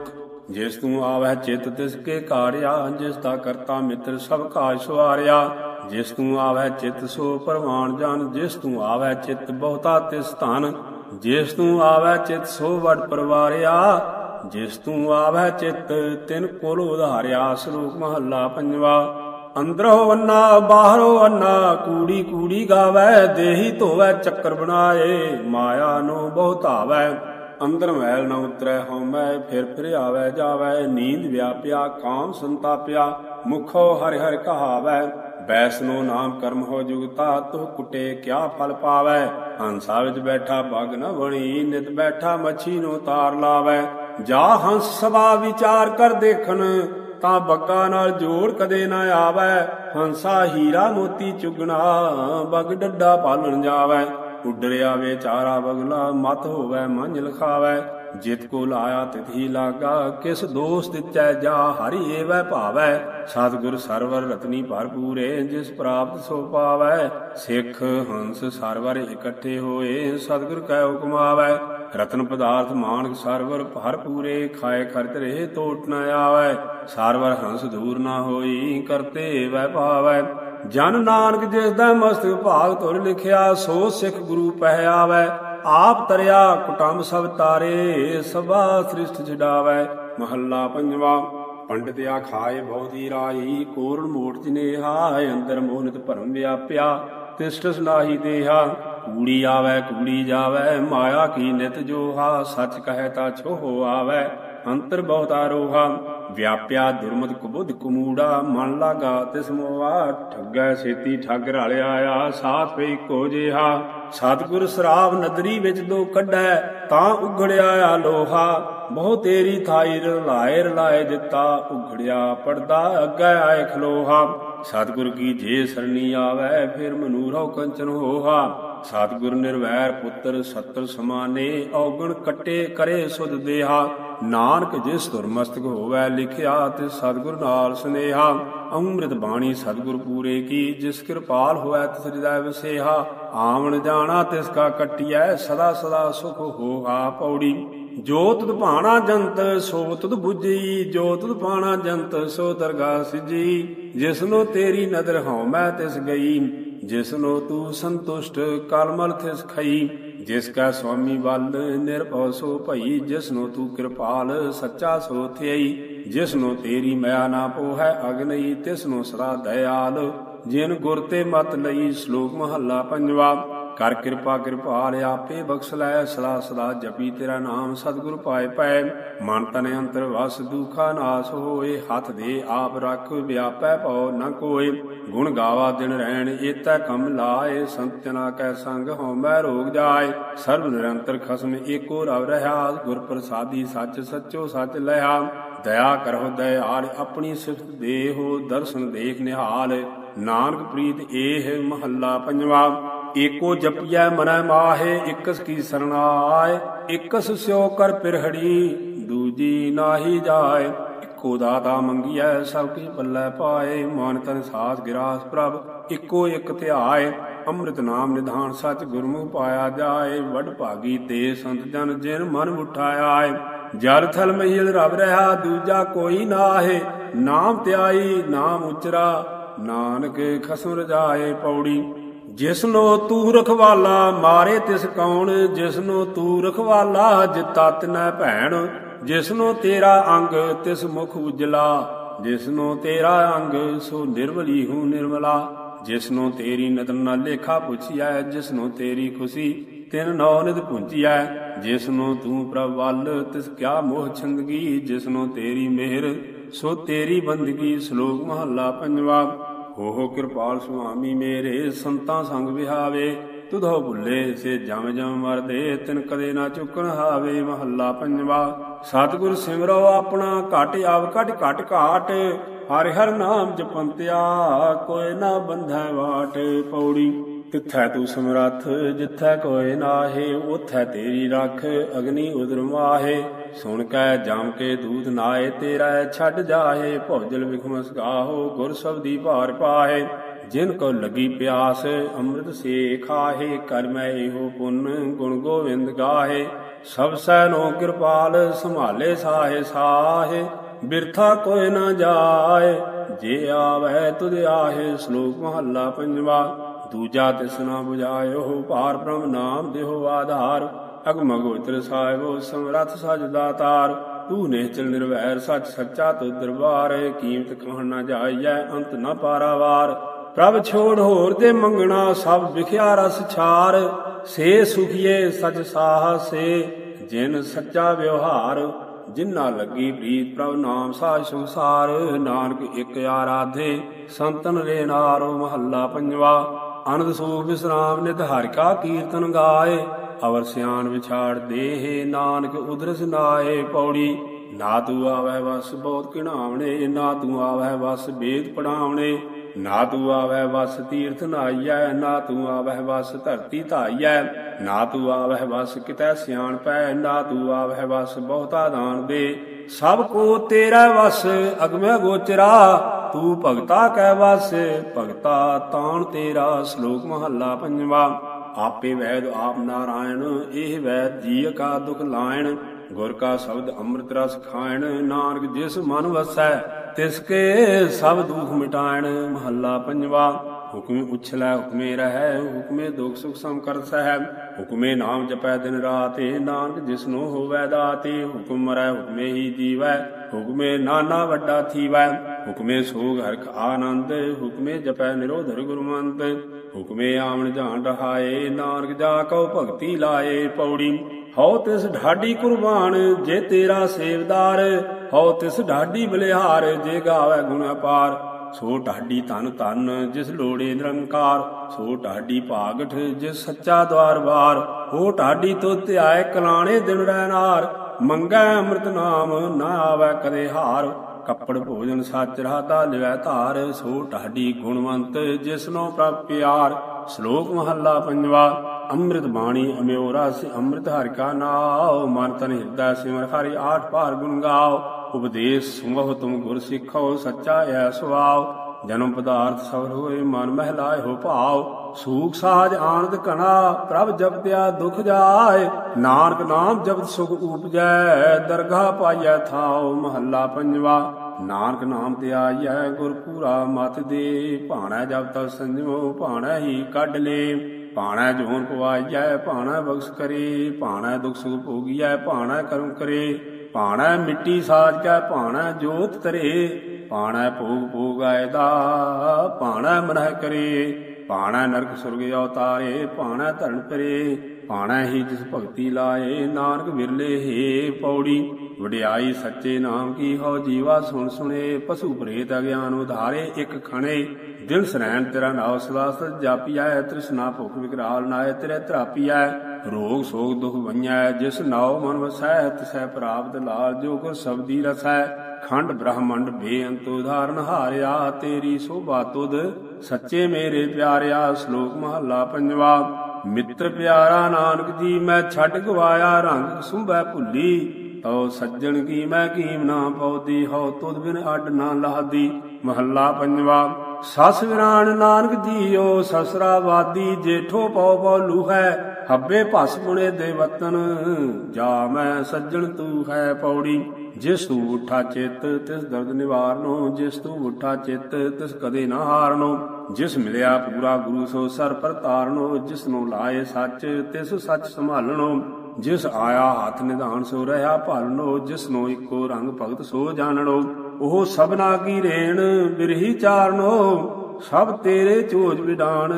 ਜਿਸ ਤੂੰ ਆਵੈ ਚਿਤ, ਤਿਸ ਕੇ ਕਾਰਿਆ। ਜਿਸ ਦਾ ਕਰਤਾ ਮਿੱਤਰ ਸਭ ਕਾਜ ਸਵਾਰਿਆ। ਜਿਸ ਤੂੰ ਆਵੈ ਚਿਤ, ਸੋ ਪਰਵਾਨ ਜਨ। ਜਿਸ ਤੂੰ ਆਵੈ ਚਿਤ, ਬਹੁਤਾ ਤਿਸ ਧਨ। ਜਿਸ ਤੂੰ ਆਵੈ ਚਿਤ, ਸੋ ਵਡ ਪਰਵਾਰਿਆ। ਜਿਸ ਤੂੰ ਆਵੈ ਚਿਤ, ਤਿਨ ਕੋਲ ਉਧਾਰਿਆ। ਸ਼ਲੋਕ ਮਹੱਲਾ ਪੰਜਵਾ, ਅੰਦਰੋਂ ਅੰਨਾ, ਬਾਹਰੋਂ ਅੰਨਾ। ਕੂੜੀ ਕੂੜੀ ਗਾਵੇ, ਦੇਹੀ ਧੋਵੇ, ਚੱਕਰ ਬਣਾਏ। ਮਾਇਆ ਨੂੰ ਬਹੁਤਾਵੇ ਅੰਦਰ ਮੈਲ ਨ ਉਤਰੈ, ਹਉਮੈ ਫਿਰ ਫਿਰ ਆਵੇ ਜਾਵੇ। ਨੀਂਦ ਵਿਆਪਿਆ, ਕਾਮ ਸੰਤਾਪਿਆ, ਮੁਖੋ ਹਰਿ ਹਰਿ ਕਹਾਵੇ। ਬੈਸਨੋ ਨਾਮ ਕਰਮ ਹੋ ਜੁਗਤਾ ਤੋ ਕੁਟੇ ਕਿਆ ਫਲ ਪਾਵੈ? ਹੰਸਾ ਵਿੱਚ ਬੈਠਾ ਬਗ ਨ ਬਣੀ ਨਿਤ ਬੈਠਾ ਮੱਛੀ ਨੂੰ ਤਾਰ ਲਾਵੇ। ਜਾ ਹੰਸ ਸਭਾ ਵਿਚਾਰ ਕਰ ਦੇਖਣ, ਤਾਂ ਬੱਗਾ ਨਾਲ ਜੋੜ ਕਦੇ ਨਾ ਆਵੈ। ਹੰਸਾ ਹੀਰਾ ਮੋਤੀ ਚੁਗਣਾ, ਬਗ ਡੱਡਾ ਪਾਲਣ ਜਾਵੇ। ਉੱਡਰਿਆ ਵਿਚਾਰਾ ਬਗਲਾ, ਮਤ ਹੋਵੇ ਮੰਝ ਲਖਾਵੇ ਜਿਤ ਕੋ ਲਾਇਆ ਤਿਥੀ ਲਾਗਾ, ਕਿਸ ਦੋਸ ਦਿੱਤੈ ਜਾ, ਹਰੀ ਏਵੈ ਭਾਵੈ। ਸਤਿਗੁਰ ਸਰਵਰ ਰਤਨੀ ਭਰਪੂਰੇ ਜਿਸ ਪ੍ਰਾਪਤ ਸੋ ਪਾਵੈ। ਸਿੱਖ ਹੰਸ ਸਰਵਰ ਇਕੱਠੇ ਹੋਏ, ਸਤਿਗੁਰ ਕੈ ਹੁਕਮ ਆਵੈ। ਰਤਨ ਪਦਾਰਥ ਮਾਨਕ ਸਰਵਰ ਭਰਪੂਰੇ ਖਾਏ ਖਰਚ ਰਹੇ ਟੋਟ ਨ ਆਵੈ। ਸਰਵਰ ਹੰਸ ਦੂਰ ਨਾ ਹੋਈ, ਕਰਤੇ ਵੈ ਭਾਵੈ। ਜਨ ਨਾਨਕ ਜਿਸ ਦਾ ਮਸਤਕ ਭਾਗ ਤੁਰ ਲਿਖਿਆ, ਸੋ ਸਿੱਖ ਗੁਰੂ ਪਹਿ ਆਵੈ। ਆਪ ਤਰਿਆ, ਕੁਟੰਬ ਸਭ ਤਾਰੇ, ਸਭਾ ਸ੍ਰਿਸ਼ਟ ਛਡਾਵੈ। ਮਹੱਲਾ ਪੰਜਵਾ, ਪੰਡਿਤ ਆਖਾਏ ਬਹੁਤੀ ਰਾਈ ਕੋਰਣ ਮੋਟ ਜਨੇਹਾ ਅੰਦਰ ਮੋਹਨਿਤ ਭਰਮ ਵਿਆਪਿਆ। ਤਿਸ਼ਟ ਸਨਾਹੀ ਦੇਹਾ, ਕੂੜੀ ਆਵੈ, ਕੂੜੀ ਜਾਵੈ, ਮਾਇਆ ਕੀ ਨਿਤ ਜੋਹਾ, ਸੱਚ ਕਹੈ ਤਾ ਛੋਹ ਆਵੈ। ਅੰਤਰ ਬਹੁਤ ਰੋਹਾ ਵਿਆਪਿਆ ਦੁਰਮਤ ਕੁਬੁੱਧ ਕੁਮੂੜਾ, ਮਨ ਲਾਗਾ ਤਿਸ ਮੋਆ ਠੱਗੈ ਸੇਤੀ ਠੱਗ ਰਲਿਆ ਆ ਸਾਥ ਵੇ ਕੋ ਜਿਹਾ। ਸਤਿਗੁਰ ਸਰਾਵ ਨਦਰੀ ਵਿੱਚ ਦੋ ਕੱਢੈ, ਤਾਂ ਉਘੜਿਆ ਆ ਲੋਹਾ। ਬਹੁ ਤੇਰੀ ਥਾਈ ਰਲਾਏ ਰਲਾਏ ਦਿੱਤਾ, ਉਘੜਿਆ ਪੜਦਾ ਅੱਗੇ ਆਏ ਖਲੋਹਾ। ਸਤਿਗੁਰ ਕੀ ਜੇ ਸਰਣੀ ਆਵੈ, ਫਿਰ ਮਨੂਰੋ ਕੰਚਨ ਹੋਹਾ। ਸਤਿਗੁਰ ਨਿਰਵੈਰ ਪੁੱਤਰ ਸੱਤਰ ਸਮਾਨੇ, ਔਗਣ ਕੱਟੇ ਕਰੇ ਸੁਧ ਦੇਹਾ। ਨਾਨਕ ਜਿਸ ਤੁਰ ਮਸਤਕ ਲਿਖਿਆ ਤੇ ਸਤਿਗੁਰ ਨਾਲ ਸਨੇਹਾ, ਅੰਮ੍ਰਿਤ ਬਾਣੀ ਸਤਿਗੁਰ ਪੂਰੇ ਕੀ, ਜਿਸ ਕਿਰਪਾਲ ਹੋਐ ਤਿਸ ਹਿਰਦੈ ਵਸੇਹਾ, ਆਵਣ ਜਾਣਾ ਤਿਸ ਕਾ ਕਟਿਐ, ਸਦਾ ਸਦਾ ਸੁਖ ਹੋਹਾ ਪੌੜੀ। ਜੋ ਤੁਧ ਭਾਣਾ ਜੰਤ, ਸੋ ਤੁਧ 부ਜੀ ਜੋ ਤੁਧ ਭਾਣਾ ਜੰਤ, ਸੋ ਦਰਗਾ ਸਿਜੀ। ਜਿਸਨੋ ਤੇਰੀ ਨਦਰ ਹਉ ਮੈਂ ਤਿਸ ਗਈ, ਜਿਸਨੋ ਤੂੰ ਸੰਤੁਸ਼ਟ ਕਲਮਲ ਥਿਸ ਖਈ। ਜਿਸ ਕਾ ਸੁਆਮੀ ਵੱਲ ਨਿਰਭਉ ਸੋ ਭਈ, ਜਿਸਨੋ ਤੂੰ ਕਿਰਪਾਲ ਸੱਚਾ ਸੋ ਥਈ ਜਿਸਨੋ ਤੇਰੀ ਮਿਆ ਨਾ ਪੋਹੈ ਅਗਨਈ, ਤਿਸਨੋ ਸਦਾ ਦਇਆਲ। ਜਿਨ ਗੁਰ ਤੇ ਮਤ ਲਈ, ਸ਼ਲੋਕ ਮਹੱਲਾ ਪੰਜਵਾ। ਕਰ ਕਿਰਪਾ ਕਿਰਪਾਲ ਆਪੇ ਬਖਸ਼ ਲੈ, ਸਦਾ ਸਦਾ ਜਪੀ ਤੇਰਾ ਨਾਮ, ਸਤਿਗੁਰ ਪਾਏ ਪੈ ਮਨ ਤਨ ਅੰਤਰ ਵਸ, ਦੁਖਾ ਨਾਸ ਹੋਏ। ਹੱਥ ਦੇ ਆਪ ਰੱਖ, ਵਿਆਪੈ ਭਉ ਨ ਕੋਏ। ਗੁਣ ਗਾਵਾ ਦਿਨ ਰਹਿਣ ਏਤੈ ਕਮ ਲਾਏ। ਸੰਤਨਾ ਕੈ ਸੰਗ ਹਉਮੈ ਰੋਗ ਜਾਏ। ਸਰਬ ਨਿਰੰਤਰ ਖਸਮ ਏਕੋ ਰਵ ਰਹਾ। ਗੁਰ ਪ੍ਰਸਾਦੀ ਸੱਚ ਸੱਚੋ ਸੱਚ ਲਹਾ ਦਇਆ ਕਰੋ ਦਇਆਲ, ਆਪਣੀ ਸਿਫਤ ਦੇਹੋ, ਦਰਸ਼ਨ ਦੇਖ ਨਿਹਾਲ। ਨਾਨਕ ਪ੍ਰੀਤ ਏਹ ਮਹੱਲਾ ਪੰਜਵਾ। ਏਕੋ ਜਪਿਐ ਮਨੈ ਮਾਹੇ, ਇਕਸ ਕੀ ਸਰਣਾਏ, ਇਕਸ ਸਿਓ ਕਰ ਪਿਰਹੜੀ, ਦੂਜੀ ਨਾਹੀ ਜਾਏ। ਇੱਕੋ ਦਾਤਾ ਮੰਗੀਐ, ਸਭ ਕੀ ਪੱਲੇ ਪਾਏ। ਮਨ ਤਨ ਸਾਥ ਗਿਰਾਸ ਪ੍ਰਭ, ਇੱਕੋ ਇੱਕ ਧਿਆਏ। ਅੰਮ੍ਰਿਤ ਨਾਮ ਨਿਧਾਨ ਸਚ ਗੁਰਮੁਖ ਪਾਇਆ ਜਾਏ। ਵੱਡ ਭਾਗੀ ਤੇ ਸੰਤ ਜਨ ਜਿਨ ਮਨ ਉਠਾਇਆ ਏ ਜਲ ਥਲ ਮਹੀਲ ਰਬ ਰਹਾ, ਦੂਜਾ ਕੋਈ ਨਾਹੇ। ਨਾਮ ਧਿਆਈ, ਨਾਮ ਉਚਰਾ, ਨਾਨਕ ਖਸਮ ਰਜਾਏ ਪੌੜੀ। ਜਿਸਨੋ ਤੂੰ ਰਖਵਾਲਾ ਮਾਰੇ ਤਿਸ ਕੌਣ, ਜਿਸਨੋ ਤੂੰ ਰਖਵਾਲਾ ਜਿਤਾ ਤਿਨੈ ਭੈਣ, ਜਿਸਨੋ ਤੇਰਾ ਅੰਗ ਤਿਸ ਮੁਖ ਉਜਲਾ, ਜਿਸਨੋ ਤੇਰਾ ਅੰਗ ਸੋ ਨਿਰਵਲੀ ਹੂੰ ਨਿਰਮਲਾ, ਜਿਸਨੋ ਤੇਰੀ ਨਦਰ ਨਾ ਲੇਖਾ ਪੁੱਛਿਆ ਜਿਸਨੋ ਤੇਰੀ ਖੁਸ਼ੀ ਤਿਨ ਨੌ ਨਿਦ ਪੁੰਚਿਆ ਜਿਸਨੋ ਤੂੰ ਪ੍ਰਭ ਤਿਸ ਕਿਆ ਮੋਹ ਛੰਦਗੀ, ਜਿਸਨੋ ਤੇਰੀ ਮਿਹਰ, ਸੋ ਤੇਰੀ ਬੰਦਗੀ ਸ਼ਲੋਕ ਮਹੱਲਾ ਪੰਜਵਾ। ਹੋ ਕਿਰਪਾਲ ਸੁਆਮੀ ਮੇਰੇ ਸੰਤਾਂ ਸੰਗ ਵਿਹਾਵੇ, ਤੁਧੋ ਭੁੱਲੇ ਸੇ ਜਮ ਜਮ ਮਰਦੇ ਤਿਨ ਕਦੇ ਨਾ ਚੁੱਕਣ ਹਾਵੇ ਮਹੱਲਾ ਪੰਜਵਾ। ਸਤਿਗੁਰ ਸਿਮਰੋ ਆਪਣਾ ਘਟ ਆਵ, ਘਟ ਘਟ ਘਾਟ, ਹਰਿ ਹਰ ਨਾਮ ਜਪੰਤਿਆ, ਕੋਈ ਨਾ ਬੰਧੈ ਵਾਟ ਪੌੜੀ। ਤਿੱਥੈ ਤੂੰ ਸਮਰੱਥ, ਜਿੱਥੈ ਕੋਈ ਨਾਹੇ ਉਥੈ ਤੇਰੀ ਰੱਖ, ਅਗਨੀ ਉਦਰ ਮਾਹੇ। ਸੁਣ ਕੈ ਜਮ ਕੇ ਦੂਤ ਨਾਏ, ਤੇਰਾ ਛੱਡ ਜਾਹੇ, ਭੌਜਲ ਵਿਖਮਸ ਗਾਹੋ ਗੁਰ ਸਬਦੀ ਭਾਰ ਪਾਹੇ। ਜਿਨ ਕੋ ਲਗੀ ਪਿਆਸ, ਅੰਮ੍ਰਿਤ ਸੇ ਖਾਹੇ, ਕਰ ਇਹੋ ਪੁੰਨ, ਗੁਣ ਗੋਵਿੰਦ ਗਾਹੇ। ਸਭ ਸੈ ਨੋ ਕਿਰਪਾਲ, ਸੰਭਾਲੇ ਸਾਹੇ ਸਾਹੇ, ਬਿਰਥਾ ਕੋਈ ਨਾ ਜਾਏ। ਜੇ ਆਵੇ ਤੁਧ ਆਹੇ, ਸ਼ਲੋਕ ਮਹੱਲਾ ਪੰਜਵਾ। ਦੂਜਾ ਤਿਸਨਾ 부ਝਾਇਓ ਭਾਰ ਬ੍ਰਹਮ ਨਾਮ ਦੇਹੋ ਆਧਾਰ। ਅਗਮ ਗੋਚਰ ਸਾਹਿਬੋ ਸਮਰੱਥ ਸਜ ਦਾਤਾਰ, ਤੂੰ ਨਿਹਚਲ ਨਿਰਵੈਰ ਸੱਚ ਸੱਚਾ ਤੋ ਦਰਬਾਰ, ਕੀਮਤ ਕਹਣ ਨਾ ਜਾਈਐ, ਅੰਤ ਨਾ ਪਾਰਾਵਾਰ। ਪ੍ਰਭ ਛੋੜ ਹੋਰ ਤੇ ਮੰਗਣਾ, ਸਭ ਵਿਖਿਆ ਰਸ ਛਾਰ। ਸੇ ਸੁਖੀਏ ਸਚ ਸਾਹਸੇ, ਜਿਨ ਸੱਚਾ ਵਿਵਹਾਰ। ਜਿਨ੍ਹਾਂ ਲੱਗੀ ਪ੍ਰੀਤ, ਪ੍ਰਭ ਨਾਮ ਸਾਜ ਸੰਸਾਰ। ਨਾਨਕ ਇਕ ਆਰਾਧੇ, ਸੰਤਨ ਰੇ ਨਾਰੋ ਮਹੱਲਾ ਪੰਜਵਾ। ਅਨੰਦ ਸੂਖ ਵਿਸਰਾਮ ਨਿਤ ਹਰਿ ਕਾ ਕੀਰਤਨ ਗਾਏ। ਅਵਰ ਸਿਆਣ ਵਿਛਾੜ ਦੇਹ, ਨਾਨਕ ਉਦਰਸ ਨਾਏ ਪੌੜੀ। ਨਾ ਤੂੰ ਆਵੈ ਵਸ ਬਹੁਤ ਕਿਣਾਵਣੇ ਨਾ ਤੂੰ ਆਵੈ ਵਸ ਵੇਦ ਪੜਾਵਣੇ ਨਾ ਤੂੰ ਆਵੈ ਵਸ ਤੀਰਥ ਨਾਈਐ, ਨਾ ਤੂੰ ਆਵੈ ਵਸ ਧਰਤੀ ਧਾਈਐ। ਨਾ ਤੂੰ ਆਵੈ ਵਸ ਕਿਤੈ ਸਿਆਣ ਪੈ, ਨਾ ਤੂੰ ਆਵੈ ਵਸ ਬਹੁਤਾ ਦਾਨ ਦੇ। ਸਭ ਕੋ ਤੇਰਾ ਵਸ, ਅਗਮੈ ਗੋਚਰਾ, ਤੂੰ ਭਗਤਾ ਕੈ ਵਸ, ਭਗਤਾ ਤਾਣ ਤੇਰਾ, ਸ਼ਲੋਕ ਮਹੱਲਾ ਪੰਜਵਾ। ਆਪੇ ਵੈਦ ਆਪ ਨਾਰਾਇਣ, ਇਹ ਵੈਦ ਜੀ ਕਾ ਦੁਖ ਲਾਇਣ। ਗੁਰ ਕਾ ਸ਼ਬਦ ਅੰਮ੍ਰਿਤ ਰਸ ਖਾਇਣ, ਨਾਨਕ ਜਿਸ ਮਨ ਵਸੈ, ਤਿਸ ਕੇ ਸਭ ਦੁਖ ਮਿਟਾਇਣ। ਮਹੱਲਾ ਪੰਜਵਾ, ਹੁਕਮੇ ਉਛਲੈ, ਹੁਕਮੇ ਰਹੈ, ਹੁਕਮੇ ਦੁਖ ਸੁਖ ਸਮ ਕਰਤ ਸਹਿ। ਹੁਕਮੇ ਨਾਮ ਜਪੈ ਦਿਨ ਰਾਤੇ, ਨਾਨਕ ਜਿਸਨੂੰ ਹੋਵੈ ਦਾਤੇ, ਹੁਕਮ ਮਰੈ, ਹੁਕਮੇ ਹੀ ਜੀਵੈ। ਹੁਕਮੇ ਨਾਨਾ ਵੱਡਾ ਥੀਵੈ, ਹੁਕਮੇ ਸੋਗ ਹਰਖ ਆਨੰਦ, ਹੁਕਮੇ ਜਪੈ ਨਿਰੋਧਰ ਗੁਰਮੰਤ ਹੁਕਮੇ ਆਵਣ ਜਾਣ ਰਹਾਏ, ਨਾਨਕ ਜਾ ਕਉ ਭਗਤੀ ਲਾਏ ਪੌੜੀ। ਹਉ ਤਿਸ ਢਾਡੀ ਕੁਰਬਾਨ, ਜੇ ਤੇਰਾ ਸੇਵਦਾਰ। ਹਉ ਤਿਸ ਢਾਡੀ ਬਲਿਹਾਰ, ਜੇ ਗਾਵੇ ਗੁਣ ਅਪਾਰ। ਸੋ ਢਾਡੀ ਤਨ ਤਨ ਜਿਸ ਲੋੜੇ ਨਿਰੰਕਾਰ। ਸੋ ਢਾਡੀ ਭਾਗਠ, ਜਿਸ ਸੱਚਾ ਦਵਾਰ ਬਾਰ ਹੋ ਢਾਡੀ ਤੋ ਧਿਆਏ, ਕਲਾਣੇ ਦਿਨ ਰਹਿਨਾਰ ਮੰਗੈ ਅੰਮ੍ਰਿਤ ਨਾਮ, ਨਾ ਆਵੇ ਕਦੇ ਹਾਰ। ਕੱਪੜ ਭੋਜਨ ਸੱਚ ਰਹਾਤਾ ਲਿਵੈ ਧਾਰ, ਸੋ ਢਾਡੀ ਗੁਣਵੰਤ ਜਿਸਨੋ ਪ੍ਰਭ ਪਿਆਰ। ਸ਼ਲੋਕ ਮਹੱਲਾ ਪੰਜਵਾ, ਅੰਮ੍ਰਿਤ ਬਾਣੀ ਅਮਿਓ ਰਸ, ਅੰਮ੍ਰਿਤ ਹਰਿ ਕਾ ਨਾਉ, ਮਨ ਤਨ ਹਿਰਦਾ ਸਿਮਰ ਹਰਿ ਆਠ ਭਾਰ ਗੁਣ ਗਾਓ। ਉਪਦੇਸ਼ ਸੁਮਹੁ ਤੁਮ ਗੁਰ ਸਿੱਖੋ, ਸੱਚਾ ਐ ਸੁਆਵ ਜਨਮ ਪਦਾਰਥ ਸਵਰ ਹੋਏ ਮਨ ਮਹਿਲਾਏ ਹੋ ਭਾਵ ਸੂਖ ਸਾਜ ਆਨੰਦ ਕਣਾ ਪ੍ਰਭ ਜਪਤਿਆ ਦੁਖ ਜਾਏ। ਨਾਨਕ ਨਾਮ ਜਪਤ ਸੁਖ ਉਪਜੈ ਦਰਗਾ ਪਾਈਐ ਥਾਉ ਮਹੱਲਾ ਪੰਜਵਾ। ਨਾਨਕ ਨਾਮ ਤੇ ਆਈਐ ਗੁਰ ਪੂਰਾ ਮਤ ਦੇ, ਭਾਣਾ ਜਪ ਤਉ ਸੰਜਮੋ, ਭਾਣਾ ਹੀ ਕੱਢ ਲੇ। ਭਾਣਾ ਜੋਨ ਪਵਾਈਐ, ਭਾਣਾ ਬਖਸ਼ ਕਰੇ। ਭਾਣਾ ਦੁਖ ਸੁਖ ਭੋਗੀਐ, ਭਾਣਾ ਕਰਮ ਕਰੇ। ਭਾਣਾ ਮਿੱਟੀ ਸਾਜ ਕੈ, ਭਾਣਾ ਜੋਤ ਤਰੇ ਭਾਣਾ ਭੋਗ ਭੋਗਾਇ ਦਾ ਭਾਣਾ ਮਨਹਿ ਕਰੇ ਭਾਣਾ ਨਰਕ ਸੁਰਗ ਅਵਤਾਰੇ ਭਾਣਾ ਧਰਨ ਪਰੇ ਭਾਣਾ ਹੀ ਜਿਸ ਭਗਤੀ ਲਾਏ, ਨਾਨਕ ਵਿਰਲੇ ਹੀ ਪੌੜੀ, ਵਡਿਆਈ ਸੱਚੇ ਨਾਮ ਕੀ ਹੋ ਜੀਵਾ ਸੁਣ ਸੁਣੇ, ਪਸ਼ੂ ਪ੍ਰੇਤ ਅਗਿਆਨ ਉਧਾਰੇ, ਇੱਕ ਖਣੇ, ਦਿਲ ਸਰੈਣ ਤੇਰਾ ਨਾਮ ਸਦਾ ਸਤ ਜਾਪੀਐ, ਤ੍ਰਿਸ਼ਨਾ ਭੁਖ ਵਿਕਰਾਲ ਨਾਏ ਤੇਰੇ ਧਰਾਪੀਐ, ਰੋਗ ਸੋਗ ਦੁਖ ਵੰਨਿਆ ਜਿਸ ਨਾਉ ਮਨ ਵਸੈ ਤਿਸੈ ਪ੍ਰਾਪਤ ਲਾਲ, ਜੋ ਗੁਰ ਸਬਦੀ ਰਸੈ। ਖੰਡ ਬ੍ਰਹਮੰਡ ਬੇਅੰਤ ਉਧਾਰਨ ਹਾਰਿਆ, ਤੇਰੀ ਸੋਭਾ ਤੁਧ, ਸੱਚੇ ਮੇਰੇ ਪਿਆਰਿਆ, ਸ਼ਲੋਕ ਮਹੱਲਾ ਪੰਜਵਾ। ਮਿੱਤਰ ਪਿਆਰਾ ਨਾਨਕ ਜੀ, ਮੈਂ ਛੱਡ ਗਵਾਇਆ, ਰੰਗ ਸੁੰਭੈ ਭੁੱਲੀ। ਤਉ ਸੱਜਣ ਕੀ ਮੈਂ ਕੀਮ ਨਾ ਪਉਦੀ, ਹਉ ਤੁਧ ਬਿਨ ਅੱਡ ਨਾ ਲਾਹਦੀ। ਮਹੱਲਾ ਪੰਜਵਾ। ਸਸ ਵਿਰਾਣ ਨਾਨਕ ਜੀਓ, ਸਸਰਾ ਵਾਦੀ, ਜੇਠੋ ਪਉ ਪਉ ਲੂਹੈ, ਹੱਬੇ ਭਸ ਮੁਨੇ ਦੇ ਵਤਨ, ਜਾ ਮੈਂ ਸੱਜਣ ਤੂੰ ਹੈ ਪੌੜੀ। ਜਿਸ ਤੂੰ ਉਠਾ ਚਿੱਤ, ਤਿਸ ਦਰਦ ਨਿਵਾਰਨੋ। ਜਿਸ ਤੂੰ ਉਠਾ ਚਿੱਤ, ਤਿਸ ਕਦੇ ਨਾ ਹਾਰਨੋ। ਜਿਸ ਮਿਲਿਆ ਪੂਰਾ ਗੁਰੂ, ਸੋ ਸਰ ਪਰ ਜਿਸ ਨੂੰ ਲਾਏ ਸੱਚ, ਤਿਸ ਸੱਚ ਸੰਭਾਲਣੋ ਜਿਸ ਆਇਆ ਹੱਥ ਨਿਧਾਨ, ਸੋ ਰਹਾ ਭਾਲਨੋ। ਜਿਸ ਨੂੰ ਇੱਕੋ ਰੰਗ ਭਗਤ, ਸੋ ਜਾਣਨੋ। ਉਹ ਸਭਨਾ ਕੀ ਰੇਣ, ਬਿਰਹੀ ਚਾਰਨੋ। ਸਭ ਤੇਰੇ ਚੋਜ ਵਿਡਾਨ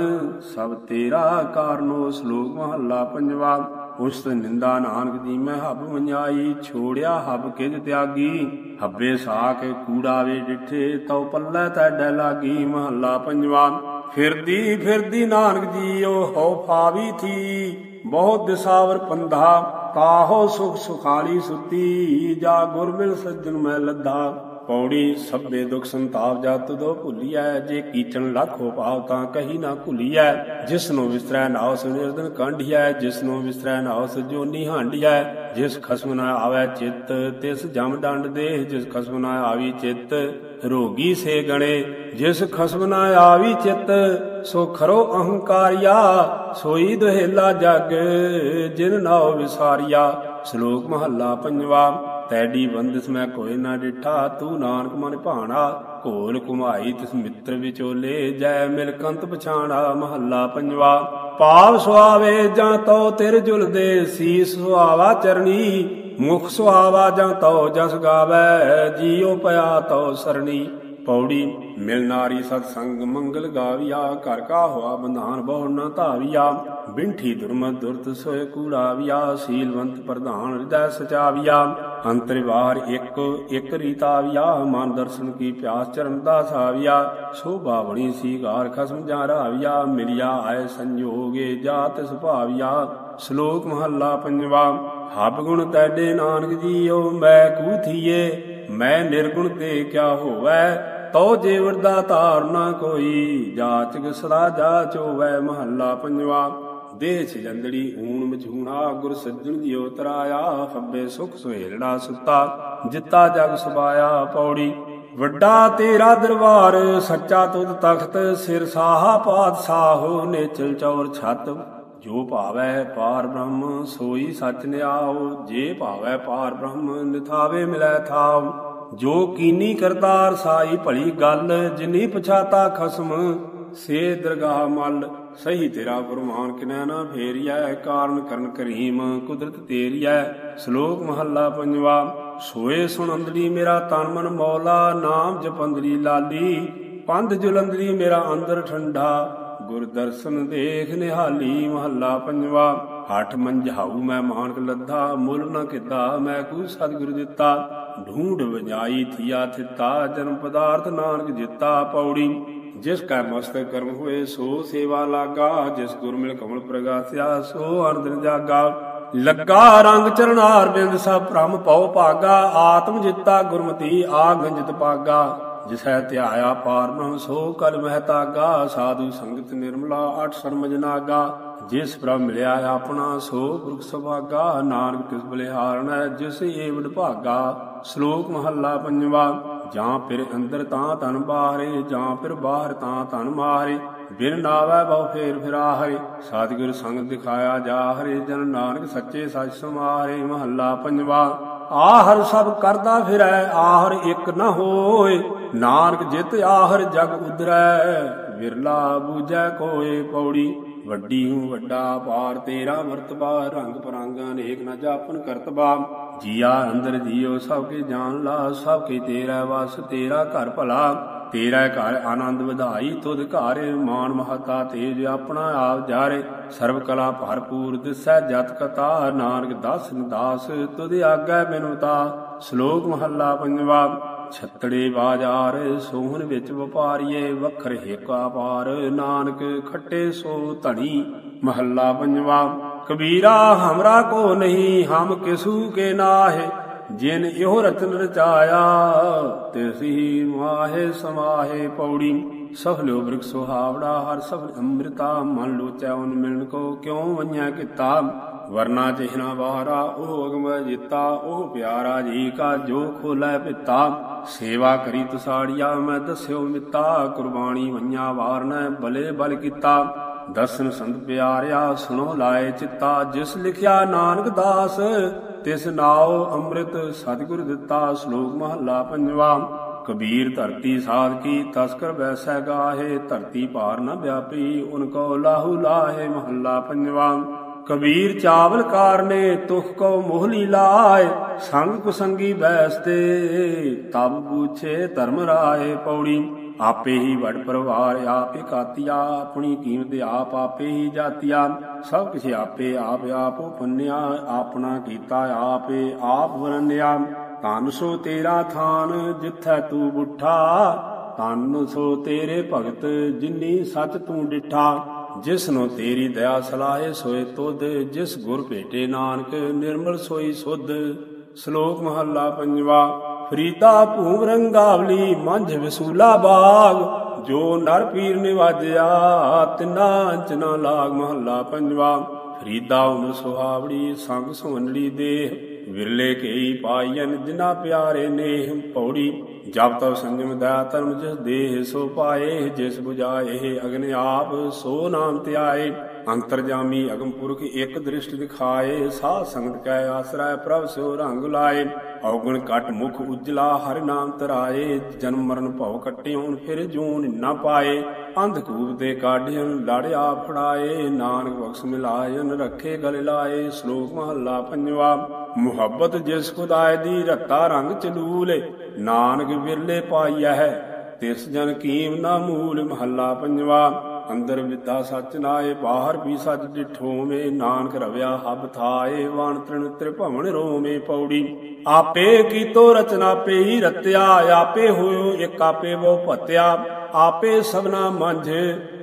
ਸਭ ਤੇਰਾ ਕਾਰਨੋ। ਸ਼ਲੋਕ ਮਹੱਲਾ ਪੰਜਵਾ। ਉਸ ਨਿੰਦਾ ਨਾਨਕ ਦੀ ਮੈਂ ਹੱਬ ਮੰਝਾਈ ਛੋੜਿਆ ਹੱਬ ਕਿਜ ਤਿਆਗੀ। ਹੱਬੇ ਸਾਖ ਕੂੜਾ ਡਿਠੇ, ਤਉ ਪੱਲੇ ਤੈਡੇ ਲਾਗੀ, ਮਹੱਲਾ ਪੰਜਵਾ। ਫਿਰਦੀ ਫਿਰਦੀ ਨਾਨਕ ਜੀਓ ਹੋ ਫਾਵੀ ਥੀ। ਬਹੁਤ ਦਿਸਾਵਰ ਪੰਧਾ ਕਾਹੋ ਸੁਖ ਸੁਖਾਲੀ ਸੁਤੀ। ਜਾ ਗੁਰ ਮਿਲ ਸੱਜਣ ਮੈਂ ਲੱਧਾ। ਪੌੜੀ ਸਭੇ ਦੁਖ ਸੰਤਾਪ ਜਤ ਦੋ ਭੁੱਲੀਐ, ਜੇ ਕੀਚਣ ਲੱਖੋ ਭਾਵ ਤਾਂ ਕਹੀ ਨਾ ਭੁੱਲੀਐ ਜਿਸ ਨੂੰ ਵਿਸਰੈ ਨਾਉ ਸੁਨਿਰਦਨ ਕੰਢਿਐ ਜਿਸ ਨੂੰ ਵਿਸਰੈ ਨਾਉ ਸਜੋਨੀ ਹਾਂਡਿਐ। ਜਿਸ ਖਸਮ ਨਾ ਆਵੈ ਚਿੱਤ, ਤਿਸ ਜਮ ਡੰਡ ਦੇ ਜਿਸ ਖਸਮ ਨਾ ਆਵੀ ਚਿੱਤ, ਰੋਗੀ ਸੇ ਗਣੇ। ਜਿਸ ਖਸਮ ਨਾ ਆਵੀ ਚਿੱਤ, ਸੋ ਖਰੋ ਅਹੰਕਾਰਿਆ। ਸੋਈ ਦੁਹੇਲਾ ਜਗ, ਜਿਨ ਨਾਉ ਵਿਸਾਰਿਆ। ਸ਼ਲੋਕ ਮਹੱਲਾ ਪੰਜਵਾ। ਤੈਡੀ ਬੰਦਿਸ ਮੈਂ ਕੋਈ ਨਾ ਡਿਠਾ, ਤੂੰ ਨਾਨਕ ਮਨ ਭਾਣਾ। ਘੋਲ ਕੁਮਾਈ ਤਿਸ ਮਿੱਤਰ ਵਿਚੋਲੇ, ਜੈ ਮਿਲ ਕੰਤ ਪਛਾਣਾ, ਮਹੱਲਾ ਪੰਜਵਾ। ਪਾਵ ਸੁਆਵੇ ਜਾਂ ਤੋ ਤਿਰ ਜੁਲਦੇ, ਸੀਸ ਸੁਆਵਾ ਚਰਣੀ। ਮੁਖ ਸੁਆਵਾ ਜਾਂ ਤੋ ਜਸ ਗਾਵੇ, ਜੀਉ ਪਿਆ ਤੋ ਸਰਣੀ। ਪੌੜੀ ਮਿਲ ਨਾਰੀ ਸਤ ਸੰਗ ਮੰਗਲ ਗਾਵਿਆ, ਘਰ ਕਾ ਹੋਆ ਬੰਧਾਨ ਬਹੁ ਨ ਧਾਵਿਆ। ਬਿੰਠੀ ਦੁਰਮਤ ਦੁਰਤ ਸੋਏ ਕੂੜਾਵਿਆ, ਸੀਲਵੰਤ ਪ੍ਰਧਾਨ ਹਿਰਦੈ ਸਚਾਵਿਆ। ਅੰਤਰ ਬਾਹਰ ਇੱਕ ਇੱਕ ਰੀਤਾਵਿਆ, ਮਨ ਦਰਸ਼ਨ ਕੀ ਪਿਆਸ ਚਰਨ ਦਾ ਸਾਵਿਆ। ਸੋਭਾ ਬਣੀ ਸੀਗਾਰ ਖਸਮ ਜਾ ਰਾਵਿਆ, ਮਿਲਿਆ ਆਏ ਸੰਜੋਗੇ ਜਾਤ ਸੁਭਾਵਿਆ। ਸ਼ਲੋਕ ਮਹੱਲਾ ਪੰਜਵਾ, ਹਬ ਗੁਣ ਤੈਡੇ ਨਾਨਕ ਜੀਓ, ਮੈਂ ਕੂਥੀਏ ਮੈਂ ਨਿਰਗੁਣ ਤੇ ਕਿਆ ਹੋਵੈ? ਤਉ ਜੀਵਰ ਦਾ ਧਾਰ ਨਾ ਕੋਈ, ਜਾਚਕ ਸਦਾ ਜਾਚ ਹੋਵੈ ਮਹੱਲਾ ਪੰਜਵਾ। ਦੇਹ ਛਿਲੰਦੜੀ ਊਣ ਮਝੂਣਾ ਗੁਰ ਸੱਜਣ ਦਿਓ ਤਰਾਇਆ ਖੱਬੇ ਸੁਖ ਸੁਹੇਲੜਾ ਸੁੱਤਾ। ਜਿੱਤਾ ਜਗ ਸੁਬਾਇਆ ਪੌੜੀ। ਵੱਡਾ ਤੇਰਾ ਦਰਬਾਰ, ਸੱਚਾ ਤੁਧ ਤਖਤ, ਸਿਰ ਸਾਹਾ ਪਾਤਸ਼ਾਹੋ, ਨੇਚਲ ਚੌਰ ਛੱਤ। ਜੋ ਭਾਵੈ ਪਾਰ ਬ੍ਰਹਮ, ਸੋਈ ਸਚ ਨਿਆਓ, ਜੇ ਭਾਵੈ ਪਾਰ ਬ੍ਰਹਮ, ਨਿਥਾਵੇ ਮਿਲੈ ਥਾਵ ਜੋ ਕੀਨੀ ਕਰਤਾਰ ਸਾਈ ਭਲੀ ਗੱਲ, ਜਿਨੀ ਪਛਾਤਾ ਖਸਮ, ਸੇ ਦਰਗਾਹ ਮਲ, ਸਹੀ ਤੇਰਾ ਗੁਰਮਾਨ ਕਿਨੈ ਨਾ ਫੇਰੀਐ ਕਾਰਨ ਕਰਨ ਕਰੀਮ, ਕੁਦਰਤ ਤੇਰੀਐ, ਸ਼ਲੋਕ ਮਹੱਲਾ ਪੰਜਵਾ, ਸੋਏ ਸੁਣੰਦੜੀ ਮੇਰਾ ਤਨ ਮਨ ਮੌਲਾ, ਨਾਮ ਜਪੰਦਰੀ ਲਾਲੀ ਪੰਧ ਜੁਲੰਦਰੀ ਮੇਰਾ ਅੰਦਰ ਠੰਡਾ, ਗੁਰ ਦਰਸ਼ਨ ਦੇਖ ਨਿਹਾਲੀ ਮਹੱਲਾ ਪੰਜਵਾ। ਹੱਠ ਮੰਝਾਉ ਮੈਂ ਮਾਨਕ ਲੱਧਾ ਮੁੱਲ ਨ ਕੀਤਾ ਮੈਂ ਕੂ ਸਤਿਗੁਰ ਦਿੱਤਾ। ਢੂੰਡ ਵਜਾਈ ਥੀਆ ਥਿਤਾ, ਜਨਮ ਪਦਾਰਥ ਨਾਨਕ ਜਿਤਾ ਪੌੜੀ। ਜਿਸ ਕਾ ਮਸਤਕ ਕਰਮ ਹੋਏ, ਸੋ ਸੇਵਾ ਲਾਗਾ। ਜਿਸ ਗੁਰ ਮਿਲ ਕਮਲ ਪ੍ਰਗਾਸਿਆ, ਸੋ ਅਨੰਦ ਜਾਗਾ। ਲੱਗਾ ਰੰਗ ਚਰਨਾਰ ਬਿੰਦ ਸਭ ਭ੍ਰਮ ਪਉ ਭਾਗਾ। ਆਤਮ ਜਿਤਾ ਗੁਰਮਤੀ ਆ ਗੰਜਤ ਪਾਗਾ। ਜਿਸੈ ਧਿਆਇਆ ਪਾਰ ਬ੍ਰਹਮ, ਸੋ ਕਲ ਮਹਤਾਗਾ ਸਾਧੂ ਸੰਗਤ ਨਿਰਮਲਾ, ਅਠ ਸਰਮਜ ਨਾਗਾ। ਜਿਸ ਪ੍ਰਭ ਮਿਲਿਆ ਆਪਣਾ ਸੋ ਪੁਰਖ ਸੁਭਾਗਾ, ਨਾਨਕ ਤਿਸ ਬਲਿਹਾਰਣ ਜਿਸ ਏਵਡ ਭਾਗਾ, ਸ਼ਲੋਕ ਮਹੱਲਾ ਪੰਜਵਾ, ਜਾਂ ਫਿਰ ਅੰਦਰ ਤਾਂ ਤਨ ਬਾਹਰੇ, ਜਾਂ ਫਿਰ ਬਾਹਰ ਤਾਂ ਤਨ ਮਾਰੇ ਬਿਨ ਨਾਵੈ ਬਹੁ ਫੇਰ ਫਿਰਾ ਹਰੇ ਸਤਿਗੁਰ ਸੰਗ ਦਿਖਾਇਆ ਜਾ ਹਰੇ, ਜਨ ਨਾਨਕ ਸੱਚੇ ਸੱਚ ਸਮਾਰੇ ਮਹੱਲਾ ਪੰਜਵਾ, ਆਹਰ ਸਭ ਕਰਦਾ ਫਿਰੈ, ਆਹਰ ਇੱਕ ਨਾ ਹੋਏ, ਨਾਨਕ ਜਿਤ ਆਹਰ ਜਗ ਉਦਰੈ ਵਿਰਲਾ ਬੂਝੈ ਕੋਏ ਪੌੜੀ ਵੱਡੀ ਹੂੰ, ਵੱਡਾ ਪਾਰ, ਤੇਰਾ ਮਰਤਬਾ ਰੰਗ ਪਰਾਂਗਾ ਅਨੇਕ ਨ ਜਾਪਨ ਕਰਤਬਾ ਜੀਆ ਅੰਦਰ ਜੀਓ, ਸਭ ਕੇ ਜਾਣ ਲਾ, ਸਭ ਕੇ ਤੇਰਾ ਵਸ, ਤੇਰਾ ਘਰ ਭਲਾ। ਤੇਰਾ ਘਰ ਆਨੰਦ ਵਧਾਈ, ਤੁਧ ਘਰ ਮਾਨ ਮਹਤਾ ਤੇਜ ਆਪਣਾ ਆਪ ਜਾਰੇ। ਸਰਬ ਕਲਾ ਭਰਪੂਰ, ਦਿਸੈ ਜਤ ਕਤਾ, ਨਾਨਕ ਦਾਸ ਦਾਸ ਤੁਧ ਆਗੈ ਬਿਨੁਤਾ ਸ਼ਲੋਕ ਮਹੱਲਾ ਪੰਜਵਾ। ਛੱਤੜੇ ਬਾਜ਼ਾਰ, ਸੋਹਣ ਵਿੱਚ ਵਪਾਰੀਏ ਵਖਰ ਹੇਕਾ ਪਾਰ। ਨਾਨਕ ਖੱਟੇ ਸੋ ਧਣੀ, ਮਹੱਲਾ ਪੰਜਵਾ। ਕਬੀਰਾ, ਹਮਰਾ ਕੋ ਨਹੀਂ, ਹਮ ਕਿਸੂ ਕੇ ਨਾਹੇ। ਜਿਨ ਇਹੋ ਰਤਨ ਰਚਾਇਆ, ਤਿਸਹੀ ਮਾਹੇ ਸਮਾਹੇ ਪੌੜੀ। ਸਫਲਿਓ ਬ੍ਰਿਕ ਸੁਹਾਵੜਾ, ਹਰ ਸਫਲ ਅੰਮ੍ਰਿਤਾ। ਮਨ ਲੋਚੈ ਉਨ ਮਿਲਨ ਕੋ ਕਿਉ ਵੰਨਿਆ ਕੀਤਾ? ਵਰਨਾ ਚਿਹਨਾ ਵਾਰਾ, ਉਹ ਅਗਮ ਜਿਤਾ। ਉਹ ਪਿਆਰਾ ਜੀ ਕਾ ਜੋ ਖੋਲੇ ਪਿਤਾ। ਸੇਵਾ ਕਰੀ ਤਸਾੜੀਆ, ਮੈਂ ਦੱਸਿਓ ਮਿੱਤਾ। ਕੁਰਬਾਨੀ ਵੰਨਿਆ ਵਾਰਨੈ ਬਲੇ ਬਲ ਕੀਤਾ। ਦਰਸ਼ਨ ਸੰਤ ਪਿਆਰਿਆ, ਸੁਣੋ ਲਾਏ ਚਿੱਤਾ। ਜਿਸ ਲਿਖਿਆ ਨਾਨਕ ਦਾਸ, ਤਿਸ ਨਾਉ ਅੰਮ੍ਰਿਤ ਸਤਿਗੁਰ ਦਿੱਤਾ। ਸ਼ਲੋਕ ਮਹੱਲਾ ਪੰਜਵਾ। ਕਬੀਰ ਧਰਤੀ ਸਾਧ ਕੀ, ਤਸਕਰ ਵੈਸੈ ਗਾਹੇ, ਧਰਤੀ ਭਾਰ ਨ ਵਿਆਪੀ, ਉਨ ਕੋ ਲਾਹੂ ਲਾਹੇ ਮਹੱਲਾ ਪੰਜਵਾ। ਕਬੀਰ ਚਾਵਲ ਕਾਰਨੇ, ਤੁਖ ਕੋ ਮੋਹਲੀ ਲਾਏ ਸੰਗ ਕੁਸੰਗੀ ਬੈਸਤੇ ਤਬ ਪੁੱਛੇ ਧਰਮ ਰਾਏ ਪੌੜੀ। ਆਪੇ ਹੀ ਵਡ ਪਰਵਾਰ, ਆਪੇ ਕਾਤਿਆ ਆਪਣੀ ਕੀਮਤ ਆਪ, ਆਪੇ ਹੀ ਜਾਤਿਆ। ਸਭ ਕੁਛ ਆਪੇ ਆਪ, ਆਪੋ ਪੁੰਨਿਆ, ਆਪਣਾ ਕੀਤਾ ਆਪੇ ਆਪ ਵਰਨਿਆ ਤਨ ਸੋ ਤੇਰਾ ਥਾਨ, ਜਿੱਥੈ ਤੂੰ ਬੁੱਠਾ। ਤਨ ਸੋ ਤੇਰੇ ਭਗਤ, ਜਿਨੀ ਸੱਚ ਤੂੰ ਡਿਠਾ। ਜਿਸ ਨੂੰ ਤੇਰੀ ਦਇਆ ਸਲਾਹੇ ਸੋਏ ਤੁਧ, ਜਿਸ ਗੁਰ ਭੇਟੇ ਨਾਨਕ, ਨਿਰਮਲ ਸੋਈ ਸੁਧ। ਸ਼ਲੋਕ ਮਹੱਲਾ ਪੰਜਵਾ, ਫਰੀਦਾ ਭੂਮ ਰੰਗਾਵਲੀ, ਮੰਝ ਵਸੂਲਾ ਬਾਗ। ਜੋ ਨਰ ਪੀਰ ਨਿਵਾਜਿਆ, ਤਿਨਾ ਅੰਚ ਲਾਗ। ਮਹੱਲਾ ਪੰਜਵਾ, ਫਰੀਦਾ ਉਨ ਸੁਹਾਵੜੀ, ਸੰਗ ਸੁਵੰਡੜੀ ਦੇਹ। ਵਿਰਲੇ ਕਈ ਪਾਈਨ ਜਿਨਾ ਪਿਆਰੇ ਨੇਹ ਪੌੜੀ ਜਬ ਤਉ ਸੰਜਮ ਦਇਆ ਧਰਮ ਜਿਸ ਦੇਹ ਸੋ ਪਾਏ, ਜਿਸ 부ਜਾਏ ਅਗਨ ਆਪ ਸੋ ਨਾਮ ਧਿਆਏ। ਅੰਤਰਜਾਮੀ ਅਗਮ ਪੁਰਖ ਇੱਕ ਦ੍ਰਿਸ਼ਟ ਦਿਖਾਏ, ਸਾਧ ਸੰਗਤ ਕੈ ਆਸਰਾ ਪ੍ਰਭ ਸੋ ਰੰਗ ਲਾਏ। ਔਗਣ ਕਟ ਮੁਖ ਉਜਲਾ ਹਰਿ ਨਾਮ ਤਰਾਏ, ਜਨਮ ਮਰਨ ਭਉ ਕਟਿਉਣ ਫਿਰ ਜੂਨ ਨਾ ਪਾਏ। ਅੰਧਕੂਪ ਦੇ ਕਾਢਿਆਂ ਲੜਿਆ ਫੜਾਏ, ਨਾਨਕ ਬਖਸ਼ ਮਿਲਾਇਨ ਰੱਖੇ ਗਲ ਲਾਏ, ਸ਼ਲੋਕ ਮਹੱਲਾ ਪੰਜਵਾ, ਮੁਹੱਬਤ ਜਿਸ ਖੁਦਾਏ ਦੀ ਰੱਤਾ ਰੰਗ ਚਲੂਲੇ ਨਾਨਕ ਵਿਰਲੇ ਪਾਈਐ ਹੈ ਤਿਸ ਜਨ ਕੀਮ ਨਾ ਮੂਲ ਮਹੱਲਾ ਪੰਜਵਾ। ਅੰਦਰ ਵਿਦਾ ਸਚ ਨਾਏ, ਬਾਹਰ ਵੀ ਸਚ ਡਿਠੋ ਨਾਨਕ ਰਵਿਆ ਹਬ ਥਾਏ, ਵਾਣ ਤ੍ਰਿਣ ਤ੍ਰਿਭਵਨ ਰੋਮੇ ਪੌੜੀ। ਆਪੇ ਕੀਤੋ ਰਚਨਾ ਪੇ ਰਤਿਆ, ਆਪੇ ਹੋਇਓ ਇੱਕ ਆਪੇ ਬਹੁ ਭਤਿਆ। ਆਪੇ ਸਭਨਾ ਮੰਝ,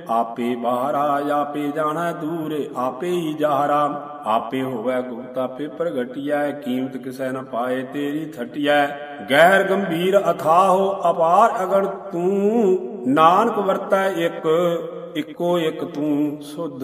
ਆਪੇ ਬਾਹਰਾ ਆਪੇ ਜਾਣਾ ਦੂਰ, ਆਪੇ ਹੀ ਜਾਹਰਾ। ਆਪੇ ਹੋਵੇ ਗੁਪਤ ਆਪੇ ਪ੍ਰਗਟਿਐ, ਕੀਮਤ ਕਿਸੈ ਨ ਪਾਏ ਤੇਰੀ ਥਟਿਐ। ਗੈਰ ਗੰਭੀਰ ਅਥਾਹ ਅਪਾਰ ਅਗਣ ਤੂੰ, ਨਾਨਕ ਵਰਤੈ ਇੱਕ। ਇੱਕੋ ਇੱਕ ਤੂੰ ਸੁਧ